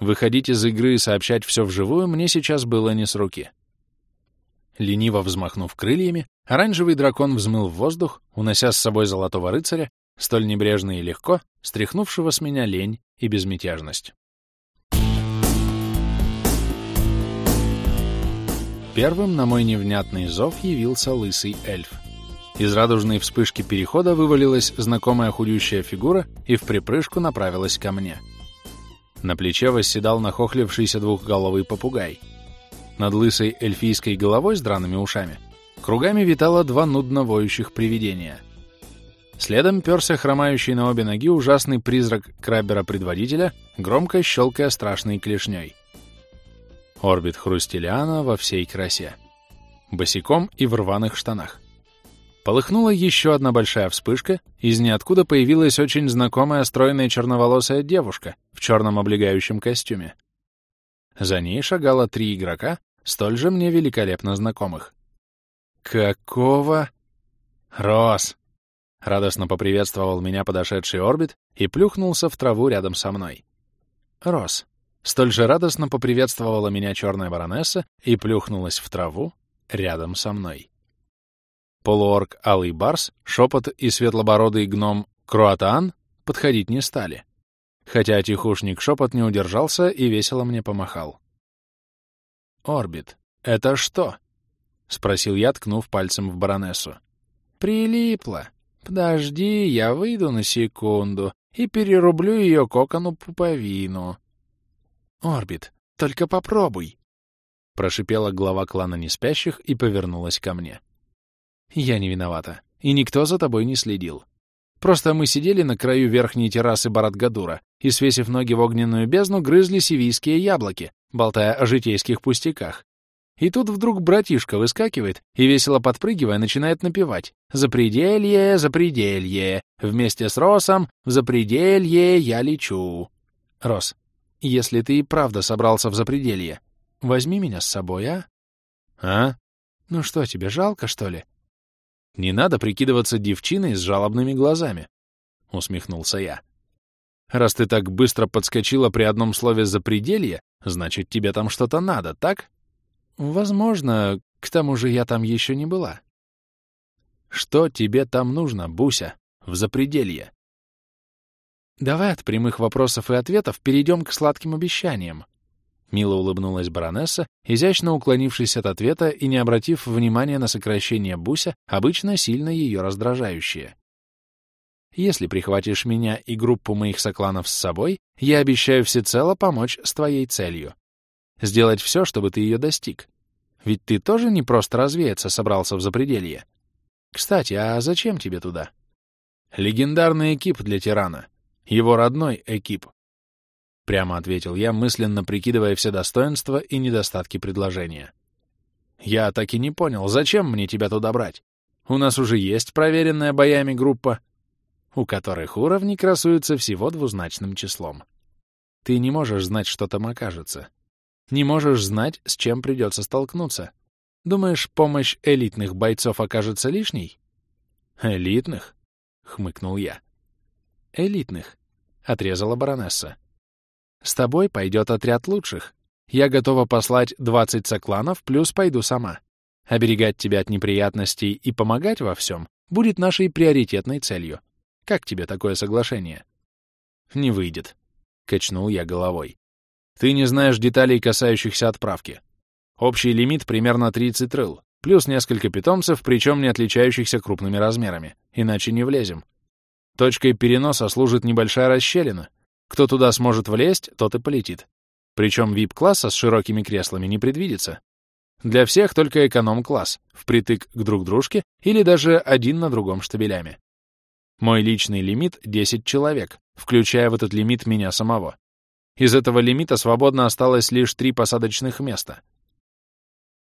Выходить из игры и сообщать все вживую мне сейчас было не с руки. Лениво взмахнув крыльями, оранжевый дракон взмыл в воздух, унося с собой золотого рыцаря, столь небрежно и легко, стряхнувшего с меня лень и безмятежность. Первым на мой невнятный зов явился лысый эльф. Из радужной вспышки перехода вывалилась знакомая худющая фигура и в припрыжку направилась ко мне. На плече восседал нахохлившийся двухголовый попугай. Над лысой эльфийской головой с драными ушами кругами витало два нудно воющих привидения. Следом перся хромающий на обе ноги ужасный призрак краббера-предводителя, громко щелкая страшной клешней. Орбит Хрустелиана во всей красе. Босиком и в рваных штанах. Полыхнула еще одна большая вспышка, из ниоткуда появилась очень знакомая стройная черноволосая девушка в черном облегающем костюме. За ней шагало три игрока, столь же мне великолепно знакомых. «Какого?» «Рос!» — радостно поприветствовал меня подошедший орбит и плюхнулся в траву рядом со мной. «Рос!» Столь же радостно поприветствовала меня черная баронесса и плюхнулась в траву рядом со мной. Полуорг Алый Барс, Шепот и светлобородый гном Круатан подходить не стали, хотя тихушник Шепот не удержался и весело мне помахал. «Орбит, это что?» — спросил я, ткнув пальцем в баронессу. «Прилипло. Подожди, я выйду на секунду и перерублю ее кокону пуповину», «Орбит, только попробуй!» Прошипела глава клана неспящих и повернулась ко мне. «Я не виновата, и никто за тобой не следил. Просто мы сидели на краю верхней террасы Баратгадура и, свесив ноги в огненную бездну, грызли сивийские яблоки, болтая о житейских пустяках. И тут вдруг братишка выскакивает и, весело подпрыгивая, начинает напевать «Запределье, запределье, вместе с Росом в запределье я лечу». Рос, если ты и правда собрался в запределье, возьми меня с собой, а? А? Ну что, тебе жалко, что ли? Не надо прикидываться девчиной с жалобными глазами, — усмехнулся я. Раз ты так быстро подскочила при одном слове «запределье», значит, тебе там что-то надо, так? Возможно, к тому же я там еще не была. Что тебе там нужно, Буся, в запределье? «Давай от прямых вопросов и ответов перейдем к сладким обещаниям». Мило улыбнулась баронесса, изящно уклонившись от ответа и не обратив внимания на сокращение Буся, обычно сильно ее раздражающее. «Если прихватишь меня и группу моих сокланов с собой, я обещаю всецело помочь с твоей целью. Сделать все, чтобы ты ее достиг. Ведь ты тоже не просто развеяться собрался в запределье. Кстати, а зачем тебе туда?» «Легендарный экип для тирана», его родной экип. Прямо ответил я, мысленно прикидывая все достоинства и недостатки предложения. Я так и не понял, зачем мне тебя туда брать? У нас уже есть проверенная боями группа, у которых уровни красуются всего двузначным числом. Ты не можешь знать, что там окажется. Не можешь знать, с чем придется столкнуться. Думаешь, помощь элитных бойцов окажется лишней? Элитных? — хмыкнул я. Элитных. — отрезала баронесса. «С тобой пойдет отряд лучших. Я готова послать двадцать сокланов, плюс пойду сама. Оберегать тебя от неприятностей и помогать во всем будет нашей приоритетной целью. Как тебе такое соглашение?» «Не выйдет», — качнул я головой. «Ты не знаешь деталей, касающихся отправки. Общий лимит примерно 30 рыл, плюс несколько питомцев, причем не отличающихся крупными размерами, иначе не влезем. Точкой переноса служит небольшая расщелина. Кто туда сможет влезть, тот и полетит. Причем VIP-класса с широкими креслами не предвидится. Для всех только эконом-класс, впритык к друг дружке или даже один на другом штабелями. Мой личный лимит — 10 человек, включая в этот лимит меня самого. Из этого лимита свободно осталось лишь три посадочных места.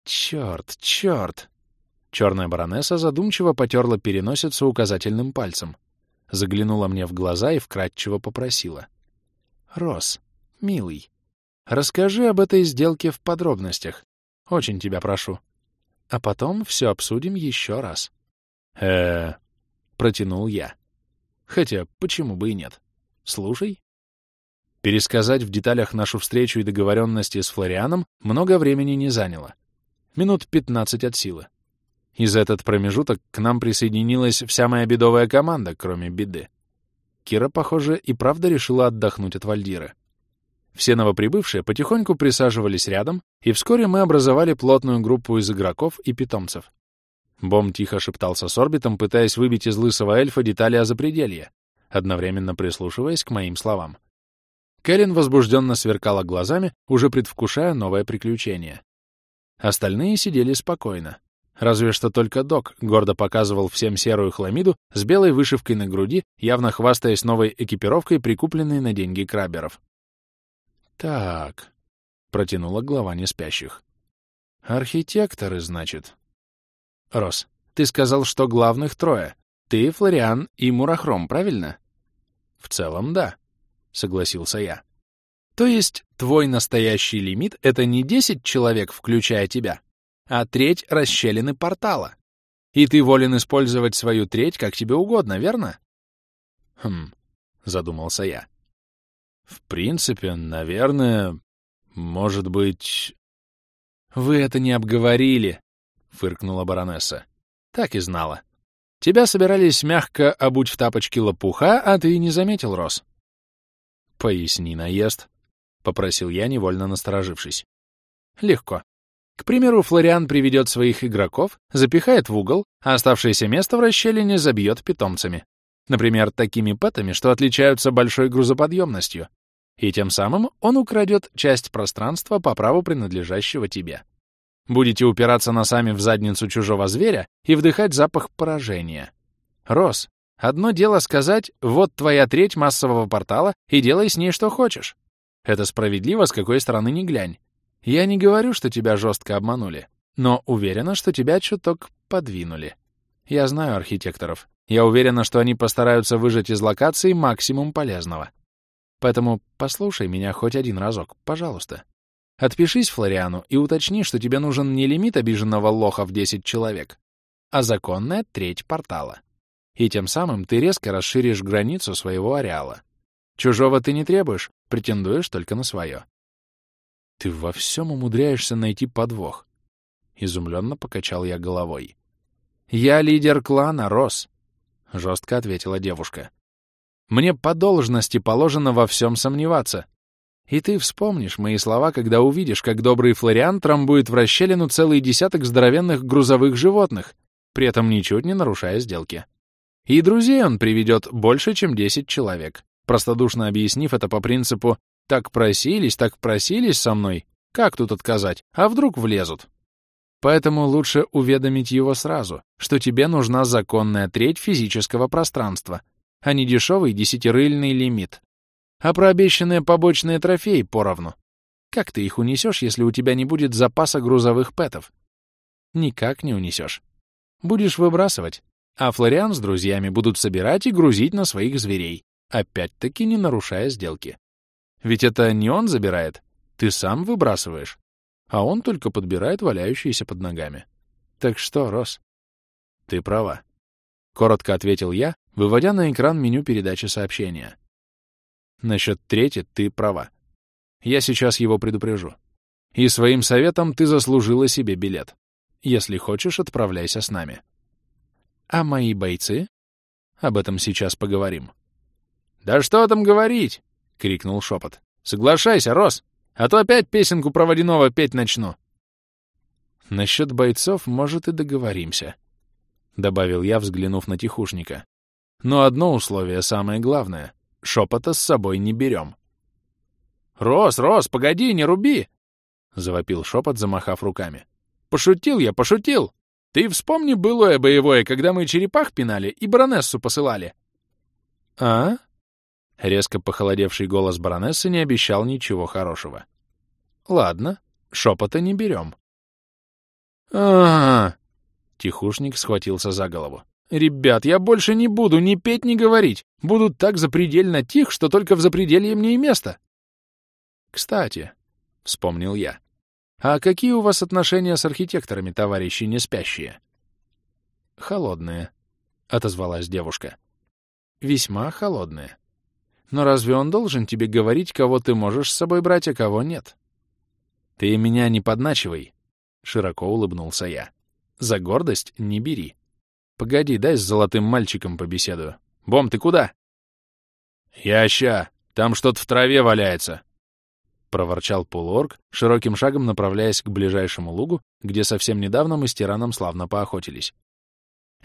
Черт, черт! Черная баронесса задумчиво потерла переносицу указательным пальцем заглянула мне в глаза и вкратчиво попросила. «Рос, милый, расскажи об этой сделке в подробностях. Очень тебя прошу. А потом все обсудим еще раз». э протянул я. Хотя, почему бы и нет? Слушай. Пересказать в деталях нашу встречу и договоренности с Флорианом много времени не заняло. Минут пятнадцать от силы. И за этот промежуток к нам присоединилась вся моя бедовая команда, кроме беды. Кира, похоже, и правда решила отдохнуть от Вальдира. Все новоприбывшие потихоньку присаживались рядом, и вскоре мы образовали плотную группу из игроков и питомцев. Бом тихо шептался с орбитом, пытаясь выбить из лысого эльфа детали о запределье, одновременно прислушиваясь к моим словам. Кэрин возбужденно сверкала глазами, уже предвкушая новое приключение. Остальные сидели спокойно. Разве что только док гордо показывал всем серую хламиду с белой вышивкой на груди, явно хвастаясь новой экипировкой, прикупленной на деньги краберов. «Так», — протянула глава неспящих. «Архитекторы, значит?» «Рос, ты сказал, что главных трое. Ты, Флориан и Мурахром, правильно?» «В целом, да», — согласился я. «То есть твой настоящий лимит — это не 10 человек, включая тебя, а треть расщелины портала. И ты волен использовать свою треть как тебе угодно, верно?» «Хм», — задумался я. «В принципе, наверное, может быть...» «Вы это не обговорили», — фыркнула баронесса. «Так и знала. Тебя собирались мягко обуть в тапочки лопуха, а ты не заметил, Рос». «Поясни наезд», — попросил я, невольно насторожившись. «Легко. К примеру, Флориан приведет своих игроков, запихает в угол, а оставшееся место в расщелине забьет питомцами. Например, такими пэтами, что отличаются большой грузоподъемностью. И тем самым он украдет часть пространства по праву принадлежащего тебе. Будете упираться носами в задницу чужого зверя и вдыхать запах поражения. Рос, одно дело сказать «вот твоя треть массового портала, и делай с ней что хочешь». Это справедливо, с какой стороны ни глянь. Я не говорю, что тебя жестко обманули, но уверена, что тебя чуток подвинули. Я знаю архитекторов. Я уверена, что они постараются выжать из локации максимум полезного. Поэтому послушай меня хоть один разок, пожалуйста. Отпишись Флориану и уточни, что тебе нужен не лимит обиженного лоха в 10 человек, а законная треть портала. И тем самым ты резко расширишь границу своего ареала. Чужого ты не требуешь, претендуешь только на свое. Ты во всем умудряешься найти подвох. Изумленно покачал я головой. Я лидер клана, Рос, жестко ответила девушка. Мне по должности положено во всем сомневаться. И ты вспомнишь мои слова, когда увидишь, как добрый Флориан трамбует в расщелину целый десяток здоровенных грузовых животных, при этом ничуть не нарушая сделки. И друзей он приведет больше, чем 10 человек, простодушно объяснив это по принципу так просились, так просились со мной. Как тут отказать? А вдруг влезут? Поэтому лучше уведомить его сразу, что тебе нужна законная треть физического пространства, а не дешевый десятирыльный лимит. А про обещанные побочные трофеи поровну. Как ты их унесешь, если у тебя не будет запаса грузовых пэтов? Никак не унесешь. Будешь выбрасывать, а Флориан с друзьями будут собирать и грузить на своих зверей, опять-таки не нарушая сделки. Ведь это не он забирает, ты сам выбрасываешь, а он только подбирает валяющиеся под ногами. Так что, Рос? Ты права. Коротко ответил я, выводя на экран меню передачи сообщения. Насчет трети ты права. Я сейчас его предупрежу. И своим советом ты заслужила себе билет. Если хочешь, отправляйся с нами. А мои бойцы? Об этом сейчас поговорим. Да что там говорить? — крикнул шепот. «Соглашайся, Рос, а то опять песенку про водяного петь начну». «Насчет бойцов, может, и договоримся», — добавил я, взглянув на тихушника. «Но одно условие самое главное — шепота с собой не берем». «Рос, Рос, погоди, не руби!» — завопил шепот, замахав руками. «Пошутил я, пошутил! Ты вспомни былое боевое, когда мы черепах пинали и баронессу посылали». «А?» Резко похолодевший голос баронессы не обещал ничего хорошего. «Ладно, шепота не берем». а, Тихушник схватился за голову. «Ребят, я больше не буду ни петь, ни говорить. Буду так запредельно тих, что только в запределье мне и место». «Кстати», — вспомнил я, — «а какие у вас отношения с архитекторами, товарищи неспящие?» «Холодные», — отозвалась девушка. «Весьма холодные». Но разве он должен тебе говорить, кого ты можешь с собой брать, а кого нет? Ты меня не подначивай, — широко улыбнулся я. За гордость не бери. Погоди, дай с золотым мальчиком побеседую. Бом, ты куда? Я ща. Там что-то в траве валяется. проворчал полуорг, широким шагом направляясь к ближайшему лугу, где совсем недавно мы с тираном славно поохотились.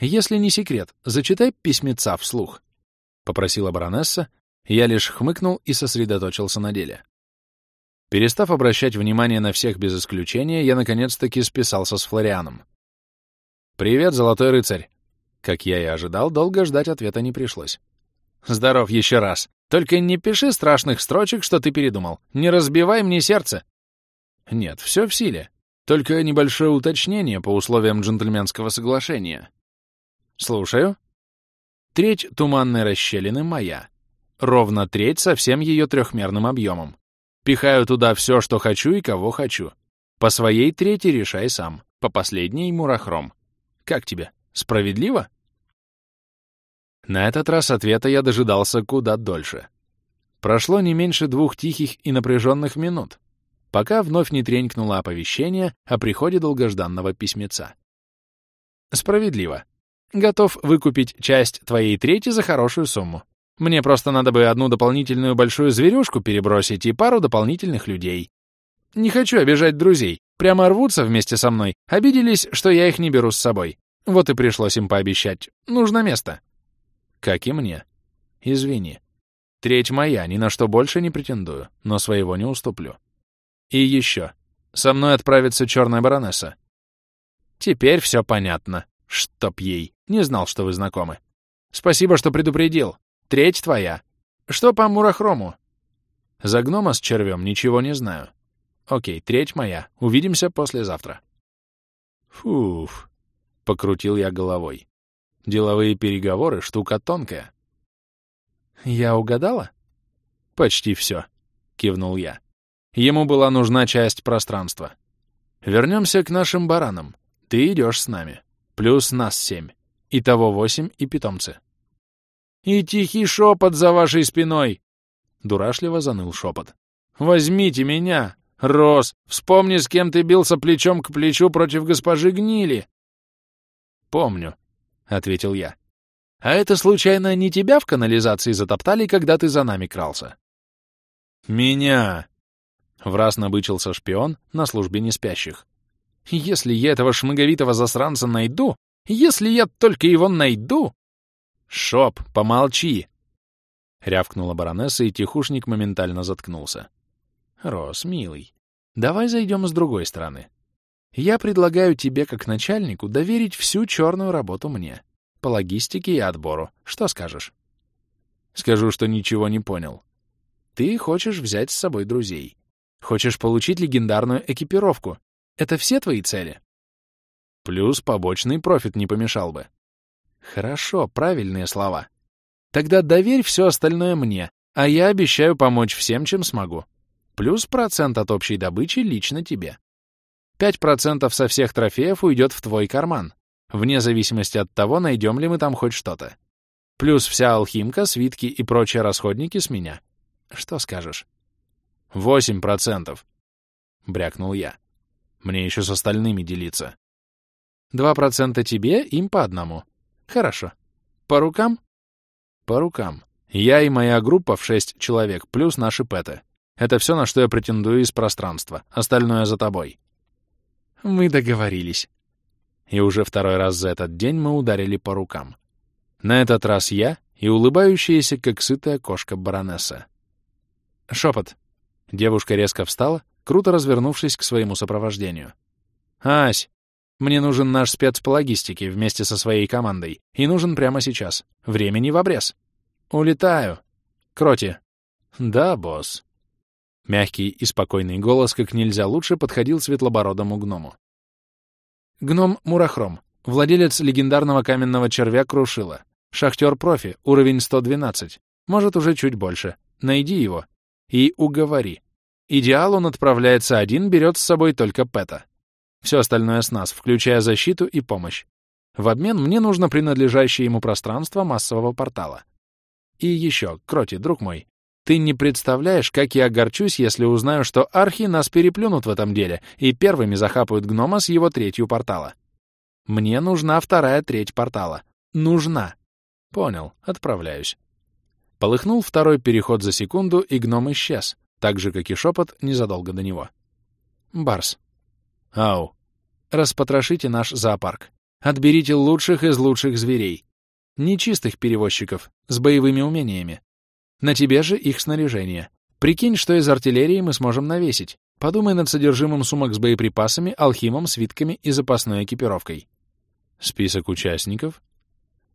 «Если не секрет, зачитай письмеца вслух», — попросила баронесса, я лишь хмыкнул и сосредоточился на деле. Перестав обращать внимание на всех без исключения, я наконец-таки списался с Флорианом. «Привет, золотой рыцарь!» Как я и ожидал, долго ждать ответа не пришлось. «Здоров еще раз! Только не пиши страшных строчек, что ты передумал. Не разбивай мне сердце!» «Нет, все в силе. Только небольшое уточнение по условиям джентльменского соглашения». «Слушаю». Треть туманной расщелины моя. Ровно треть со всем ее трехмерным объемом. Пихаю туда все, что хочу и кого хочу. По своей трети решай сам, по последней — мурахром. Как тебе, справедливо? На этот раз ответа я дожидался куда дольше. Прошло не меньше двух тихих и напряженных минут, пока вновь не тренькнуло оповещение о приходе долгожданного письмеца. Справедливо. Готов выкупить часть твоей трети за хорошую сумму. Мне просто надо бы одну дополнительную большую зверюшку перебросить и пару дополнительных людей. Не хочу обижать друзей. Прямо рвутся вместе со мной. Обиделись, что я их не беру с собой. Вот и пришлось им пообещать. Нужно место. Как и мне. Извини. Треть моя, ни на что больше не претендую, но своего не уступлю. И еще. Со мной отправится черная баронесса. Теперь все понятно. Чтоб ей. Не знал, что вы знакомы. Спасибо, что предупредил. Треть твоя. Что по мурахрому? За гнома с червем ничего не знаю. Окей, треть моя. Увидимся послезавтра. Фуф, покрутил я головой. Деловые переговоры — штука тонкая. Я угадала? Почти все, кивнул я. Ему была нужна часть пространства. Вернемся к нашим баранам. Ты идешь с нами. Плюс нас семь. Итого восемь и питомцы. И тихий шепот за вашей спиной!» Дурашливо заныл шепот. «Возьмите меня! Рос, вспомни, с кем ты бился плечом к плечу против госпожи Гнили!» «Помню», — ответил я. «А это, случайно, не тебя в канализации затоптали, когда ты за нами крался?» «Меня!» — враз набычился шпион на службе неспящих. «Если я этого шмыговитого засранца найду, если я только его найду, «Шоп, помолчи!» — рявкнула баронесса, и тихушник моментально заткнулся. «Рос, милый, давай зайдем с другой стороны. Я предлагаю тебе, как начальнику, доверить всю черную работу мне. По логистике и отбору. Что скажешь?» «Скажу, что ничего не понял. Ты хочешь взять с собой друзей. Хочешь получить легендарную экипировку. Это все твои цели?» Плюс побочный профит не помешал бы. Хорошо, правильные слова. Тогда доверь все остальное мне, а я обещаю помочь всем, чем смогу. Плюс процент от общей добычи лично тебе. Пять процентов со всех трофеев уйдет в твой карман, вне зависимости от того, найдем ли мы там хоть что-то. Плюс вся алхимка, свитки и прочие расходники с меня. Что скажешь? Восемь процентов, — брякнул я. Мне еще с остальными делиться. Два процента тебе, им по одному. Хорошо. По рукам? По рукам. Я и моя группа в шесть человек, плюс наши пэты. Это все, на что я претендую из пространства. Остальное за тобой. Мы договорились. И уже второй раз за этот день мы ударили по рукам. На этот раз я и улыбающаяся, как сытая кошка баронесса. Шепот. Девушка резко встала, круто развернувшись к своему сопровождению. «Ась, мне нужен наш спец по логистике вместе со своей командой. И нужен прямо сейчас. Времени в обрез. Улетаю. Кроти. Да, босс. Мягкий и спокойный голос как нельзя лучше подходил светлобородому гному. Гном Мурахром. Владелец легендарного каменного червя Крушила. Шахтер-профи. Уровень 112. Может, уже чуть больше. Найди его. И уговори. Идеал он отправляется один, берет с собой только Пэта. Все остальное с нас, включая защиту и помощь. В обмен мне нужно принадлежащее ему пространство массового портала. И еще, Кроти, друг мой, ты не представляешь, как я огорчусь, если узнаю, что архи нас переплюнут в этом деле и первыми захапают гнома с его третью портала. Мне нужна вторая треть портала. Нужна. Понял, отправляюсь. Полыхнул второй переход за секунду, и гном исчез, так же, как и шепот незадолго до него. «Барс». «Ау». «Распотрошите наш зоопарк. Отберите лучших из лучших зверей. Нечистых перевозчиков, с боевыми умениями. На тебе же их снаряжение. Прикинь, что из артиллерии мы сможем навесить. Подумай над содержимым сумок с боеприпасами, алхимом, свитками и запасной экипировкой. Список участников?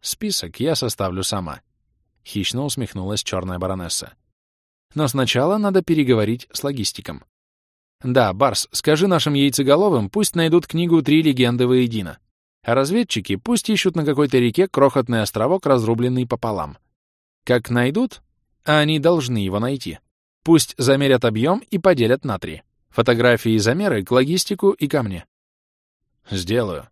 Список я составлю сама. Хищно усмехнулась черная баронесса. Но сначала надо переговорить с логистиком. Да, Барс, скажи нашим яйцеголовым, пусть найдут книгу «Три легенды воедино». А разведчики пусть ищут на какой-то реке крохотный островок, разрубленный пополам. Как найдут, а они должны его найти, пусть замерят объем и поделят на три. Фотографии и замеры к логистику и ко мне. Сделаю.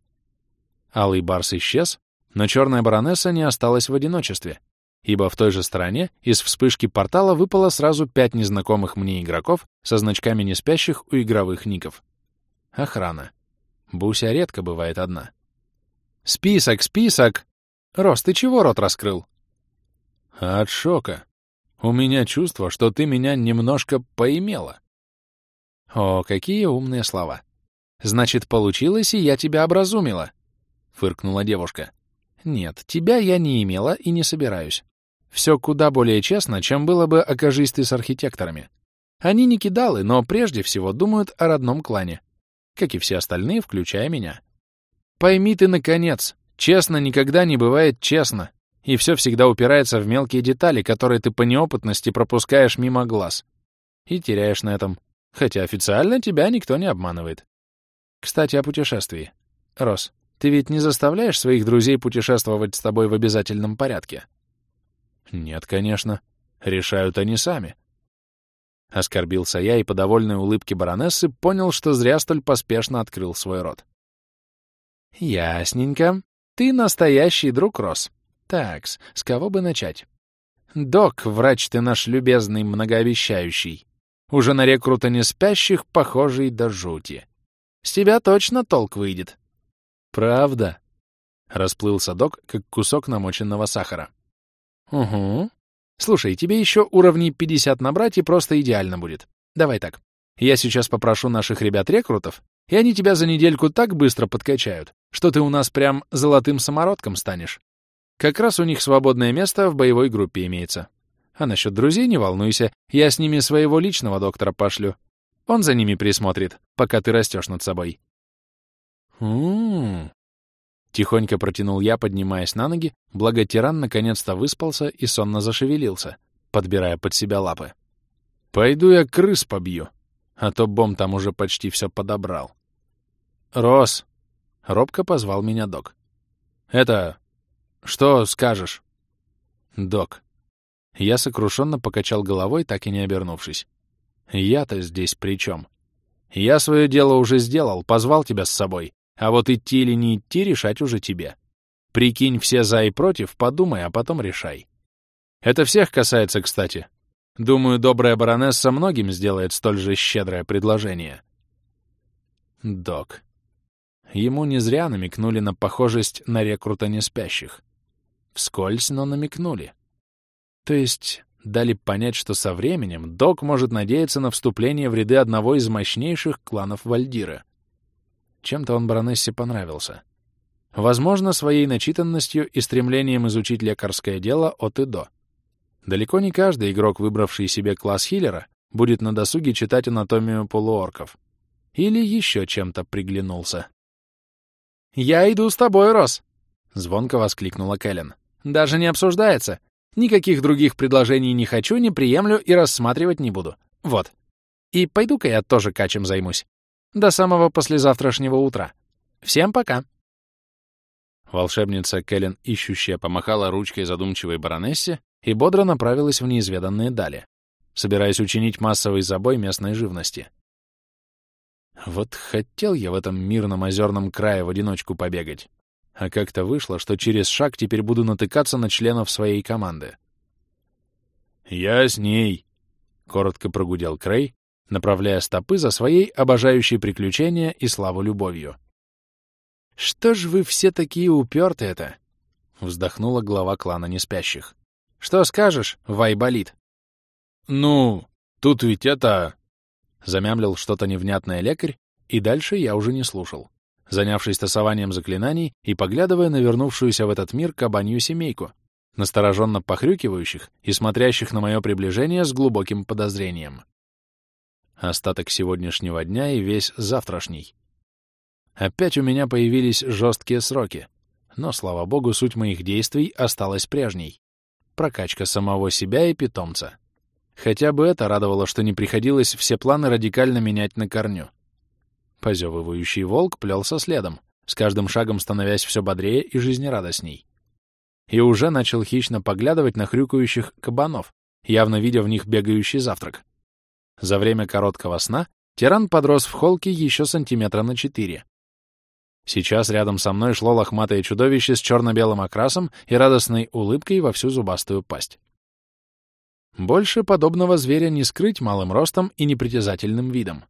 Алый барс исчез, но черная баронесса не осталась в одиночестве, ибо в той же стороне из вспышки портала выпало сразу пять незнакомых мне игроков со значками неспящих у игровых ников. Охрана. Буся редко бывает одна. «Список, список!» «Рос, ты чего рот раскрыл?» «От шока. У меня чувство, что ты меня немножко поимела». «О, какие умные слова! Значит, получилось, и я тебя образумила!» — фыркнула девушка. «Нет, тебя я не имела и не собираюсь. Все куда более честно, чем было бы, окажись ты с архитекторами. Они не кидалы, но прежде всего думают о родном клане. Как и все остальные, включая меня. Пойми ты, наконец, честно никогда не бывает честно, и все всегда упирается в мелкие детали, которые ты по неопытности пропускаешь мимо глаз. И теряешь на этом Хотя официально тебя никто не обманывает. Кстати, о путешествии. Рос, ты ведь не заставляешь своих друзей путешествовать с тобой в обязательном порядке? Нет, конечно. Решают они сами. Оскорбился я и по довольной улыбке баронессы понял, что зря столь поспешно открыл свой рот. Ясненько. Ты настоящий друг, Рос. Такс, с кого бы начать? Док, врач ты наш любезный, многообещающий. Уже на рекрута не спящих, похожий до жути. С тебя точно толк выйдет. Правда? Расплылся док, как кусок намоченного сахара. Угу. Слушай, тебе еще уровней 50 набрать и просто идеально будет. Давай так. Я сейчас попрошу наших ребят-рекрутов, и они тебя за недельку так быстро подкачают, что ты у нас прям золотым самородком станешь. Как раз у них свободное место в боевой группе имеется. А насчет друзей не волнуйся, я с ними своего личного доктора пошлю. Он за ними присмотрит, пока ты растешь над собой. «М-м-м», Тихонько протянул я, поднимаясь на ноги, благо тиран наконец-то выспался и сонно зашевелился, подбирая под себя лапы. «Пойду я крыс побью, а то бом там уже почти все подобрал». «Рос!» — робко позвал меня док. «Это... что скажешь?» «Док, я сокрушенно покачал головой, так и не обернувшись. Я-то здесь при чем? Я свое дело уже сделал, позвал тебя с собой, а вот идти или не идти решать уже тебе. Прикинь все за и против, подумай, а потом решай. Это всех касается, кстати. Думаю, добрая баронесса многим сделает столь же щедрое предложение. Док. Ему не зря намекнули на похожесть на рекрута неспящих. Вскользь, но намекнули. То есть дали понять, что со временем Док может надеяться на вступление в ряды одного из мощнейших кланов Вальдира. Чем-то он баронессе понравился. Возможно, своей начитанностью и стремлением изучить лекарское дело от и до. Далеко не каждый игрок, выбравший себе класс хиллера, будет на досуге читать анатомию полуорков. Или еще чем-то приглянулся. «Я иду с тобой, Рос!» — звонко воскликнула Кэлен. «Даже не обсуждается. Никаких других предложений не хочу, не приемлю и рассматривать не буду. Вот. И пойду-ка я тоже качем займусь. До самого послезавтрашнего утра. Всем пока. Волшебница Кэлен, ищущая, помахала ручкой задумчивой баронессе и бодро направилась в неизведанные дали, собираясь учинить массовый забой местной живности. Вот хотел я в этом мирном озерном крае в одиночку побегать. А как-то вышло, что через шаг теперь буду натыкаться на членов своей команды. «Я с ней», — коротко прогудел Крей, направляя стопы за своей обожающей приключения и славу любовью. «Что ж вы все такие упертые-то?» — вздохнула глава клана неспящих. «Что скажешь, Вайболит?» «Ну, тут ведь это...» Замямлил что-то невнятное лекарь, и дальше я уже не слушал, занявшись тасованием заклинаний и поглядывая на вернувшуюся в этот мир кабанью семейку, настороженно похрюкивающих и смотрящих на мое приближение с глубоким подозрением. Остаток сегодняшнего дня и весь завтрашний. Опять у меня появились жесткие сроки, но, слава богу, суть моих действий осталась прежней. Прокачка самого себя и питомца. Хотя бы это радовало, что не приходилось все планы радикально менять на корню. Позевывающий волк плелся следом, с каждым шагом становясь все бодрее и жизнерадостней. И уже начал хищно поглядывать на хрюкающих кабанов, явно видя в них бегающий завтрак. За время короткого сна тиран подрос в холке еще сантиметра на четыре. Сейчас рядом со мной шло лохматое чудовище с черно-белым окрасом и радостной улыбкой во всю зубастую пасть. Больше подобного зверя не скрыть малым ростом и непритязательным видом.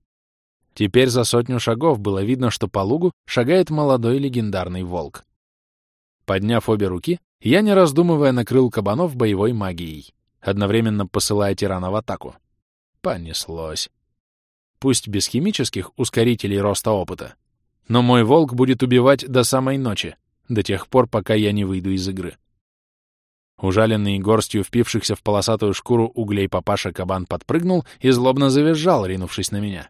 Теперь за сотню шагов было видно, что по лугу шагает молодой легендарный волк. Подняв обе руки, я, не раздумывая, накрыл кабанов боевой магией, одновременно посылая тирана в атаку. Понеслось. Пусть без химических ускорителей роста опыта, но мой волк будет убивать до самой ночи, до тех пор, пока я не выйду из игры. Ужаленный горстью впившихся в полосатую шкуру углей папаша кабан подпрыгнул и злобно завизжал, ринувшись на меня.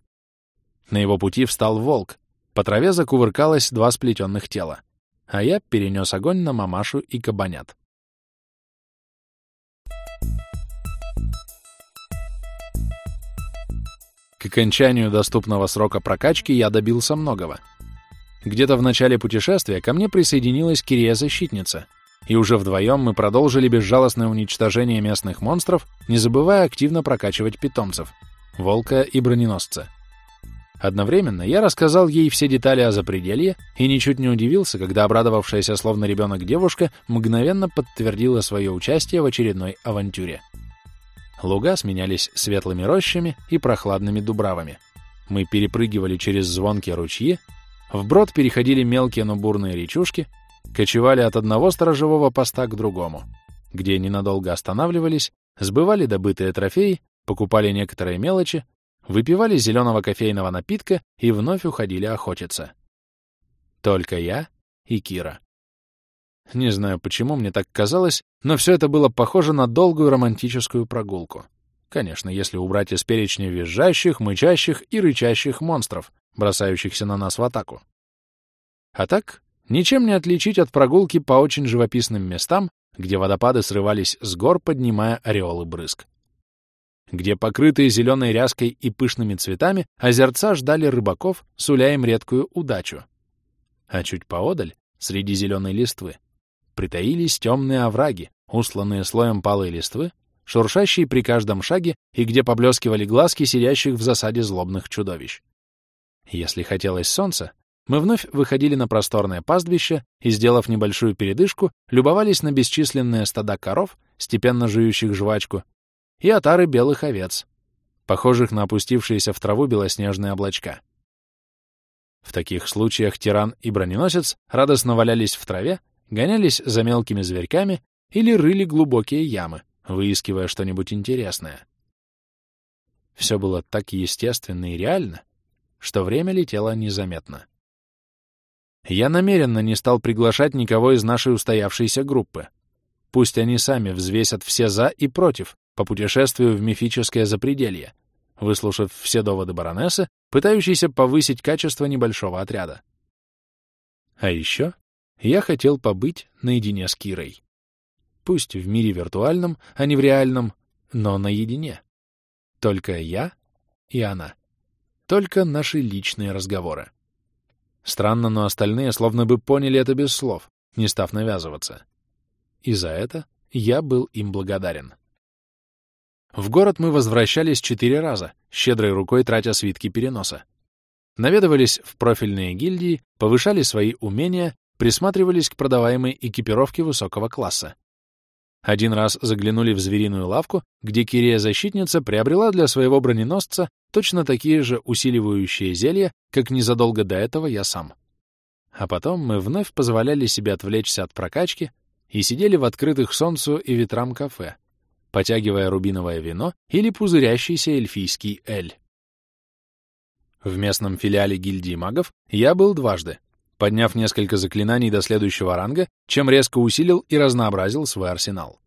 На его пути встал волк. По траве закувыркалось два сплетенных тела. А я перенес огонь на мамашу и кабанят. К окончанию доступного срока прокачки я добился многого — где-то в начале путешествия ко мне присоединилась Кирия-защитница, и уже вдвоем мы продолжили безжалостное уничтожение местных монстров, не забывая активно прокачивать питомцев — волка и броненосца. Одновременно я рассказал ей все детали о запределье и ничуть не удивился, когда обрадовавшаяся словно ребенок девушка мгновенно подтвердила свое участие в очередной авантюре. Луга сменялись светлыми рощами и прохладными дубравами. Мы перепрыгивали через звонкие ручьи, Вброд переходили мелкие, но бурные речушки, кочевали от одного сторожевого поста к другому, где ненадолго останавливались, сбывали добытые трофеи, покупали некоторые мелочи, выпивали зеленого кофейного напитка и вновь уходили охотиться. Только я и Кира. Не знаю, почему мне так казалось, но все это было похоже на долгую романтическую прогулку. Конечно, если убрать из перечня визжащих, мычащих и рычащих монстров, бросающихся на нас в атаку. А так, ничем не отличить от прогулки по очень живописным местам, где водопады срывались с гор, поднимая ореолы брызг. Где покрытые зеленой ряской и пышными цветами озерца ждали рыбаков, суля им редкую удачу. А чуть поодаль, среди зеленой листвы, притаились темные овраги, усланные слоем палой листвы, шуршащие при каждом шаге и где поблескивали глазки сидящих в засаде злобных чудовищ. Если хотелось солнца, мы вновь выходили на просторное пастбище и, сделав небольшую передышку, любовались на бесчисленные стада коров, степенно жующих жвачку, и отары белых овец, похожих на опустившиеся в траву белоснежные облачка. В таких случаях тиран и броненосец радостно валялись в траве, гонялись за мелкими зверьками или рыли глубокие ямы, выискивая что-нибудь интересное. Все было так естественно и реально, что время летело незаметно. Я намеренно не стал приглашать никого из нашей устоявшейся группы. Пусть они сами взвесят все «за» и «против» по путешествию в мифическое запределье, выслушав все доводы баронессы, пытающейся повысить качество небольшого отряда. А еще я хотел побыть наедине с Кирой. Пусть в мире виртуальном, а не в реальном, но наедине. Только я и она. Только наши личные разговоры. Странно, но остальные словно бы поняли это без слов, не став навязываться. И за это я был им благодарен. В город мы возвращались четыре раза, щедрой рукой тратя свитки переноса. Наведывались в профильные гильдии, повышали свои умения, присматривались к продаваемой экипировке высокого класса. Один раз заглянули в звериную лавку, где Кирия-защитница приобрела для своего броненосца точно такие же усиливающие зелья, как незадолго до этого я сам. А потом мы вновь позволяли себе отвлечься от прокачки и сидели в открытых солнцу и ветрам кафе, потягивая рубиновое вино или пузырящийся эльфийский эль. В местном филиале гильдии магов я был дважды, подняв несколько заклинаний до следующего ранга, чем резко усилил и разнообразил свой арсенал.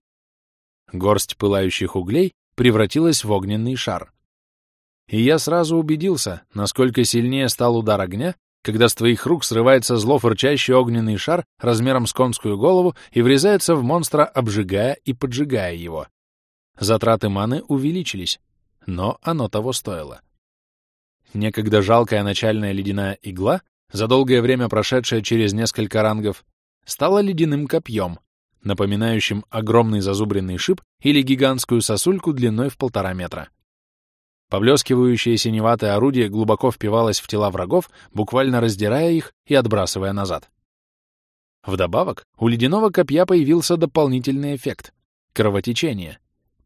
Горсть пылающих углей превратилась в огненный шар. И я сразу убедился, насколько сильнее стал удар огня, когда с твоих рук срывается зло фырчащий огненный шар размером с конскую голову и врезается в монстра, обжигая и поджигая его. Затраты маны увеличились, но оно того стоило. Некогда жалкая начальная ледяная игла, за долгое время прошедшая через несколько рангов, стала ледяным копьем, напоминающим огромный зазубренный шип или гигантскую сосульку длиной в полтора метра. Поблескивающее синеватое орудие глубоко впивалось в тела врагов, буквально раздирая их и отбрасывая назад. Вдобавок, у ледяного копья появился дополнительный эффект — кровотечение.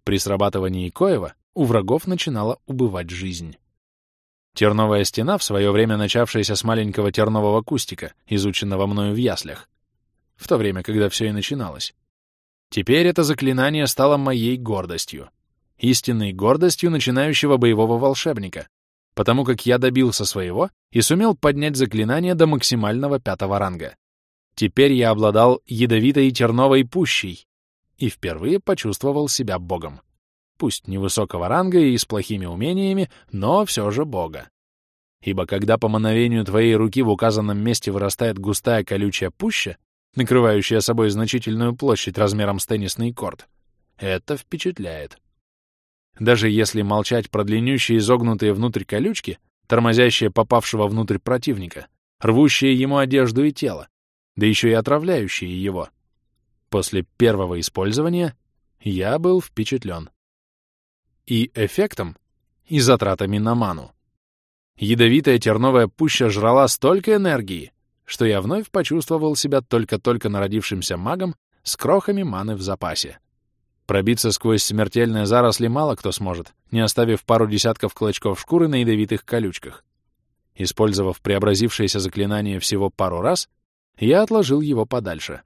При срабатывании коева у врагов начинала убывать жизнь. Терновая стена, в свое время начавшаяся с маленького тернового кустика, изученного мною в яслях, в то время, когда все и начиналось. Теперь это заклинание стало моей гордостью. Истинной гордостью начинающего боевого волшебника, потому как я добился своего и сумел поднять заклинание до максимального пятого ранга. Теперь я обладал ядовитой терновой пущей и впервые почувствовал себя богом пусть невысокого ранга и с плохими умениями, но все же Бога. Ибо когда по мановению твоей руки в указанном месте вырастает густая колючая пуща, накрывающая собой значительную площадь размером с теннисный корт, это впечатляет. Даже если молчать про длиннющие изогнутые внутрь колючки, тормозящие попавшего внутрь противника, рвущие ему одежду и тело, да еще и отравляющие его. После первого использования я был впечатлен и эффектом, и затратами на ману. Ядовитая терновая пуща жрала столько энергии, что я вновь почувствовал себя только-только народившимся магом с крохами маны в запасе. Пробиться сквозь смертельные заросли мало кто сможет, не оставив пару десятков клочков шкуры на ядовитых колючках. Использовав преобразившееся заклинание всего пару раз, я отложил его подальше,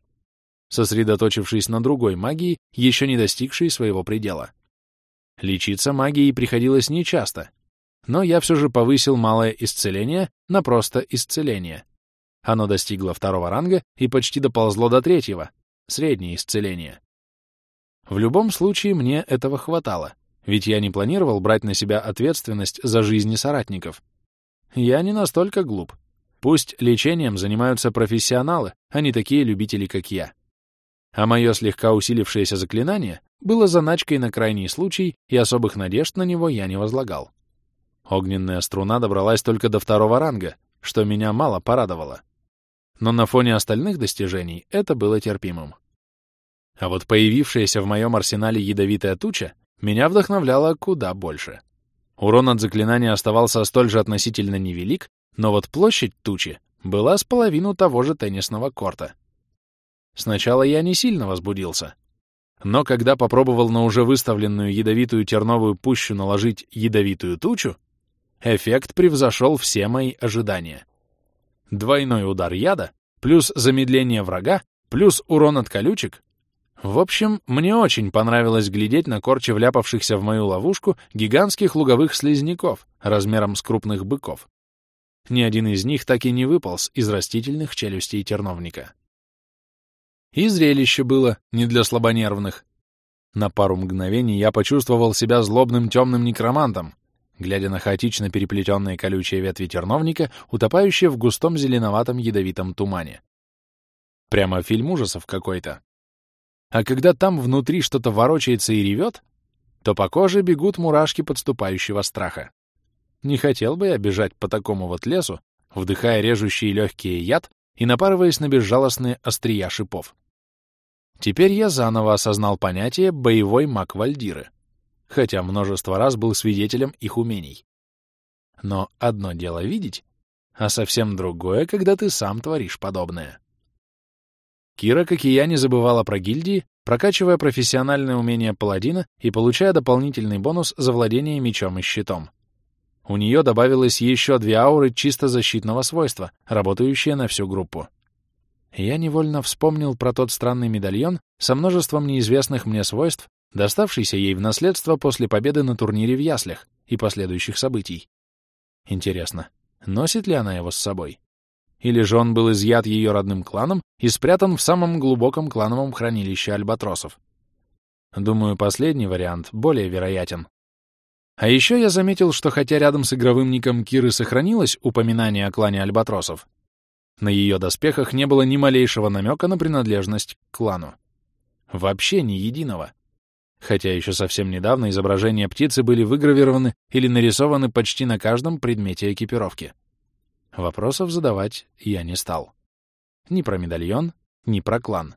сосредоточившись на другой магии, еще не достигшей своего предела. Лечиться магией приходилось нечасто, но я все же повысил малое исцеление на просто исцеление. Оно достигло второго ранга и почти доползло до третьего, среднее исцеление. В любом случае мне этого хватало, ведь я не планировал брать на себя ответственность за жизни соратников. Я не настолько глуп. Пусть лечением занимаются профессионалы, а не такие любители, как я. А мое слегка усилившееся заклинание было заначкой на крайний случай, и особых надежд на него я не возлагал. Огненная струна добралась только до второго ранга, что меня мало порадовало. Но на фоне остальных достижений это было терпимым. А вот появившаяся в моем арсенале ядовитая туча меня вдохновляла куда больше. Урон от заклинания оставался столь же относительно невелик, но вот площадь тучи была с половину того же теннисного корта. Сначала я не сильно возбудился, но когда попробовал на уже выставленную ядовитую терновую пущу наложить ядовитую тучу, эффект превзошел все мои ожидания. Двойной удар яда, плюс замедление врага, плюс урон от колючек. В общем, мне очень понравилось глядеть на корчи вляпавшихся в мою ловушку гигантских луговых слизняков размером с крупных быков. Ни один из них так и не выполз из растительных челюстей терновника. И зрелище было не для слабонервных. На пару мгновений я почувствовал себя злобным темным некромантом, глядя на хаотично переплетенные колючие ветви терновника, утопающие в густом зеленоватом ядовитом тумане. Прямо фильм ужасов какой-то. А когда там внутри что-то ворочается и ревет, то по коже бегут мурашки подступающего страха. Не хотел бы я бежать по такому вот лесу, вдыхая режущий легкие яд и напарываясь на безжалостные острия шипов. Теперь я заново осознал понятие «боевой маг Вальдиры», хотя множество раз был свидетелем их умений. Но одно дело видеть, а совсем другое, когда ты сам творишь подобное. Кира, как и я, не забывала про гильдии, прокачивая профессиональное умение паладина и получая дополнительный бонус за владение мечом и щитом. У нее добавилось еще две ауры чисто защитного свойства, работающие на всю группу я невольно вспомнил про тот странный медальон со множеством неизвестных мне свойств, доставшийся ей в наследство после победы на турнире в Яслях и последующих событий. Интересно, носит ли она его с собой? Или же он был изъят ее родным кланом и спрятан в самом глубоком клановом хранилище альбатросов? Думаю, последний вариант более вероятен. А еще я заметил, что хотя рядом с игровым ником Киры сохранилось упоминание о клане альбатросов, на ее доспехах не было ни малейшего намека на принадлежность к клану. Вообще ни единого. Хотя еще совсем недавно изображения птицы были выгравированы или нарисованы почти на каждом предмете экипировки. Вопросов задавать я не стал. Ни про медальон, ни про клан.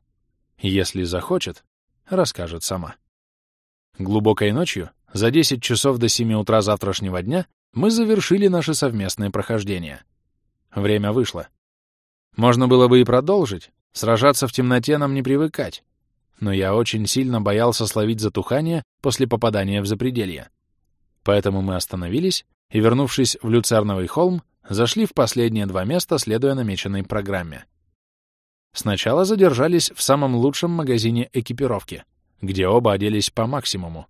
Если захочет, расскажет сама. Глубокой ночью, за 10 часов до 7 утра завтрашнего дня, мы завершили наше совместное прохождение. Время вышло. Можно было бы и продолжить, сражаться в темноте нам не привыкать. Но я очень сильно боялся словить затухание после попадания в запределье. Поэтому мы остановились и, вернувшись в Люцерновый холм, зашли в последние два места, следуя намеченной программе. Сначала задержались в самом лучшем магазине экипировки — где оба оделись по максимуму.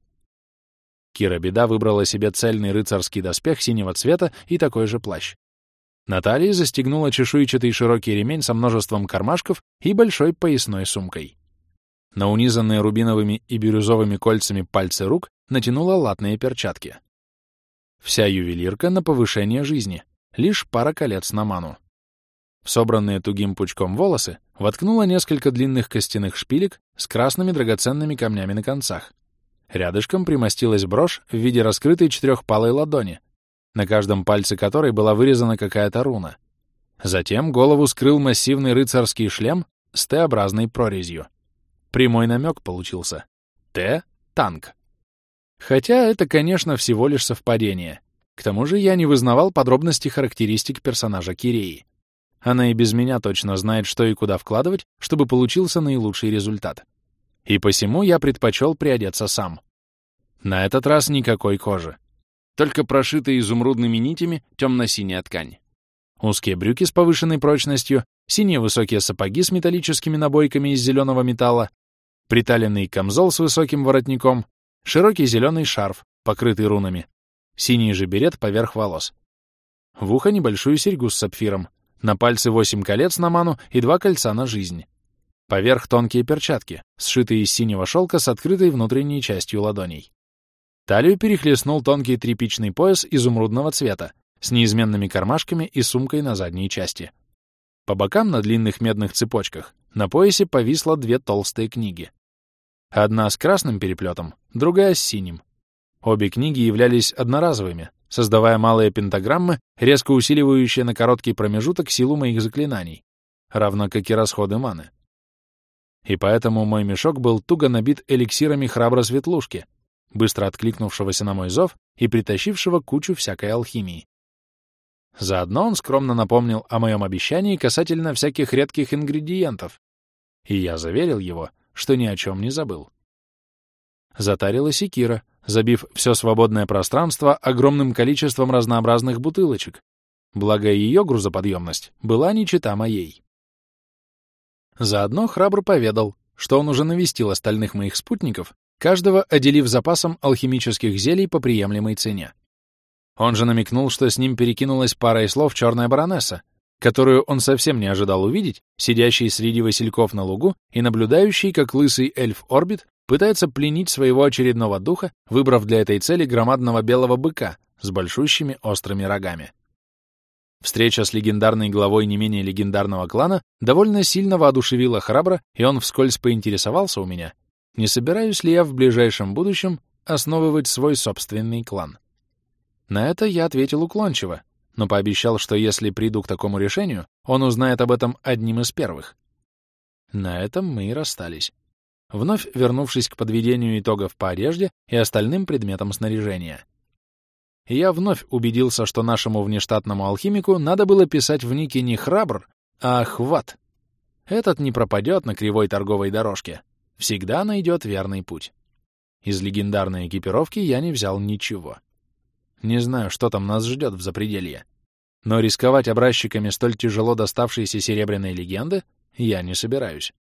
Кира Беда выбрала себе цельный рыцарский доспех синего цвета и такой же плащ. Наталья застегнула чешуйчатый широкий ремень со множеством кармашков и большой поясной сумкой. На унизанные рубиновыми и бирюзовыми кольцами пальцы рук натянула латные перчатки. Вся ювелирка на повышение жизни, лишь пара колец на ману. В собранные тугим пучком волосы воткнула несколько длинных костяных шпилек с красными драгоценными камнями на концах. Рядышком примостилась брошь в виде раскрытой четырехпалой ладони, на каждом пальце которой была вырезана какая-то руна. Затем голову скрыл массивный рыцарский шлем с Т-образной прорезью. Прямой намек получился. Т — танк. Хотя это, конечно, всего лишь совпадение. К тому же я не вызнавал подробности характеристик персонажа Киреи. Она и без меня точно знает, что и куда вкладывать, чтобы получился наилучший результат. И посему я предпочел приодеться сам. На этот раз никакой кожи. Только прошитая изумрудными нитями темно-синяя ткань. Узкие брюки с повышенной прочностью, синие высокие сапоги с металлическими набойками из зеленого металла, приталенный камзол с высоким воротником, широкий зеленый шарф, покрытый рунами, синий же берет поверх волос. В ухо небольшую серьгу с сапфиром, на пальце восемь колец на ману и два кольца на жизнь. Поверх тонкие перчатки, сшитые из синего шелка с открытой внутренней частью ладоней. Талию перехлестнул тонкий тряпичный пояс изумрудного цвета с неизменными кармашками и сумкой на задней части. По бокам на длинных медных цепочках на поясе повисло две толстые книги. Одна с красным переплетом, другая с синим. Обе книги являлись одноразовыми, создавая малые пентаграммы, резко усиливающие на короткий промежуток силу моих заклинаний, равно как и расходы маны. И поэтому мой мешок был туго набит эликсирами храбро светлушки, быстро откликнувшегося на мой зов и притащившего кучу всякой алхимии. Заодно он скромно напомнил о моем обещании касательно всяких редких ингредиентов, и я заверил его, что ни о чем не забыл. Затарилась и Кира, забив все свободное пространство огромным количеством разнообразных бутылочек, благо ее грузоподъемность была не чета моей. Заодно храбро поведал, что он уже навестил остальных моих спутников, каждого отделив запасом алхимических зелий по приемлемой цене. Он же намекнул, что с ним перекинулась пара и слов черная баронесса, которую он совсем не ожидал увидеть, сидящий среди васильков на лугу и наблюдающий, как лысый эльф Орбит пытается пленить своего очередного духа, выбрав для этой цели громадного белого быка с большущими острыми рогами. Встреча с легендарной главой не менее легендарного клана довольно сильно воодушевила храбро, и он вскользь поинтересовался у меня, не собираюсь ли я в ближайшем будущем основывать свой собственный клан. На это я ответил уклончиво, но пообещал, что если приду к такому решению, он узнает об этом одним из первых. На этом мы и расстались вновь вернувшись к подведению итогов по одежде и остальным предметам снаряжения. я вновь убедился, что нашему внештатному алхимику надо было писать в нике не «храбр», а «хват». Этот не пропадет на кривой торговой дорожке. Всегда найдет верный путь. Из легендарной экипировки я не взял ничего. Не знаю, что там нас ждет в запределье. Но рисковать образчиками столь тяжело доставшейся серебряной легенды я не собираюсь.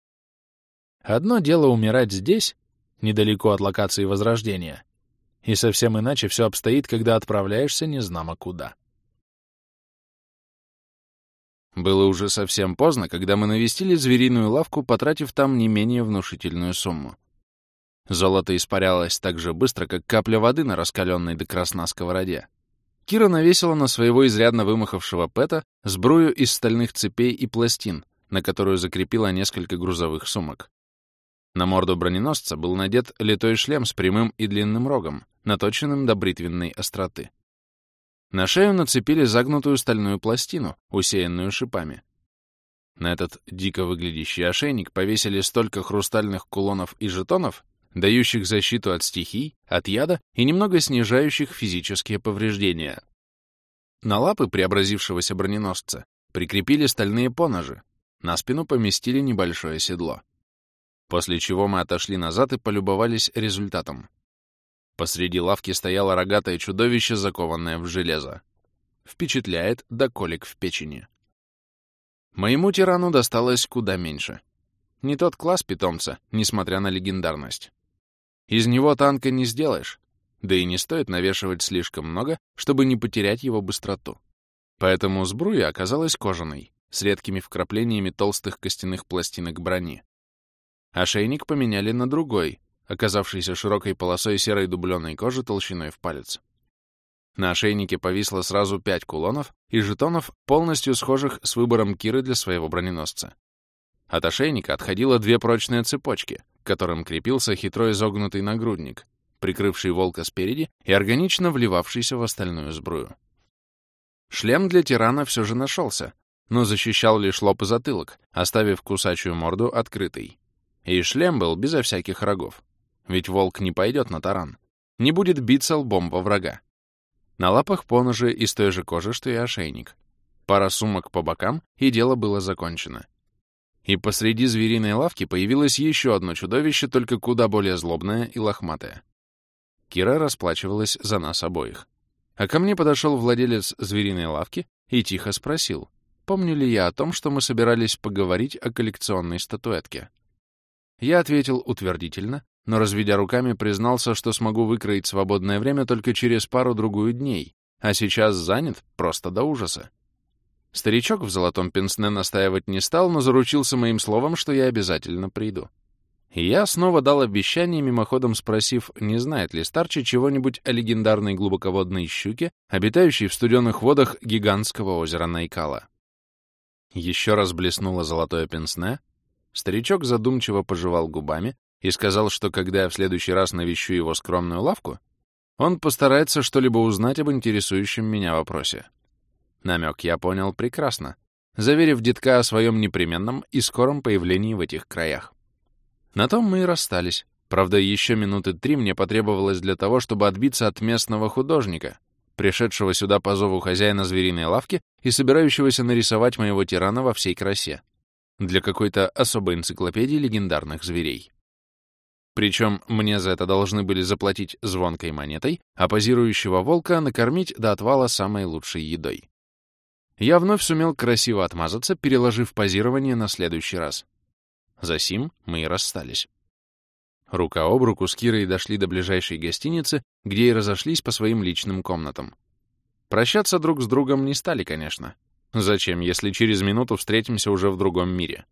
Одно дело умирать здесь, недалеко от локации Возрождения. И совсем иначе все обстоит, когда отправляешься незнамо куда. Было уже совсем поздно, когда мы навестили звериную лавку, потратив там не менее внушительную сумму. Золото испарялось так же быстро, как капля воды на раскаленной до красна сковороде. Кира навесила на своего изрядно вымахавшего Пэта сбрую из стальных цепей и пластин, на которую закрепила несколько грузовых сумок. На морду броненосца был надет литой шлем с прямым и длинным рогом, наточенным до бритвенной остроты. На шею нацепили загнутую стальную пластину, усеянную шипами. На этот дико выглядящий ошейник повесили столько хрустальных кулонов и жетонов, дающих защиту от стихий, от яда и немного снижающих физические повреждения. На лапы преобразившегося броненосца прикрепили стальные поножи, на спину поместили небольшое седло. После чего мы отошли назад и полюбовались результатом. Посреди лавки стояло рогатое чудовище, закованное в железо. Впечатляет до колик в печени. Моему тирану досталось куда меньше. Не тот класс питомца, несмотря на легендарность. Из него танка не сделаешь, да и не стоит навешивать слишком много, чтобы не потерять его быстроту. Поэтому сбруя оказалась кожаной, с редкими вкраплениями толстых костяных пластинок брони. Ошейник поменяли на другой, оказавшийся широкой полосой серой дубленой кожи толщиной в палец. На ошейнике повисло сразу пять кулонов и жетонов, полностью схожих с выбором Киры для своего броненосца. От ошейника отходило две прочные цепочки, к которым крепился хитро изогнутый нагрудник, прикрывший волка спереди и органично вливавшийся в остальную сбрую. Шлем для тирана все же нашелся, но защищал лишь лоб и затылок, оставив кусачую морду открытой. И шлем был безо всяких рогов. Ведь волк не пойдет на таран, не будет биться лбом во врага. На лапах поножи из той же кожи, что и ошейник. Пара сумок по бокам, и дело было закончено. И посреди звериной лавки появилось еще одно чудовище, только куда более злобное и лохматое. Кира расплачивалась за нас обоих. А ко мне подошел владелец звериной лавки и тихо спросил, помню ли я о том, что мы собирались поговорить о коллекционной статуэтке. Я ответил утвердительно, но, разведя руками, признался, что смогу выкроить свободное время только через пару-другую дней, а сейчас занят просто до ужаса. Старичок в золотом пенсне настаивать не стал, но заручился моим словом, что я обязательно приду. И я снова дал обещание, мимоходом спросив, не знает ли Старчи чего-нибудь о легендарной глубоководной щуке, обитающей в студенных водах гигантского озера Найкала. Еще раз блеснуло золотое пенсне, старичок задумчиво пожевал губами и сказал, что когда я в следующий раз навещу его скромную лавку, он постарается что-либо узнать об интересующем меня вопросе. Намек я понял прекрасно, заверив детка о своем непременном и скором появлении в этих краях. На том мы и расстались. Правда, еще минуты три мне потребовалось для того, чтобы отбиться от местного художника, пришедшего сюда по зову хозяина звериной лавки и собирающегося нарисовать моего тирана во всей красе для какой-то особой энциклопедии легендарных зверей. Причем мне за это должны были заплатить звонкой монетой, а позирующего волка накормить до отвала самой лучшей едой. Я вновь сумел красиво отмазаться, переложив позирование на следующий раз. За сим мы и расстались. Рука об руку с Кирой дошли до ближайшей гостиницы, где и разошлись по своим личным комнатам. Прощаться друг с другом не стали, конечно. Зачем, если через минуту встретимся уже в другом мире?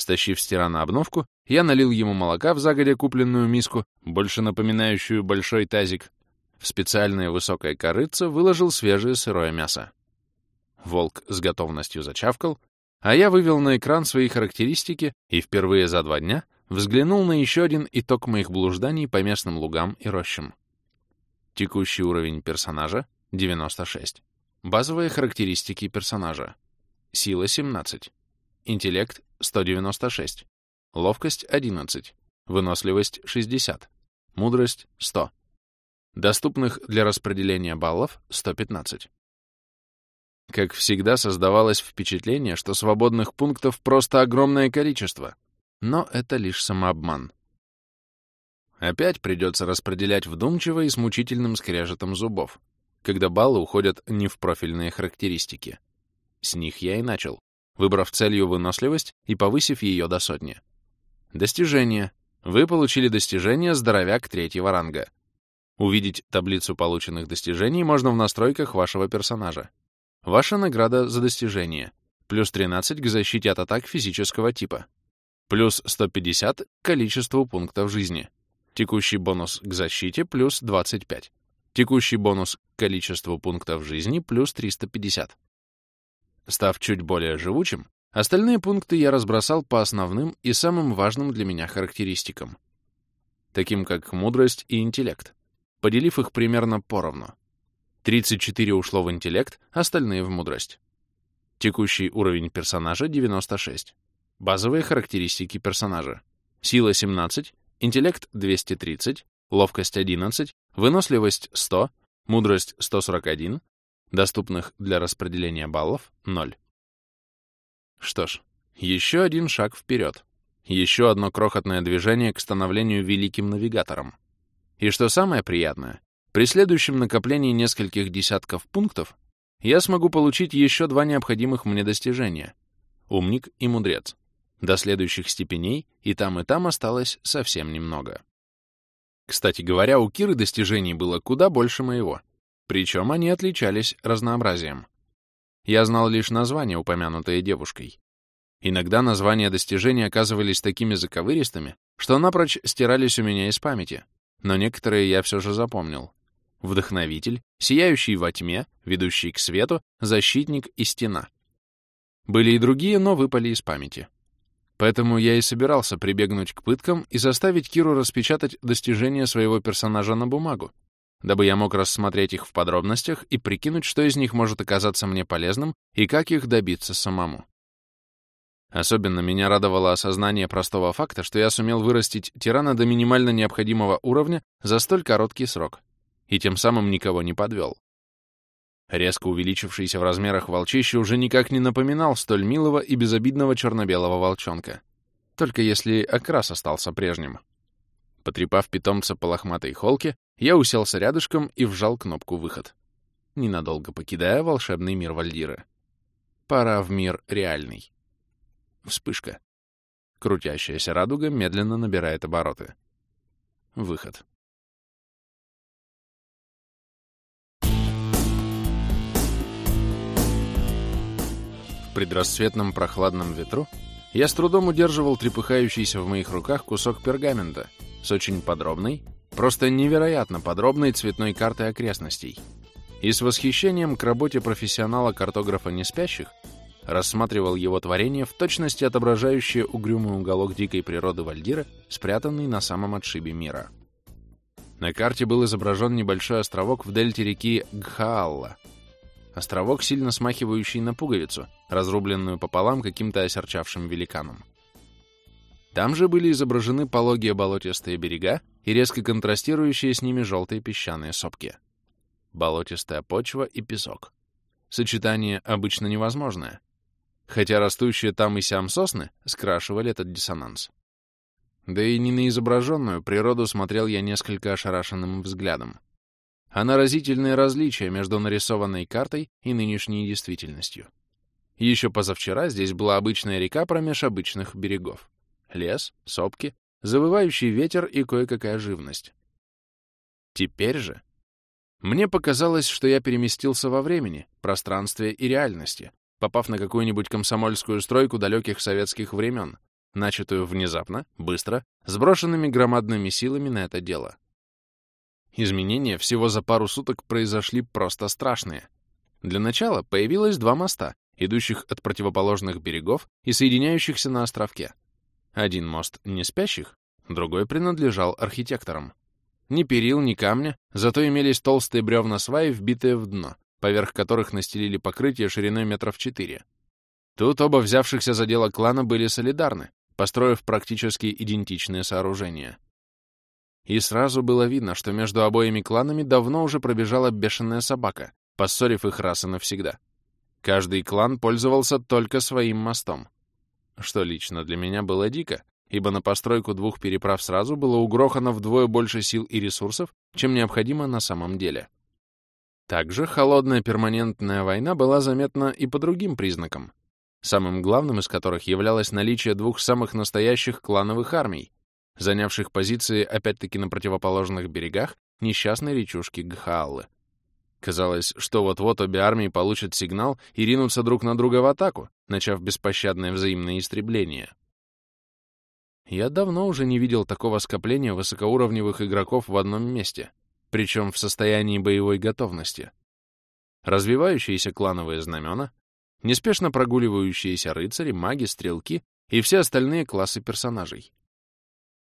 Стащив стира на обновку, я налил ему молока в загодя купленную миску, больше напоминающую большой тазик. В специальное высокое корыце выложил свежее сырое мясо. Волк с готовностью зачавкал, а я вывел на экран свои характеристики и впервые за два дня взглянул на еще один итог моих блужданий по местным лугам и рощам. Текущий уровень персонажа — 96. Базовые характеристики персонажа. Сила — 17. Интеллект — 196. Ловкость — 11. Выносливость — 60. Мудрость — 100. Доступных для распределения баллов — 115. Как всегда, создавалось впечатление, что свободных пунктов просто огромное количество. Но это лишь самообман. Опять придется распределять вдумчиво и с мучительным скрежетом зубов, когда баллы уходят не в профильные характеристики. С них я и начал, выбрав целью выносливость и повысив ее до сотни. Достижение. Вы получили достижение «Здоровяк» третьего ранга. Увидеть таблицу полученных достижений можно в настройках вашего персонажа. Ваша награда за достижение. Плюс 13 к защите от атак физического типа. Плюс 150 к количеству пунктов жизни. Текущий бонус к защите плюс 25. Текущий бонус к количеству пунктов жизни плюс 350. Став чуть более живучим, остальные пункты я разбросал по основным и самым важным для меня характеристикам, таким как мудрость и интеллект, поделив их примерно поровну. 34 ушло в интеллект, остальные в мудрость. Текущий уровень персонажа — 96. Базовые характеристики персонажа. Сила — 17, интеллект — 230, ловкость — 11, выносливость — 100, мудрость — 141, доступных для распределения баллов — 0. Что ж, еще один шаг вперед. Еще одно крохотное движение к становлению великим навигатором. И что самое приятное, при следующем накоплении нескольких десятков пунктов я смогу получить еще два необходимых мне достижения — умник и мудрец. До следующих степеней и там, и там осталось совсем немного. Кстати говоря, у Киры достижений было куда больше моего, причем они отличались разнообразием. Я знал лишь названия, упомянутые девушкой. Иногда названия достижений оказывались такими заковыристыми, что напрочь стирались у меня из памяти, но некоторые я все же запомнил вдохновитель, сияющий во тьме, ведущий к свету, защитник и стена. Были и другие, но выпали из памяти. Поэтому я и собирался прибегнуть к пыткам и заставить Киру распечатать достижения своего персонажа на бумагу, дабы я мог рассмотреть их в подробностях и прикинуть, что из них может оказаться мне полезным и как их добиться самому. Особенно меня радовало осознание простого факта, что я сумел вырастить тирана до минимально необходимого уровня за столь короткий срок и тем самым никого не подвел. Резко увеличившийся в размерах волчище уже никак не напоминал столь милого и безобидного черно-белого волчонка. Только если окрас остался прежним. Потрепав питомца по лохматой холке, я уселся рядышком и вжал кнопку «Выход», ненадолго покидая волшебный мир Вальдира. Пора в мир реальный. Вспышка. Крутящаяся радуга медленно набирает обороты. Выход. В предрассветном прохладном ветру я с трудом удерживал трепыхающийся в моих руках кусок пергамента с очень подробной, просто невероятно подробной цветной картой окрестностей. И с восхищением к работе профессионала-картографа неспящих рассматривал его творение в точности отображающее угрюмый уголок дикой природы Вальдира, спрятанный на самом отшибе мира. На карте был изображен небольшой островок в дельте реки Гхаалла, Островок, сильно смахивающий на пуговицу, разрубленную пополам каким-то осерчавшим великаном. Там же были изображены пологие болотистые берега и резко контрастирующие с ними желтые песчаные сопки. Болотистая почва и песок. Сочетание обычно невозможное. Хотя растущие там и сям сосны скрашивали этот диссонанс. Да и не на изображенную природу смотрел я несколько ошарашенным взглядом а на разительные различия между нарисованной картой и нынешней действительностью. Еще позавчера здесь была обычная река промеж обычных берегов. Лес, сопки, завывающий ветер и кое-какая живность. Теперь же мне показалось, что я переместился во времени, пространстве и реальности, попав на какую-нибудь комсомольскую стройку далеких советских времен, начатую внезапно, быстро, сброшенными громадными силами на это дело. Изменения всего за пару суток произошли просто страшные. Для начала появилось два моста, идущих от противоположных берегов и соединяющихся на островке. Один мост не спящих, другой принадлежал архитекторам. Ни перил, ни камня, зато имелись толстые бревна сваи, вбитые в дно, поверх которых настелили покрытие шириной метров четыре. Тут оба взявшихся за дело клана были солидарны, построив практически идентичные сооружения. И сразу было видно, что между обоими кланами давно уже пробежала бешеная собака, поссорив их раз и навсегда. Каждый клан пользовался только своим мостом. Что лично для меня было дико, ибо на постройку двух переправ сразу было угрохано вдвое больше сил и ресурсов, чем необходимо на самом деле. Также холодная перманентная война была заметна и по другим признакам, самым главным из которых являлось наличие двух самых настоящих клановых армий, занявших позиции опять-таки на противоположных берегах несчастной речушки Гхааллы. Казалось, что вот-вот обе армии получат сигнал и ринутся друг на друга в атаку, начав беспощадное взаимное истребление. Я давно уже не видел такого скопления высокоуровневых игроков в одном месте, причем в состоянии боевой готовности. Развивающиеся клановые знамена, неспешно прогуливающиеся рыцари, маги, стрелки и все остальные классы персонажей.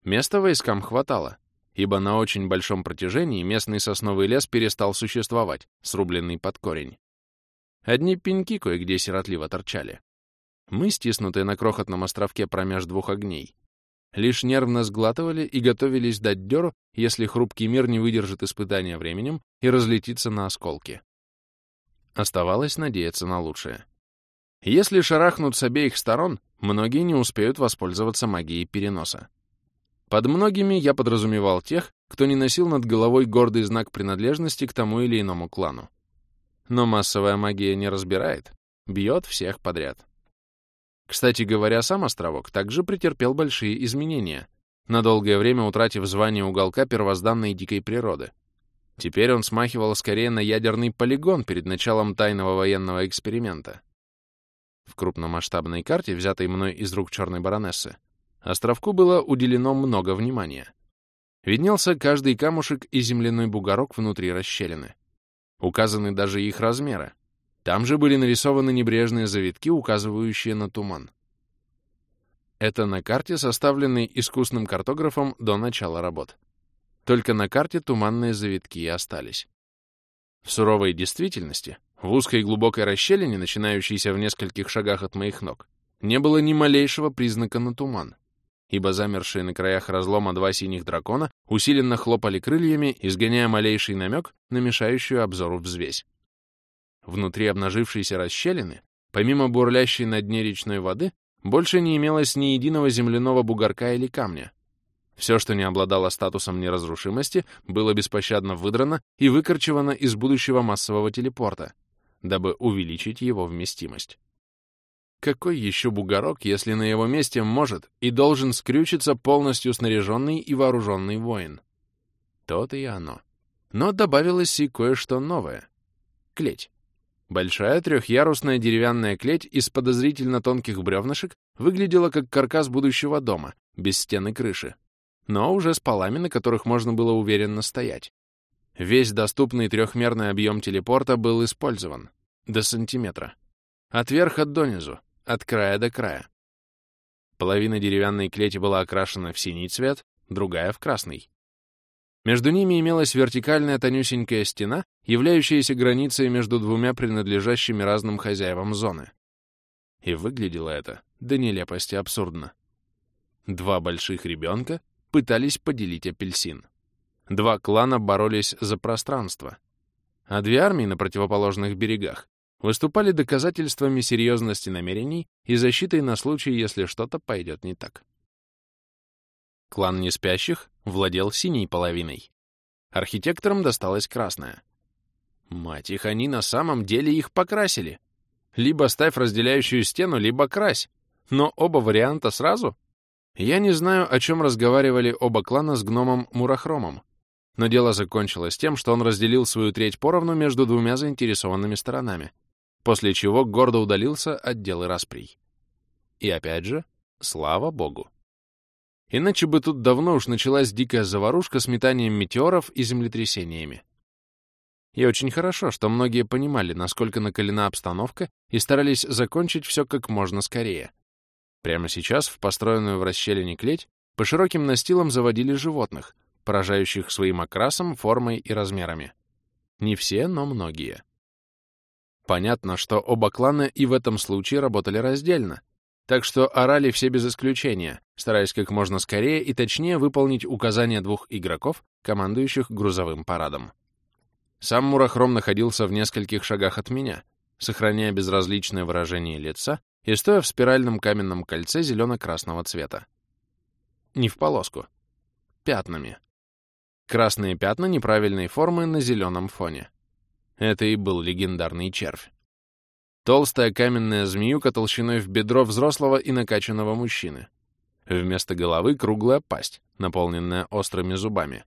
Места войскам хватало, ибо на очень большом протяжении местный сосновый лес перестал существовать, срубленный под корень. Одни пеньки кое-где сиротливо торчали. Мы, стиснутые на крохотном островке промеж двух огней, лишь нервно сглатывали и готовились дать дёру, если хрупкий мир не выдержит испытания временем и разлетится на осколки. Оставалось надеяться на лучшее. Если шарахнут с обеих сторон, многие не успеют воспользоваться магией переноса. Под многими я подразумевал тех, кто не носил над головой гордый знак принадлежности к тому или иному клану. Но массовая магия не разбирает, бьет всех подряд. Кстати говоря, сам островок также претерпел большие изменения, на долгое время утратив звание уголка первозданной дикой природы. Теперь он смахивал скорее на ядерный полигон перед началом тайного военного эксперимента. В крупномасштабной карте, взятой мной из рук черной баронессы, Островку было уделено много внимания. Виднелся каждый камушек и земляной бугорок внутри расщелины. Указаны даже их размеры. Там же были нарисованы небрежные завитки, указывающие на туман. Это на карте, составленной искусным картографом до начала работ. Только на карте туманные завитки и остались. В суровой действительности, в узкой глубокой расщелине, начинающейся в нескольких шагах от моих ног, не было ни малейшего признака на туман ибо замершие на краях разлома два синих дракона усиленно хлопали крыльями, изгоняя малейший намек на мешающую обзору взвесь. Внутри обнажившейся расщелины, помимо бурлящей на дне речной воды, больше не имелось ни единого земляного бугорка или камня. Все, что не обладало статусом неразрушимости, было беспощадно выдрано и выкорчевано из будущего массового телепорта, дабы увеличить его вместимость. Какой еще бугорок, если на его месте может и должен скрючиться полностью снаряженный и вооруженный воин? То-то и оно. Но добавилось и кое-что новое. Клеть. Большая трехъярусная деревянная клеть из подозрительно тонких бревнышек выглядела как каркас будущего дома, без стены крыши, но уже с полами, на которых можно было уверенно стоять. Весь доступный трехмерный объем телепорта был использован. До сантиметра. От верха до низу, от края до края. Половина деревянной клети была окрашена в синий цвет, другая — в красный. Между ними имелась вертикальная тонюсенькая стена, являющаяся границей между двумя принадлежащими разным хозяевам зоны. И выглядело это до нелепости абсурдно. Два больших ребенка пытались поделить апельсин. Два клана боролись за пространство. А две армии на противоположных берегах выступали доказательствами серьезности намерений и защитой на случай, если что-то пойдет не так. Клан неспящих владел синей половиной. Архитекторам досталась красная. Мать их, они на самом деле их покрасили. Либо ставь разделяющую стену, либо крась. Но оба варианта сразу? Я не знаю, о чем разговаривали оба клана с гномом Мурахромом. Но дело закончилось тем, что он разделил свою треть поровну между двумя заинтересованными сторонами — после чего гордо удалился от дел и расприй. И опять же, слава богу. Иначе бы тут давно уж началась дикая заварушка с метанием метеоров и землетрясениями. И очень хорошо, что многие понимали, насколько накалена обстановка, и старались закончить все как можно скорее. Прямо сейчас в построенную в расщелине клеть по широким настилам заводили животных, поражающих своим окрасом, формой и размерами. Не все, но многие. Понятно, что оба клана и в этом случае работали раздельно, так что орали все без исключения, стараясь как можно скорее и точнее выполнить указания двух игроков, командующих грузовым парадом. Сам Мурахром находился в нескольких шагах от меня, сохраняя безразличное выражение лица и стоя в спиральном каменном кольце зелено-красного цвета. Не в полоску. Пятнами. Красные пятна неправильной формы на зеленом фоне. Это и был легендарный червь. Толстая каменная змеюка толщиной в бедро взрослого и накачанного мужчины. Вместо головы круглая пасть, наполненная острыми зубами.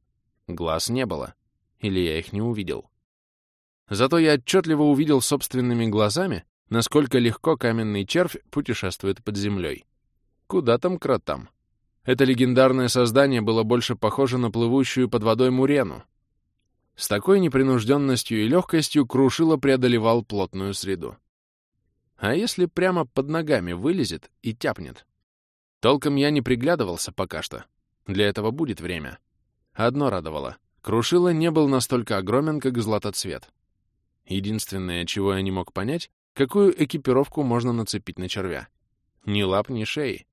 Глаз не было. Или я их не увидел. Зато я отчетливо увидел собственными глазами, насколько легко каменный червь путешествует под землей. Куда там кротам? Это легендарное создание было больше похоже на плывущую под водой мурену. С такой непринужденностью и легкостью крушило преодолевал плотную среду. А если прямо под ногами вылезет и тяпнет? Толком я не приглядывался пока что. Для этого будет время. Одно радовало. Крушило не был настолько огромен, как златоцвет. Единственное, чего я не мог понять, какую экипировку можно нацепить на червя. Ни лап, ни шеи.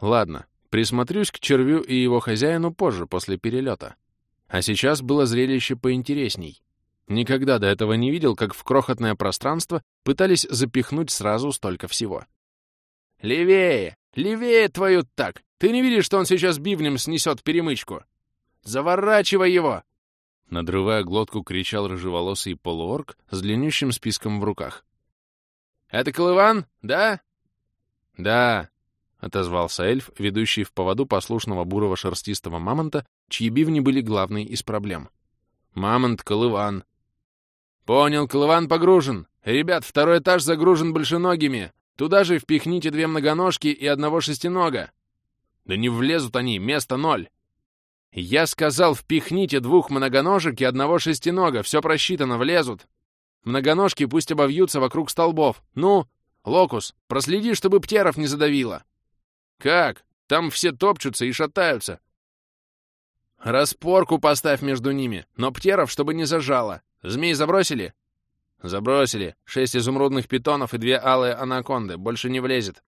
Ладно, присмотрюсь к червю и его хозяину позже, после перелета. А сейчас было зрелище поинтересней. Никогда до этого не видел, как в крохотное пространство пытались запихнуть сразу столько всего. «Левее! Левее твою так! Ты не видишь, что он сейчас бивнем снесет перемычку? Заворачивай его!» Надрывая глотку, кричал рыжеволосый полуорг с длиннющим списком в руках. «Это Колыван, да?» «Да», — отозвался эльф, ведущий в поводу послушного бурого шерстистого мамонта, чьи бивни были главной из проблем. «Мамонт, Колыван». «Понял, Колыван погружен. Ребят, второй этаж загружен большеногими. Туда же впихните две многоножки и одного шестинога. Да не влезут они, место ноль. Я сказал, впихните двух многоножек и одного шестинога, все просчитано, влезут. Многоножки пусть обовьются вокруг столбов. Ну, Локус, проследи, чтобы птеров не задавило. Как? Там все топчутся и шатаются. Распорку поставь между ними, но птеров, чтобы не зажало. Змей забросили? Забросили. Шесть изумрудных питонов и две алые анаконды. Больше не влезет.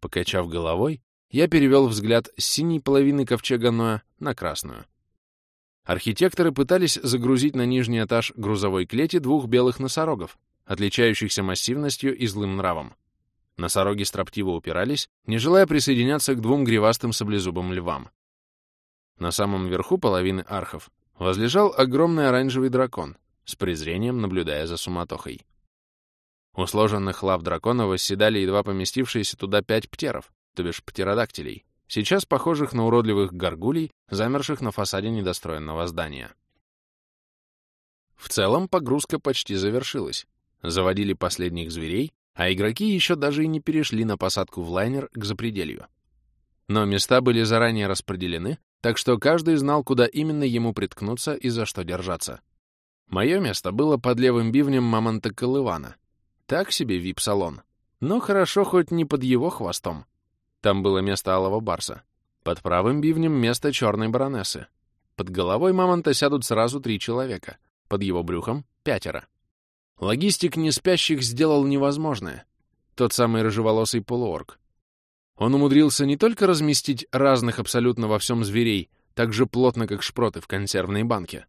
Покачав головой, я перевел взгляд с синей половины ковчега Ноя на красную. Архитекторы пытались загрузить на нижний этаж грузовой клети двух белых носорогов, отличающихся массивностью и злым нравом. Носороги строптиво упирались, не желая присоединяться к двум гривастым саблезубым львам. На самом верху половины архов возлежал огромный оранжевый дракон, с презрением наблюдая за суматохой. У сложенных лав дракона восседали едва поместившиеся туда пять птеров, то бишь птеродактилей, сейчас похожих на уродливых горгулей, замерших на фасаде недостроенного здания. В целом погрузка почти завершилась. Заводили последних зверей, а игроки еще даже и не перешли на посадку в лайнер к запределью. Но места были заранее распределены, так что каждый знал, куда именно ему приткнуться и за что держаться. Мое место было под левым бивнем мамонта Колывана. Так себе вип-салон. Но хорошо хоть не под его хвостом. Там было место алого барса. Под правым бивнем место черной баронессы. Под головой мамонта сядут сразу три человека. Под его брюхом — пятеро. Логистик неспящих сделал невозможное. Тот самый рыжеволосый полуорг. Он умудрился не только разместить разных абсолютно во всем зверей, так же плотно, как шпроты в консервной банке,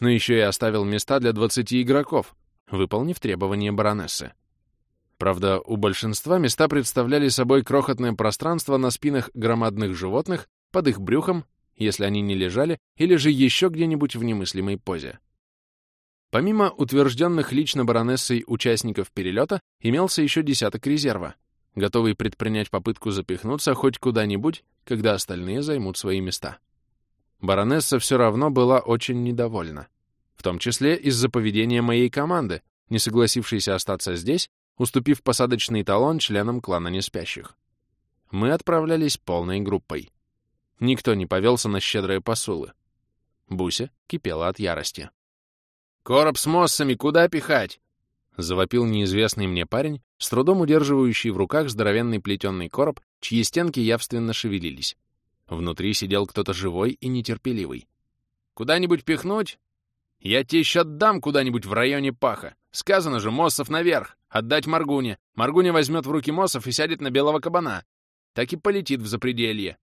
но еще и оставил места для 20 игроков, выполнив требования баронессы. Правда, у большинства места представляли собой крохотное пространство на спинах громадных животных под их брюхом, если они не лежали, или же еще где-нибудь в немыслимой позе. Помимо утвержденных лично баронессой участников перелета, имелся еще десяток резерва, готовый предпринять попытку запихнуться хоть куда-нибудь, когда остальные займут свои места. Баронесса все равно была очень недовольна. В том числе из-за поведения моей команды, не согласившейся остаться здесь, уступив посадочный талон членам клана неспящих. Мы отправлялись полной группой. Никто не повелся на щедрые посулы. Буся кипела от ярости. «Короб с моссами куда пихать?» — завопил неизвестный мне парень, с трудом удерживающий в руках здоровенный плетеный короб, чьи стенки явственно шевелились. Внутри сидел кто-то живой и нетерпеливый. «Куда-нибудь пихнуть? Я тебе еще отдам куда-нибудь в районе паха. Сказано же, Моссов наверх. Отдать Маргуне. Маргуня возьмет в руки Моссов и сядет на белого кабана. Так и полетит в запределье».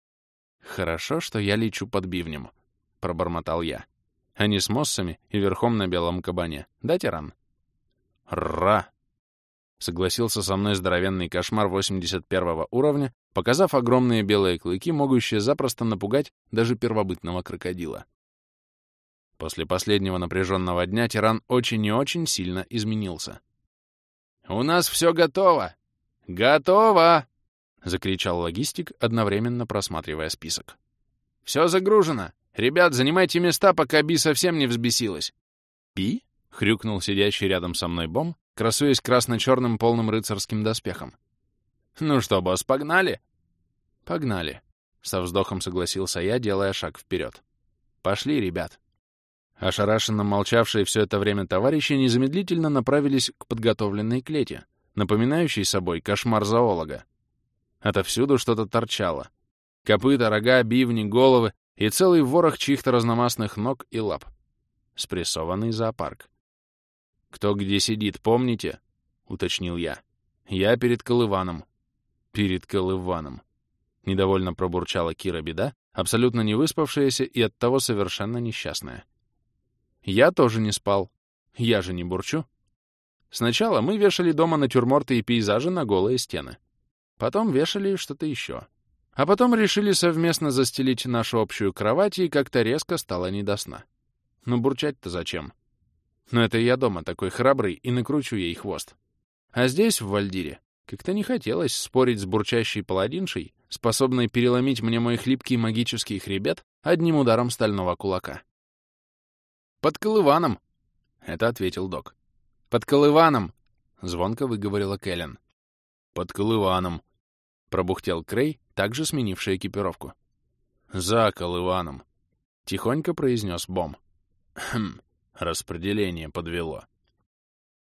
«Хорошо, что я лечу под бивнем», — пробормотал я. «А не с Моссами и верхом на белом кабане. Да, тиран?» «Ра!» Согласился со мной здоровенный кошмар 81 уровня, показав огромные белые клыки, могущие запросто напугать даже первобытного крокодила. После последнего напряженного дня тиран очень и очень сильно изменился. «У нас все готово! Готово! — закричал логистик, одновременно просматривая список. «Все загружено! Ребят, занимайте места, пока Би совсем не взбесилась!» «Би?» — хрюкнул сидящий рядом со мной Бом, красуясь красно-черным полным рыцарским доспехом. «Ну что, босс, погнали?» «Погнали», — со вздохом согласился я, делая шаг вперед. «Пошли, ребят». Ошарашенно молчавшие все это время товарищи незамедлительно направились к подготовленной клете, напоминающей собой кошмар зоолога. Отовсюду что-то торчало. Копыта, рога, бивни, головы и целый ворох чьих-то разномастных ног и лап. Спрессованный зоопарк. «Кто где сидит, помните?» — уточнил я. «Я перед Колываном». «Перед Колываном». Недовольно пробурчала Кира Беда, абсолютно не выспавшаяся и оттого совершенно несчастная. Я тоже не спал. Я же не бурчу. Сначала мы вешали дома натюрморты и пейзажи на голые стены. Потом вешали что-то еще. А потом решили совместно застелить нашу общую кровать, и как-то резко стало не до сна. Ну, бурчать-то зачем? Но это я дома такой храбрый и накручу ей хвост. А здесь, в Вальдире, как-то не хотелось спорить с бурчащей паладиншей, способной переломить мне мой хлипкий магический хребет одним ударом стального кулака. «Под Колываном!» — это ответил док. «Под Колываном!» — звонко выговорила Кэлен. «Под Колываном!» Пробухтел Крей, также сменивший экипировку. «За Колываном!» — тихонько произнес Бом. «Хм, распределение подвело».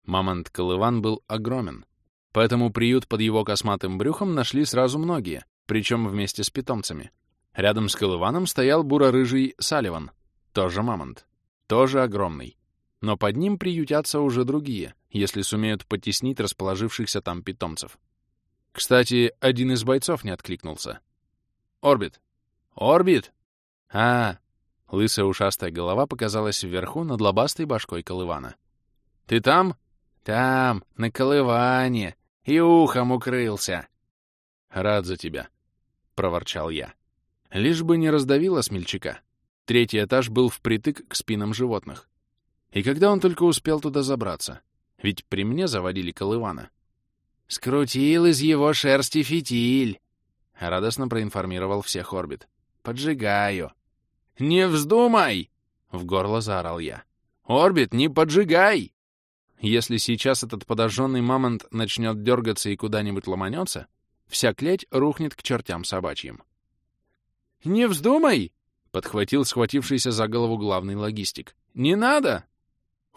Мамонт Колыван был огромен, поэтому приют под его косматым брюхом нашли сразу многие, причем вместе с питомцами. Рядом с Колываном стоял буро-рыжий Салливан, тоже мамонт, тоже огромный. Но под ним приютятся уже другие, если сумеют потеснить расположившихся там питомцев. Кстати, один из бойцов не откликнулся. «Орбит! Орбит!» «А!» Лысая ушастая голова показалась вверху над лобастой башкой Колывана. «Ты там?» «Там, на Колыване, и ухом укрылся!» «Рад за тебя», — проворчал я. Лишь бы не раздавило смельчака. Третий этаж был впритык к спинам животных. И когда он только успел туда забраться? Ведь при мне заводили Колывана. «Скрутил из его шерсти фитиль!» — радостно проинформировал всех Орбит. «Поджигаю!» «Не вздумай!» — в горло заорал я. «Орбит, не поджигай!» Если сейчас этот подожженный мамонт начнет дергаться и куда-нибудь ломанется, вся клеть рухнет к чертям собачьим. «Не вздумай!» — подхватил схватившийся за голову главный логистик. «Не надо!»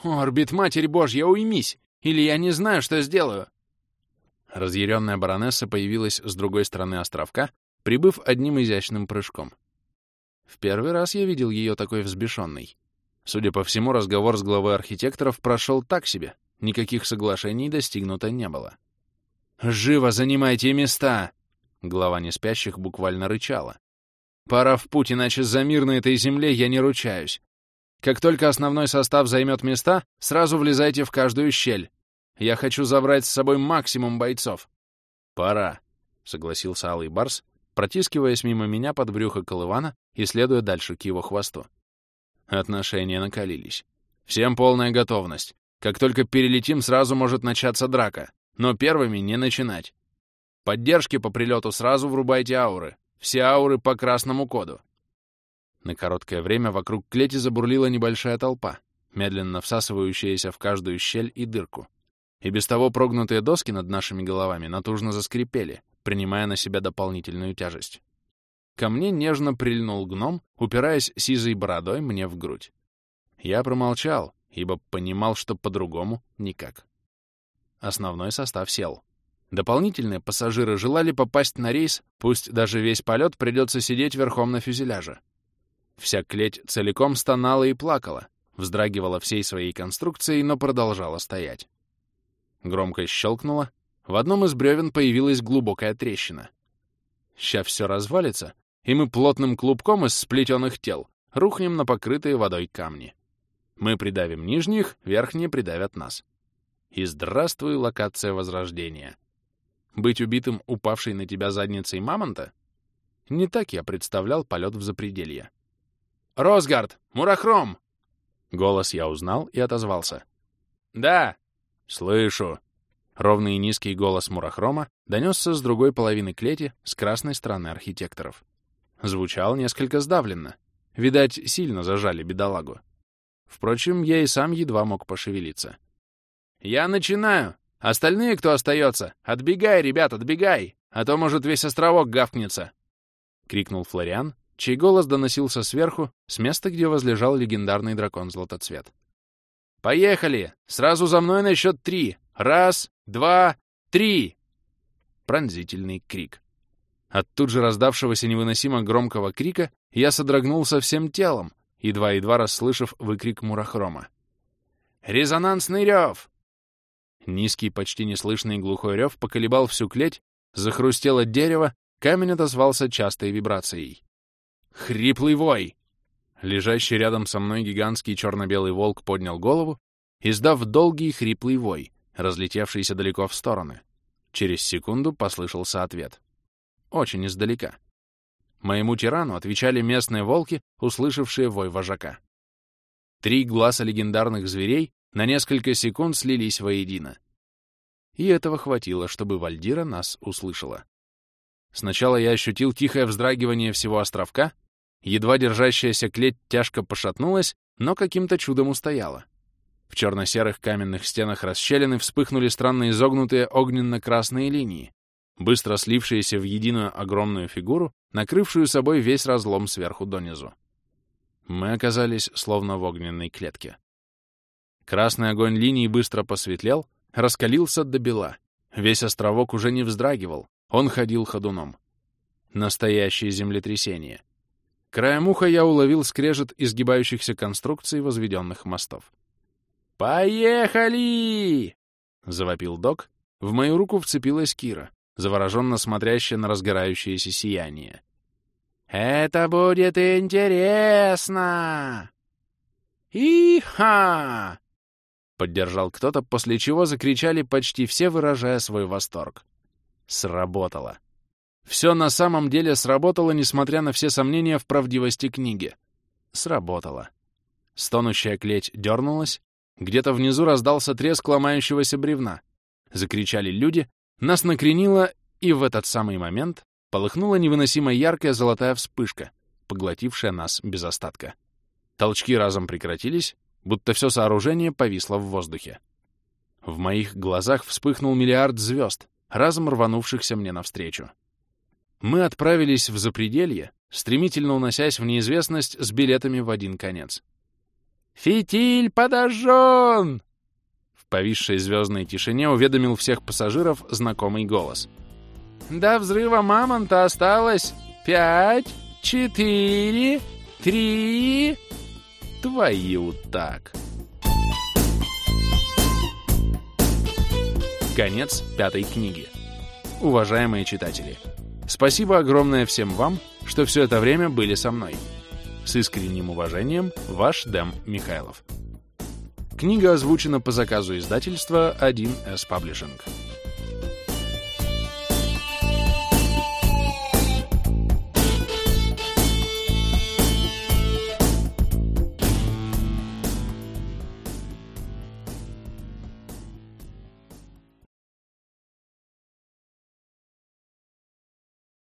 «Орбит, Матерь Божья, уймись! Или я не знаю, что сделаю!» Разъяренная баронесса появилась с другой стороны островка, прибыв одним изящным прыжком. В первый раз я видел ее такой взбешенной. Судя по всему, разговор с главой архитекторов прошел так себе, никаких соглашений достигнуто не было. «Живо занимайте места!» Глава неспящих буквально рычала. «Пора в путь, иначе за мир на этой земле я не ручаюсь. Как только основной состав займет места, сразу влезайте в каждую щель. Я хочу забрать с собой максимум бойцов. Пора, — согласился Алый Барс, протискиваясь мимо меня под брюхо Колывана и следуя дальше к его хвосту. Отношения накалились. Всем полная готовность. Как только перелетим, сразу может начаться драка. Но первыми не начинать. Поддержки по прилету сразу врубайте ауры. Все ауры по красному коду. На короткое время вокруг клети забурлила небольшая толпа, медленно всасывающаяся в каждую щель и дырку. И без того прогнутые доски над нашими головами натужно заскрипели, принимая на себя дополнительную тяжесть. Ко мне нежно прильнул гном, упираясь сизой бородой мне в грудь. Я промолчал, ибо понимал, что по-другому никак. Основной состав сел. Дополнительные пассажиры желали попасть на рейс, пусть даже весь полет придется сидеть верхом на фюзеляже. Вся клеть целиком стонала и плакала, вздрагивала всей своей конструкцией, но продолжала стоять. Громко щелкнуло. В одном из бревен появилась глубокая трещина. Ща все развалится, и мы плотным клубком из сплетенных тел рухнем на покрытые водой камни. Мы придавим нижних, верхние придавят нас. И здравствуй, локация Возрождения. Быть убитым упавшей на тебя задницей мамонта? Не так я представлял полет в запределье. «Росгард! Мурахром!» Голос я узнал и отозвался. «Да!» «Слышу!» Ровный и низкий голос Мурахрома донесся с другой половины клети, с красной стороны архитекторов. Звучал несколько сдавленно. Видать, сильно зажали бедолагу. Впрочем, я и сам едва мог пошевелиться. «Я начинаю! Остальные, кто остается, отбегай, ребят, отбегай! А то, может, весь островок гавкнется!» — крикнул Флориан, чей голос доносился сверху, с места, где возлежал легендарный дракон Златоцвет. «Поехали! Сразу за мной на счет три! Раз, два, три!» Пронзительный крик. От тут же раздавшегося невыносимо громкого крика я содрогнулся всем телом, едва-едва расслышав выкрик Мурахрома. «Резонансный рев!» Низкий, почти неслышный глухой рев поколебал всю клеть, захрустело дерево, камень отозвался частой вибрацией. «Хриплый вой!» Лежащий рядом со мной гигантский черно-белый волк поднял голову, издав долгий хриплый вой, разлетевшийся далеко в стороны. Через секунду послышался ответ. Очень издалека. Моему тирану отвечали местные волки, услышавшие вой вожака. Три глаза легендарных зверей на несколько секунд слились воедино. И этого хватило, чтобы Вальдира нас услышала. Сначала я ощутил тихое вздрагивание всего островка, Едва держащаяся клеть тяжко пошатнулась, но каким-то чудом устояла. В черно-серых каменных стенах расщелины вспыхнули странно изогнутые огненно-красные линии, быстро слившиеся в единую огромную фигуру, накрывшую собой весь разлом сверху донизу. Мы оказались словно в огненной клетке. Красный огонь линии быстро посветлел, раскалился до бела. Весь островок уже не вздрагивал, он ходил ходуном. Настоящее землетрясение — Краем уха я уловил скрежет изгибающихся конструкций возведенных мостов. «Поехали!» — завопил док. В мою руку вцепилась Кира, завороженно смотрящая на разгорающееся сияние. «Это будет интересно!» «Иха!» — поддержал кто-то, после чего закричали почти все, выражая свой восторг. Сработало. Все на самом деле сработало, несмотря на все сомнения в правдивости книги. Сработало. Стонущая клеть дернулась, где-то внизу раздался треск ломающегося бревна. Закричали люди, нас накренило, и в этот самый момент полыхнула невыносимо яркая золотая вспышка, поглотившая нас без остатка. Толчки разом прекратились, будто все сооружение повисло в воздухе. В моих глазах вспыхнул миллиард звезд, разом рванувшихся мне навстречу мы отправились в запределье, стремительно уносясь в неизвестность с билетами в один конец. «Фитиль подожжен!» В повисшей звездной тишине уведомил всех пассажиров знакомый голос. «До взрыва мамонта осталось пять, четыре, три...» «Твою так!» Конец пятой книги. Уважаемые читатели! Спасибо огромное всем вам, что все это время были со мной. С искренним уважением, ваш Дэм Михайлов. Книга озвучена по заказу издательства 1С Publishing.